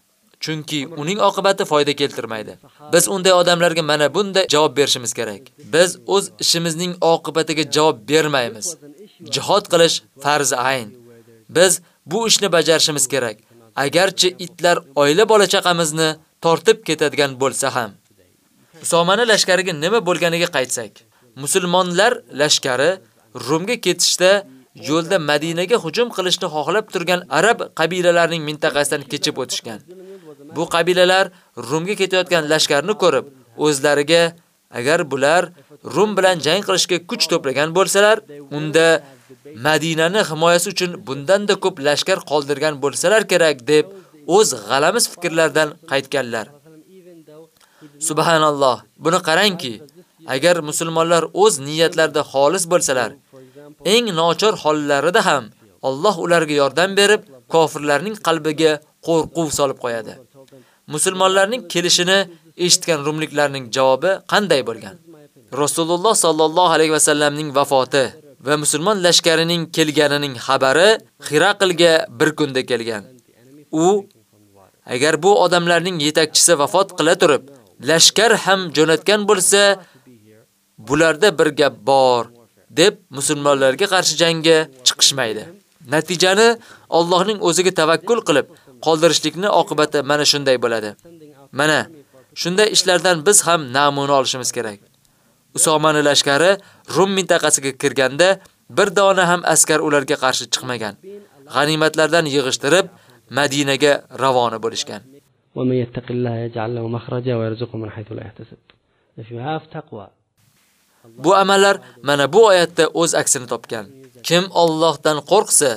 [SPEAKER 25] Chunki uning oqibati foyda keltirmaydi. Biz unday odamlarga mana bunday javob berishimiz kerak. Biz o'z ishimizning oqibatiga javob bermaymiz. Jihod qilish farz ayn. Biz bu ishni bajarishimiz kerak. Agarchi itlar oila bola chaqamizni tortib ketadigan bo'lsa ham. Usomani lashkariga nima bo'lganiga qaytsak, musulmonlar lashkari Rumga ketishda yo'lda Madinaga hujum qilishni xohlab turgan arab qabilalarining mintaqasidan kechib o'tishgan. Bu qabilalar Rumga ketayotgan lashkarni ko'rib, o'zlariga agar bular Rum bilan jang qilishga kuch to'plagan bo'lsalar, unda Madinani himoyasi uchun bundan-da ko'p lashkar qoldirgan bo'lsalar kerak deb o'z g'alamis fikrlardan qaytganlar. Subhanalloh. Buni qarangki, Agar musulmonlar o'z niyatlarida xolis bo'lsalar, eng nochor hollarida ham Alloh ularga yordam berib, kofirlarning qalbiga qo'rquv solib qo'yadi. Musulmonlarning kelishini eshitgan rumliklarning javobi qanday bo'lgan? Rasululloh sallallohu alayhi va sallamning vafoti va musulmon lashkarining kelganining xabari Xiraqilga bir kunda kelgan. U agar bu odamlarning yetakchisi vafot qila turib, lashkar ham jo'natgan bo'lsa, bularda bir gap bor deb musulmonlarga qarshi jangga chiqishmaydi. Natijani Allohning o'ziga tavakkul qilib qoldirishlikni oqibati mana shunday bo'ladi. Mana shunday ishlardan biz ham namuna olishimiz kerak. Usomani lashkari Rum mintaqasiga kirganda bir dona ham askar ularga qarshi chiqmagan. G'animatlardan yig'ishtirib Madinaga ravona bo'lishgan.
[SPEAKER 24] Man yattaqillaha yaj'al lahu makhraja wa yarzuqhu min haythu la yahtasib. Ifhaf taqwa.
[SPEAKER 25] Bu amallar mana bu oyatda o'z aksini topgan. Kim Allohdan qo'rqsa,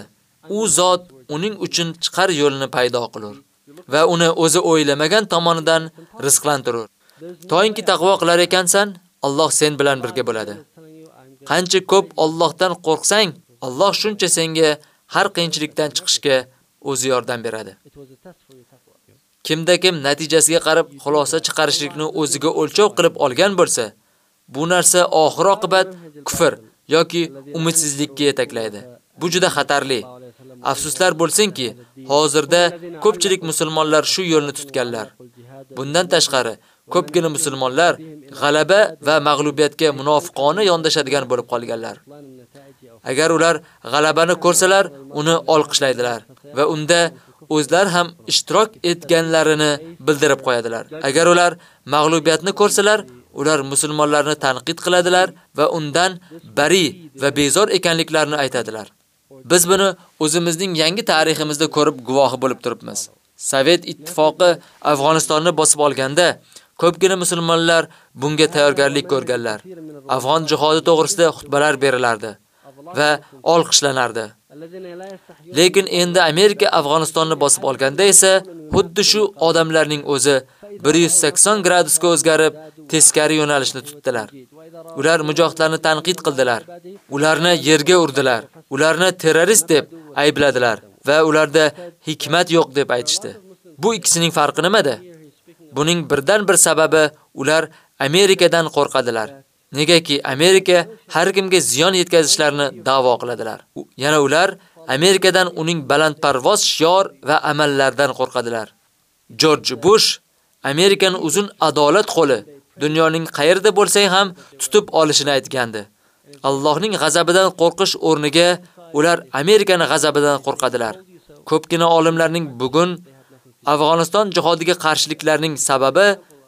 [SPEAKER 25] u zot uning uchun chiqar yo'lini paydo qilur va uni o'zi o'ylamagan tomonidan rizqlantirur. Toyinki taqvo qilar ekansan, Alloh sen bilan birga bo'ladi. Qancha ko'p Allohdan qo'rqsang, Alloh shuncha senga har qiyinchilikdan chiqishga o'zi yordam beradi. Kimda kim natijasiga qarab xulosa chiqarishlikni o'ziga o'lchov qilib olgan bo'lsa, bu narsa oxir oqibat kufr yoki umidsizlikka yetaklaydi. Bu juda xatarli. Afsuslar bo'lsinki, hozirda ko'pchilik musulmonlar shu yo'lni tutganlar. Bundan tashqari, ko'pgina musulmonlar g'alaba va mag'lubiyatga munofiqona yondashadigan bo'lib qolganlar. Agar ular g'alabani ko'rsalar, uni olqishlaydilar va unda o'zlar ham ishtirok etganlarini bildirib qo'yadilar. Agar ular mag'lubiyatni ko'rsalar, ular musulmonlarni tanqid qiladilar va undan bari va bezor ekanliklarini aytadilar. Biz buni o'zimizning yangi tariximizda ko'rib guvohi bo'lib turibmiz. Sovet ittifoqi Afg'onistonni bosib olganda ko'pgina musulmonlar bunga tayyorgarlik ko'rganlar. Afg'on jihodi to'g'risida xutbalar berilardi va olqishlanardi. Lekin endi Amerika Afg'onistonni bosib olganda esa xuddi shu odamlarning o'zi 180 gradusga o'zgarib, teskari yo'nalishni tutdilar. Ular mujohidlarni tanqid qildilar. Ularni yerga urdilar. Ularni terrorist deb aybladilar va ularda hikmat yo'q deb aytishdi. Bu ikkisining farqi nimada? Buning birdan bir sababi ular Amerikadan qo'rqadilar. Negaki Amerika har kimga ziyon yetkazishlarini da'vo qiladilar. Yana ular Amerikadan uning balandparvoz shior va amallaridan qo'rqadilar. George Bush Amerikani uzun adolat qo'li dunyoning qayerda bo'lsang ham tutib olishini aytgandi. Allohning g'azabidan qo'rqish o'rniga ular Amerikani g'azabidan qo'rqadilar. Ko'pgina olimlarning bugun Afg'oniston jihodiga qarshiliklarning sababi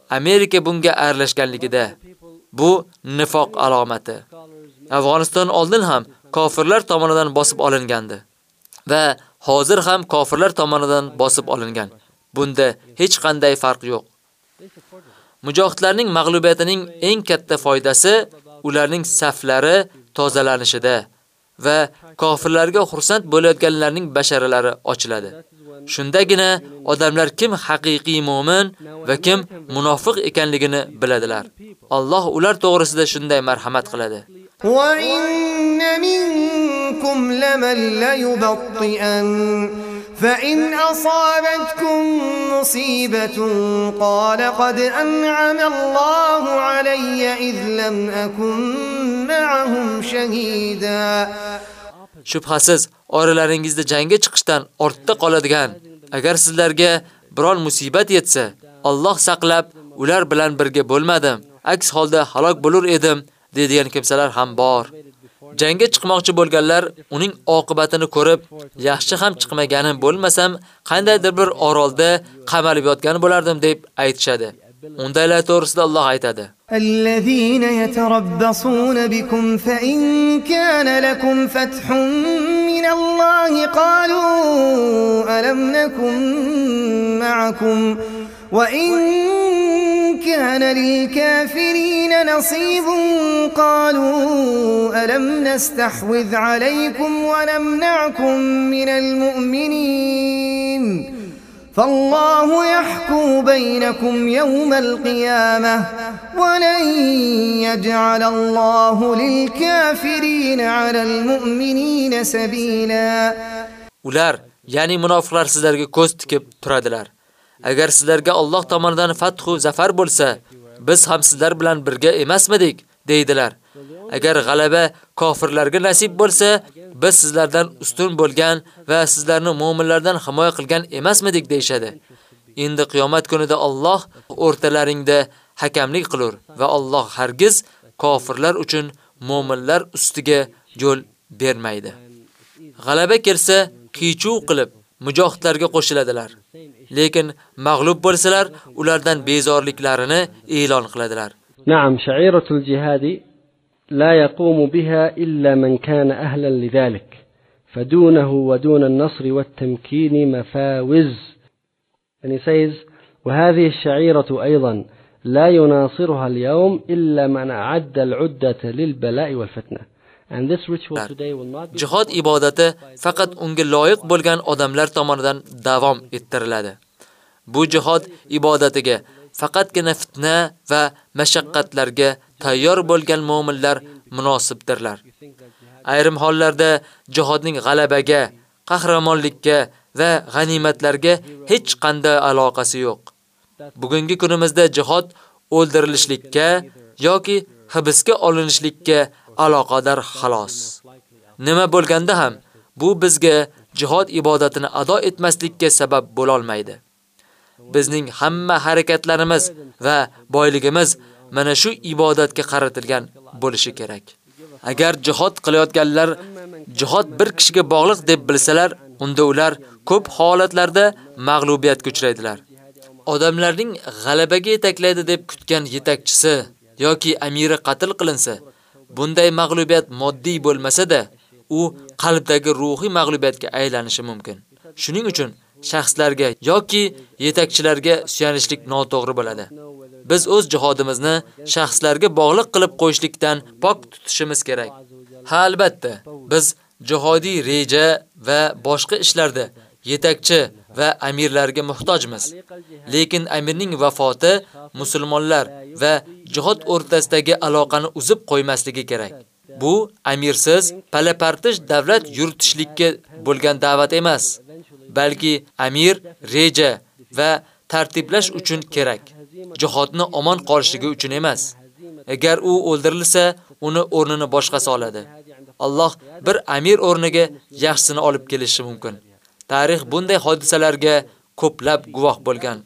[SPEAKER 25] Amerika bunga aralashganligida. Bu nifoq alomati. Afg'oniston oldin ham kofirlar tomonidan bosib olingandi va hozir ham kofirlar tomonidan bosib olingan. Bunda hech qanday farq yo'q. Mujohidlarning mag'lubiyatining eng katta foydasi ularning saflari tozalanishida va kofirlarga xursand bo'layotganlarning basharalari ochiladi. Shundagina odamlar kim haqiqiy mu'min va kim munofiq ekanligini biladilar. Alloh ular to'g'risida shunday marhamat qiladi.
[SPEAKER 26] وَإِنَّ مِنكُمْ لَمَن لَّيُبَطِّئَنَّ فإن أصابتكم مصيبة قال قد أنعم الله علي إذ لم أكن معهم شهيدا
[SPEAKER 25] Shubhasiz, oralaringizda jangga chiqishdan ortda qoladigan, agar sizlarga biror musibat yetsa, Alloh saqlab, ular bilan birga bo'lmadim, aks holda halok bo'lur edim, deydigan kimsalar ham bor. Jangga chiqmoqchi bo'lganlar uning oqibatini ko'rib, yaxshi ham chiqmaganim bo'lmasam, qandaydir bir orolda qamalib yotgan bo'lardim deb aytishadi. Undaylar to'g'risida Alloh aytadi:
[SPEAKER 26] "Allazina yatarabbasuna bikum fa in kana lakum fathun min Allohi qalu alam nakum ma'akum" وإن كان للكافرين نصيب قالوا ألم نستحوذ عليكم ونمنعكم من المؤمنين فالله يحكم بينكم يوم القيامة ولن يجعل الله للكافرين على المؤمنين سبيلا
[SPEAKER 25] Ular, ya'ni munofiqlar sizlarga ko'z tikib turadilar. Agar sizlarga Alloh tomonidan fathu zafar bo'lsa, biz ham sizlar bilan birga emasmidik, deydilar. Agar g'alaba kofirlarga nasib bo'lsa, biz sizlardan ustun bo'lgan va sizlarni mu'minlardan himoya qilgan emasmidik deyshadi. Endi qiyomat kunida Alloh o'rtalaringda hakamlik qilur va Alloh hargiz kofirlar uchun mu'minlar ustiga yo'l bermaydi. G'alaba kelsa, qichuv qilib mujohidlarga qo'shiladilar. Lekin mag'lub bo'lsalar, ulardan bezorliklarini e'lon qiladilar.
[SPEAKER 24] نعم شعيرة الجهاد لا يقوم بها إلا من كان أهلا لذلك فدونه ودون النصر والتمكين مفاوز and he says وهذه الشعيرة أيضا لا يناصرها اليوم إلا من أعد العدة للبلاء والفتنة
[SPEAKER 25] Jihad ibodati faqat unga loyiq bo'lgan odamlar tomonidan davom ettiriladi. Bu jihad ibodatiga faqatgina fitna va mashaqqatlarga tayyor bo'lgan mu'minlar munosibdirlar. Ayrim hollarda jihodning g'alabaga, qahramonlikka va g'animatlarga hech qanday aloqasi yo'q. Bugungi kunimizda jihod o'ldirilishlikka yoki hibsga olinishlikka aloqador xolos. Nima bo'lganda ham bu bizga jihod ibodatini ado etmaslikka sabab bo'la olmaydi. Bizning hamma harakatlarimiz va boyligimiz mana shu ibodatga qaratilgan bo'lishi kerak. Agar jihod qilayotganlar jihod bir kishiga bog'liq deb bilsalar, unda ular ko'p holatlarda mag'lubiyatga uchraydilar. Odamlarning g'alabaga yetaklaydi deb kutgan yetakchisi yoki amiri qatl qilinsa, bunday mag'lubiyat moddiy bo'lmasa-da, u qalbdagi ruhiy mag'lubiyatga aylanishi mumkin. Shuning uchun shaxslarga yoki yetakchilarga suyanishlik noto'g'ri bo'ladi. Biz o'z jihodimizni shaxslarga bog'liq qilib qo'yishlikdan pok tutishimiz kerak. Ha albatta, biz jihodiy reja va boshqa ishlarda yetakchi va amirlarga muhtojmiz. Lekin amirning vafoti musulmonlar va jihod o'rtasidagi aloqani uzib qo'ymasligi kerak. Bu amirsiz palapartish davlat yuritishlikka bo'lgan da'vat emas, balki amir reja va tartiblash uchun kerak. Jihodni omon qolishligi uchun emas. Agar u o'ldirilsa, uni o'rnini boshqasi oladi. Alloh bir amir o'rniga yaxshisini olib kelishi mumkin. Tarix bunday hodisalarga ko'plab guvoh bo'lgan.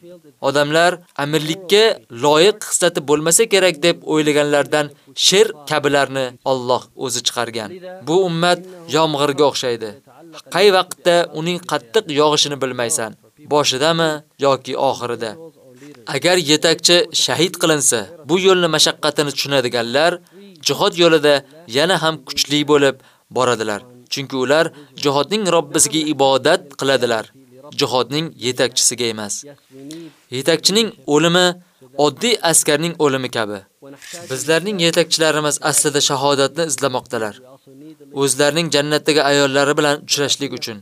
[SPEAKER 25] Odamlar amirlikka loyiq xislati bo'lmasa kerak deb o'ylaganlardan sher kabilarni Alloh o'zi chiqargan. Bu ummat yomg'irga o'xshaydi. Qay vaqtda uning qattiq yog'ishini bilmaysan. Boshidami yoki oxirida. Agar yetakchi shahid qilinsa, bu yo'lni mashaqqatini tushunadiganlar jihod yo'lida yana ham kuchli bo'lib boradilar. Chunki ular jihodning Robbisiga ibodat qiladilar. Jihodning yetakchisiga emas. Yetakchining o'limi oddiy askarning o'limi kabi. Bizlarning yetakchilarimiz aslida shahodatni izlamoqdalar. O'zlarining jannatdagi ayollari bilan uchrashlik uchun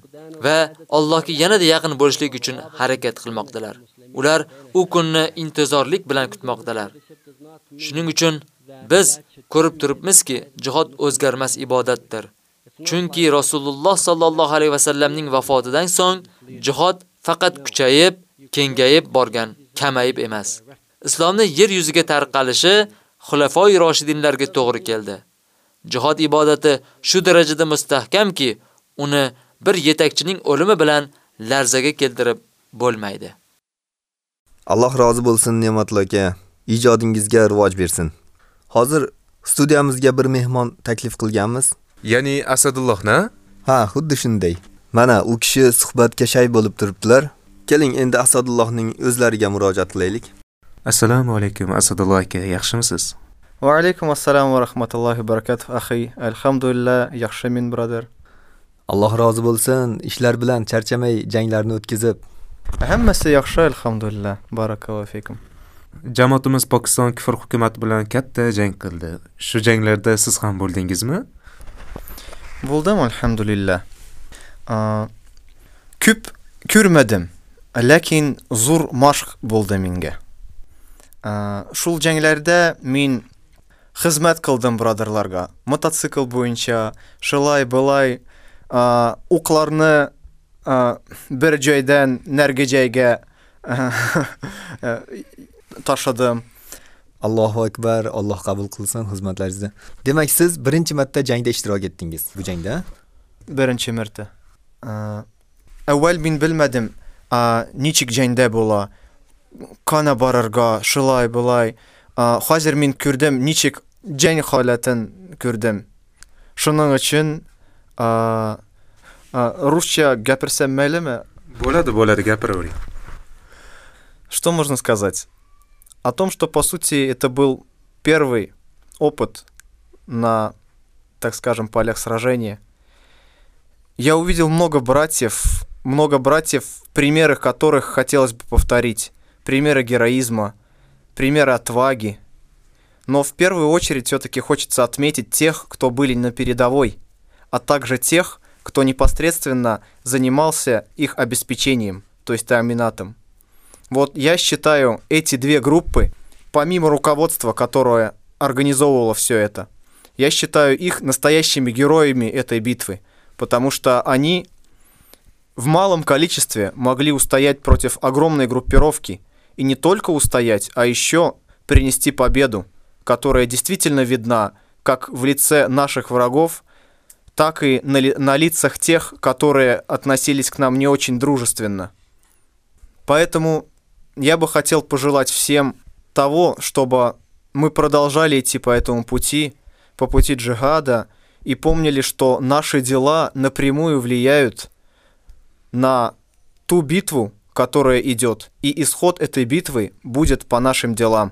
[SPEAKER 25] va Allohga yanada yaqin bo'lishlik uchun harakat qilmoqdalar. Ular u kunni intizorlik bilan kutmoqdalar. Shuning uchun biz ko'rib turibmizki, jihod o'zgarmas ibodatdir. Chunki Rasululloh sallallohu alayhi va sallamning vafotidan so'ng jihod faqat kuchayib, kengayib borgan, kamayib emas. Islomni yer yuziga tarqalishi xulafoi roshidinlarga to'g'ri keldi. Jihod ibodati shu darajada mustahkamki, uni bir yetakchining o'limi bilan larzaga keltirib bo'lmaydi.
[SPEAKER 3] Alloh rozi bo'lsin Ne'matli aka. Ijodingizga rivoj bersin. Hozir studiyamizga bir mehmon taklif qilganmiz.
[SPEAKER 4] Ya'ni Asadullohna?
[SPEAKER 3] Ha, xuddi shunday. Mana u kishi suhbatga shay bo'lib turibdilar. Keling endi Asadullohning o'zlariga murojaat qilaylik.
[SPEAKER 4] Assalomu alaykum Asadulloh aka, yaxshimisiz?
[SPEAKER 6] Va alaykum assalom va rahmatullohi va barakatuh axi. Alhamdulillah, yaxshimen brother.
[SPEAKER 3] Alloh rozi bo'lsin. Ishlar bilan charchamay janglarni o'tkazib.
[SPEAKER 6] Hammasi yaxshi, alhamdulillah. Barakallohu fikum.
[SPEAKER 4] Jamoatimiz Pokiston kufr hukumati bilan katta jang qildi. Shu janglarda siz ham bo'ldingizmi?
[SPEAKER 6] Buldum А күп көрмәдем,
[SPEAKER 27] ләкин зур машқ болды менге. Шул жәңләрдә мин хезмәт кылдым брадерларга. Мотоцикл буенча шылай былай укларны бер җайдан нәргә җайга ташыдым.
[SPEAKER 3] Allohu akbar, Alloh qabul qilsin xizmatlaringizni. Demak, siz birinchi marta jangda ishtirok etdingiz bu jangda?
[SPEAKER 27] Белмәдем, э, ничек җәңдә була. Кана барырга, шулай былай. Э, Хәзер мин күрдем, ничек җәң халатын күрдем. Шуның өчен э, э, русча гәперсәм мәйлеме?
[SPEAKER 4] Bo'ladi, bo'ladi, gapiravering.
[SPEAKER 27] Что можно сказать? О том, что по сути это был первый опыт на, так скажем, полях сражения. Я увидел много братьев, много братьев, примеры которых хотелось бы повторить. Примеры героизма, примеры отваги. Но в первую очередь все-таки хочется отметить тех, кто были на передовой, а также тех, кто непосредственно занимался их обеспечением, то есть аминатом. Вот я считаю эти две группы, помимо руководства, которое организовывало все это, я считаю их настоящими героями этой битвы, потому что они в малом количестве могли устоять против огромной группировки, и не только устоять, а еще принести победу, которая действительно видна как в лице наших врагов, так и на, ли- на лицах тех, которые относились к нам не очень дружественно. Поэтому я бы хотел пожелать всем того, чтобы мы продолжали идти по этому пути, по пути джихада, и помнили, что наши дела напрямую влияют на ту битву, которая идет, и исход этой битвы будет по нашим делам.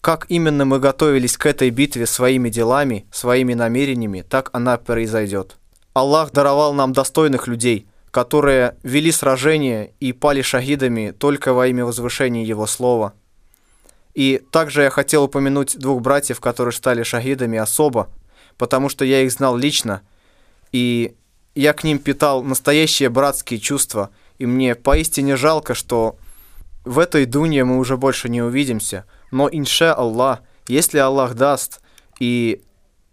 [SPEAKER 27] Как именно мы готовились к этой битве своими делами, своими намерениями, так она произойдет. Аллах даровал нам достойных людей, которые вели сражения и пали шахидами только во имя возвышения Его Слова. И также я хотел упомянуть двух братьев, которые стали шахидами особо, потому что я их знал лично, и я к ним питал настоящие братские чувства, и мне поистине жалко, что в этой дуне мы уже больше не увидимся, но инша Аллах, если Аллах даст и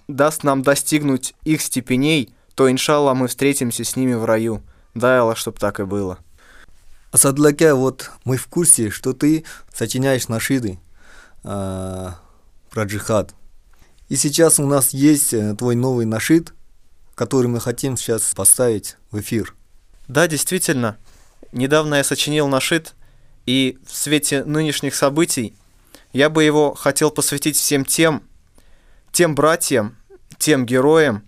[SPEAKER 27] даст нам достигнуть их степеней, то иншаллах мы встретимся с ними в раю. Дай Аллах, чтобы так и было.
[SPEAKER 3] Асадлака, вот мы в курсе, что ты сочиняешь нашиды а, про джихад. И сейчас у нас есть э, твой новый нашид, который мы хотим сейчас поставить в эфир.
[SPEAKER 27] Да, действительно. Недавно я сочинил нашид, и в свете нынешних событий я бы его хотел посвятить всем тем, тем братьям, тем героям,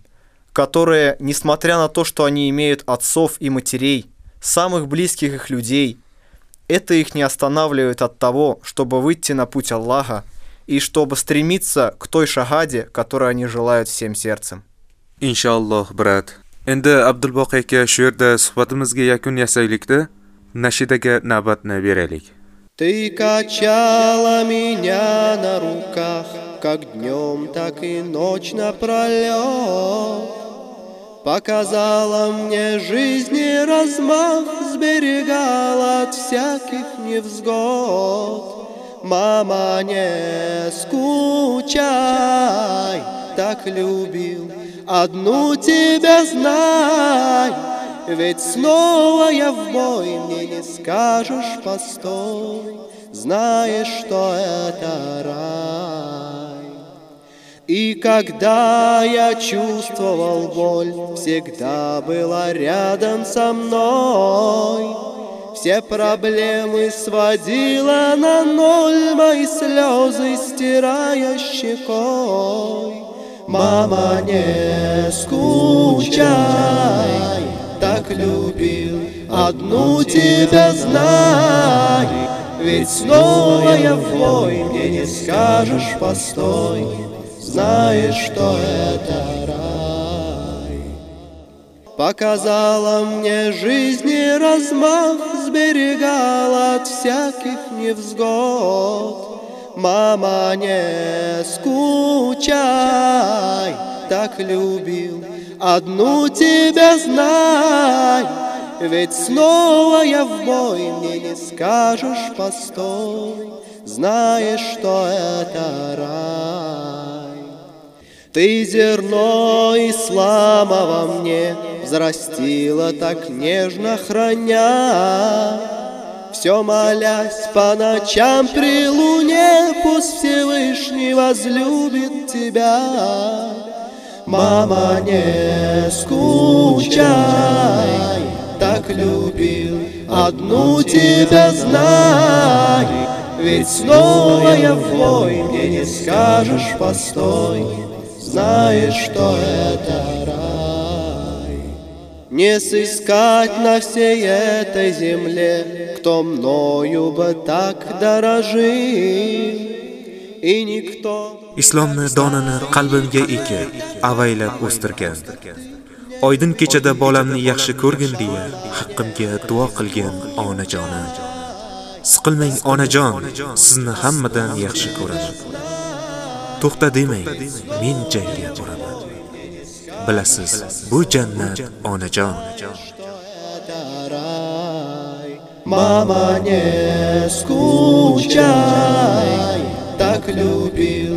[SPEAKER 27] которые, несмотря на то, что они имеют отцов и матерей, самых близких их людей, это их не останавливает от того, чтобы выйти на путь Аллаха и чтобы стремиться к той шагаде, которую они желают всем сердцем.
[SPEAKER 4] Inshaalloh, brat. Endi Abdulboq aka shu yerda suhbatimizga yakun yasaylikda nashidaga navbatni beraylik.
[SPEAKER 18] Ты качала меня на руках, как днем, так и ночь напролет. Показала мне жизни размах, сберегала от всяких невзгод. Мама, не скучай, так любил, одну тебя знай. Ведь снова я в бой, мне не скажешь постой, Знаешь, что это рай. И когда я чувствовал боль, Всегда была рядом со мной. Все проблемы сводила на ноль, Мои слезы стирая щекой. Мама, не скучай, так любил, одну тебя знай. Ведь снова я в бой, мне не скажешь постой, Знаешь, что это рай. Показала мне жизни размах, Сберегала от всяких невзгод. Мама, не скучай, так любил, одну тебя знай. Ведь снова я в бой, мне не скажешь постой, знаешь, что это рай. Ты зерно ислама во мне взрастила так нежно храня. Все молясь по ночам при луне, пусть Всевышний возлюбит тебя. Мама, не скучай, так любил, одну тебя знай. Ведь снова я в бой, мне не скажешь постой, знаешь, что это рай. Не сыскать на всей этой земле, кто мною бы так дорожил, и никто
[SPEAKER 4] islomni donini qalbimga eki avaylab o'stirgan. Oydin kechada bolamni yaxshi ko'rgin deya haqqimga duo qilgan onajonim. Siqilmang onajon, sizni hammadan yaxshi ko'raman. To'xta demang, men jangga boraman. Bilasiz, bu jannat onajon.
[SPEAKER 18] Мама, не скучай, так любил,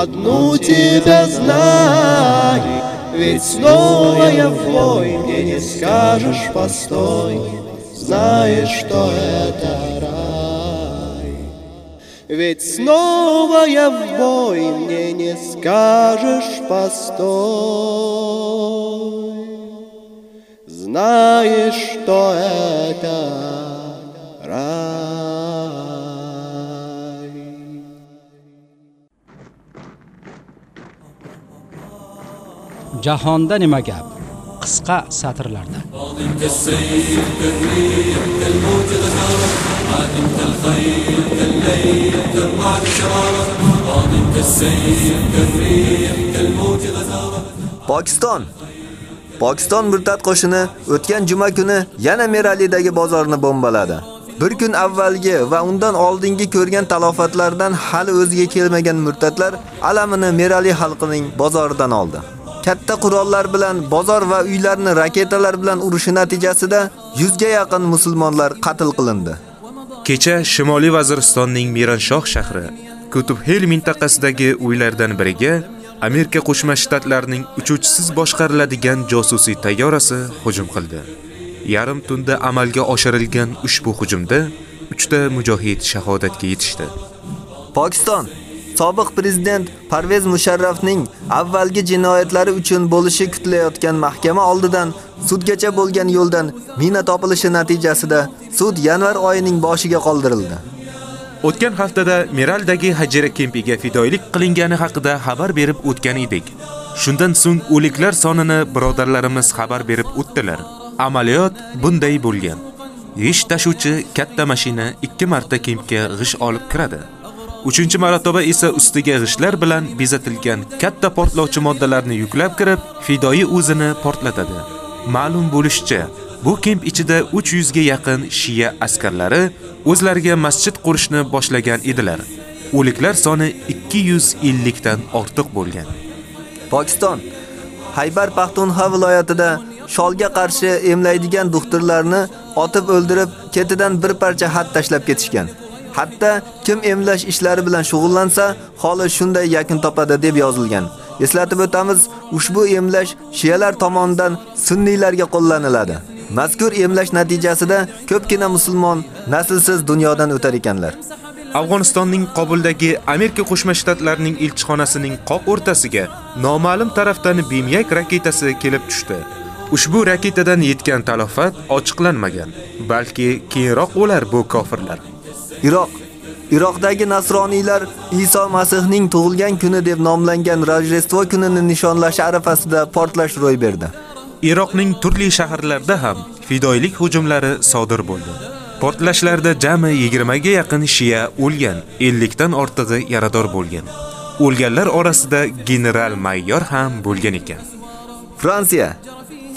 [SPEAKER 18] одну тебя знай. Ведь снова я в бой, мне не скажешь постой, знаешь, что это. Ведь снова я в бой, мне не скажешь постой, знаешь, что это рай.
[SPEAKER 1] Jahonda nima gap? Qisqa satrlarda.
[SPEAKER 3] Pokiston Pokiston murtad qo'shini o'tgan juma kuni yana Meralidagi bozorni bombaladi. Bir kun avvalgi va undan oldingi ko'rgan talofatlardan hali o'ziga kelmagan murtadlar alamini Merali xalqining bozoridan oldi. Katta qurollar bilan bozor va uylarni raketalar bilan urishi natijasida 100 ga yaqin musulmonlar qatl qilindi.
[SPEAKER 4] Kecha Shimoliy Vaziristonning Miranshoh shahri Kutub Hill mintaqasidagi uylardan biriga Amerika Qo'shma Shtatlarining uchuvchisiz boshqariladigan josusiy tayyorasi hujum qildi. Yarim tunda amalga oshirilgan ushbu hujumda 3 ta mujohid shahodatga yetishdi.
[SPEAKER 3] Pokiston sobiq prezident Parvez Musharrafning avvalgi jinoyatlari uchun bo'lishi kutilayotgan mahkama oldidan sudgacha bo'lgan yo'ldan mina topilishi natijasida sud yanvar oyining boshiga qoldirildi.
[SPEAKER 4] O'tgan haftada Meraldagi hajira kempiga fidoilik qilingani haqida xabar berib o'tgan edik. Shundan so'ng o'liklar sonini birodarlarimiz xabar berib o'tdilar. Amaliyot bunday bo'lgan. G'ish tashuvchi katta mashina 2 marta kempga g'ish olib kiradi. Uchinchi marotaba esa ustiga g'ishlar bilan bezatilgan katta portlovchi moddalarni yuklab kirib, fidoi o'zini portlatadi. Ma'lum bo'lishicha, bu kemp ichida 300 ga yaqin shiya askarlari o'zlariga masjid qurishni boshlagan edilar. O'liklar soni 250 dan ortiq bo'lgan.
[SPEAKER 3] Pokiston Haybar Paxtunxo viloyatida sholga qarshi emlaydigan doktorlarni otib o'ldirib, ketidan bir parcha xat tashlab ketishgan. Hatto kim emlash ishlari bilan shug'ullansa, holi shunday yakun topadi deb yozilgan. Eslatib o'tamiz, ushbu emlash shiyalar tomonidan sunniylarga qo'llaniladi. Mazkur emlash natijasida ko'pgina musulmon naslsiz dunyodan o'tar ekanlar.
[SPEAKER 4] Afg'onistonning Qobuldagi Amerika Qo'shma Shtatlarining elchixonasining qoq o'rtasiga noma'lum tarafdan Bimyak raketasi kelib tushdi. Ushbu raketadan yetgan talofat ochiqlanmagan, balki keyinroq o'lar bu kofirlar.
[SPEAKER 3] Iroq Iroqdagi nasroniylar Iso Masihning tug'ilgan kuni deb nomlangan Rojdestvo kunini nishonlash arafasida portlash ro'y berdi.
[SPEAKER 4] Iroqning turli shaharlarida ham fidoilik hujumlari sodir bo'ldi. Portlashlarda jami 20 ga yaqin shiya o'lgan, 50 dan ortig'i yarador bo'lgan. O'lganlar orasida general mayor ham bo'lgan ekan.
[SPEAKER 3] Fransiya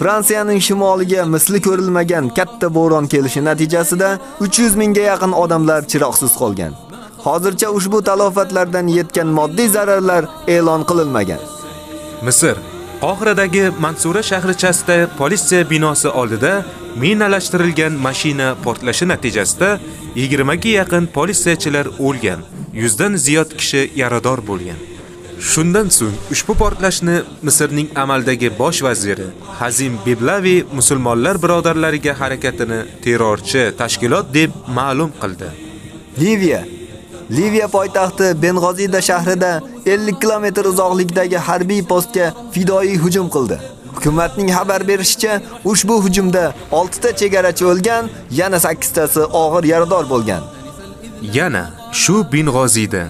[SPEAKER 3] Fransiyaning shimoliga misli ko'rilmagan katta bo'ron kelishi natijasida 300 mingga yaqin odamlar chiroqsiz qolgan. Hozircha ushbu talofatlardan yetgan moddiy zararlar e'lon qilinmagan.
[SPEAKER 4] Misr Qohiradagi Mansura shahrichasida politsiya binosi oldida minalashtirilgan mashina portlashi natijasida 20 ga yaqin politsiyachilar o'lgan, 100 dan ziyod kishi yarador bo'lgan. Shundan so'ng ushbu portlashni Misrning amaldagi bosh vaziri Hazim Biblavi musulmonlar birodarlariga harakatini terrorchi tashkilot deb ma'lum qildi.
[SPEAKER 3] Liviya Liviya poytaxti Beng'ozida shahrida 50 kilometr uzoqlikdagi harbiy postga fidoyi hujum qildi. Hukumatning xabar berishicha, ushbu hujumda 6 ta chegarachi o'lgan, yana 8 tasi og'ir yarador bo'lgan.
[SPEAKER 4] Yana shu Beng'ozida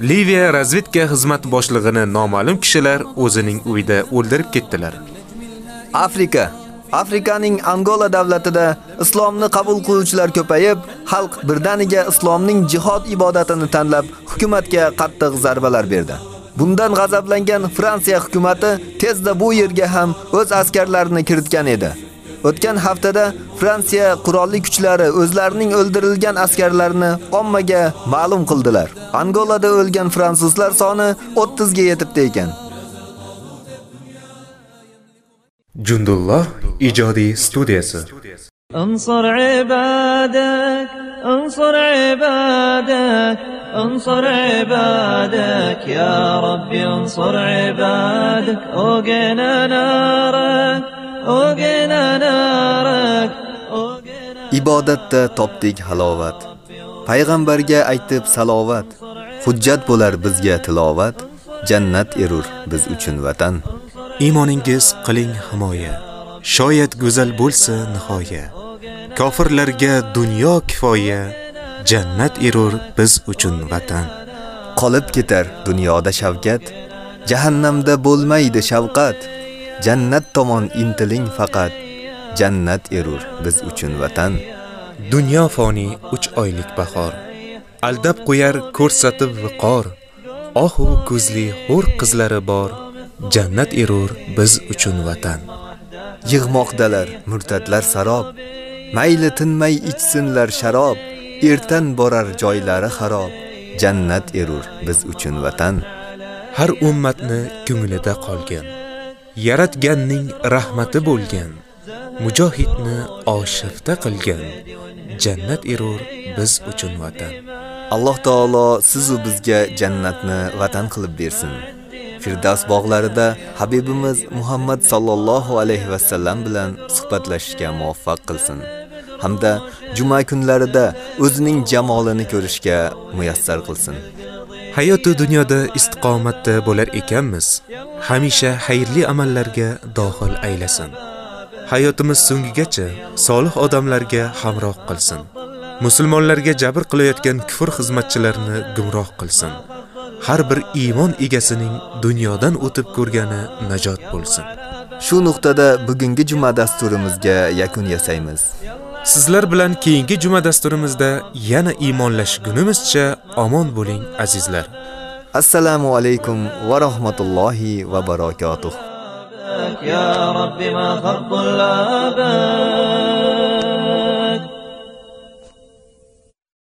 [SPEAKER 4] Liviya razvedka xizmat boshlig'ini noma'lum kishilar o'zining uyida o'ldirib ketdilar.
[SPEAKER 3] Afrika Afrikaning Angola davlatida islomni qabul qiluvchilar ko'payib, xalq birdaniga islomning jihod ibodatini tanlab, hukumatga qattiq zarbalar berdi. Bundan g'azablangan Fransiya hukumatı tezda bu yerga ham o'z askarlarini kiritgan edi. O'tgan haftada Fransiya qurolli kuchlari o'zlarining o'ldirilgan askarlarini ommaga ma'lum qildilar. Angolada o'lgan fransuzlar soni 30 ga yetibdi ekan.
[SPEAKER 4] Jundullah ijodiy studiyasi.
[SPEAKER 28] Ansor ibadak, ansor ibadak, ansor ibadak ya Rabbi ansor ibadak, ogena narak
[SPEAKER 3] Ibodatda topdik halovat. Payg'ambarga aytib salovat. Hujjat bo'lar bizga tilovat. Jannat erur biz uchun vatan.
[SPEAKER 4] Iymoningiz qiling himoya. Shoyat go'zal bo'lsa nihoya. Kofirlarga dunyo kifoya, jannat erur biz uchun vatan.
[SPEAKER 3] Qolib ketar dunyoda shavkat, jahannamda bo'lmaydi shavqat. Jannat tomon intiling faqat. Jannat erur biz uchun vatan.
[SPEAKER 4] Dunyo foni 3 oylik bahor. Aldab qo'yar ko'rsatib viqor. Ohu ko'zli hur qizlari bor. Jannat erur biz uchun vatan.
[SPEAKER 3] Yig'moqdalar murtadlar sarob. Mayli tinmay ichsinlar sharob. Ertan borar joylari xarob. Jannat erur biz uchun vatan.
[SPEAKER 4] Har ummatni ko'nglida qolgan. Yaratganning rahmati bo'lgan. Mujohidni oshifta qilgan. Jannat erur biz uchun vatan.
[SPEAKER 3] Alloh taolo siz u bizga jannatni vatan qilib bersin. Firdavs bog'larida Habibimiz Muhammad sallallohu alayhi va sallam bilan suhbatlashishga muvaffaq qilsin. Hamda juma kunlarida o'zining jamolini ko'rishga muyassar qilsin.
[SPEAKER 4] Hayotu dunyoda istiqomatda bo'lar ekanmiz. Hamisha xayrli amallarga dohil aylasin. Hayotimiz so'ngigacha solih odamlarga hamroh qilsin. Musulmonlarga jabr qilayotgan kufr xizmatchilarini gumroh qilsin. Har bir iymon egasining dunyodan o'tib ko'rgani najot bo'lsin.
[SPEAKER 3] Shu nuqtada bugungi juma dasturimizga yakun yasaymiz.
[SPEAKER 4] Sizlar bilan keyingi juma dasturimizda yana iymonlashgunimizcha omon bo'ling azizlar.
[SPEAKER 3] Assalomu alaykum va rahmatullohi va barakotuh.
[SPEAKER 28] Ya Rabbi ma kharqul abad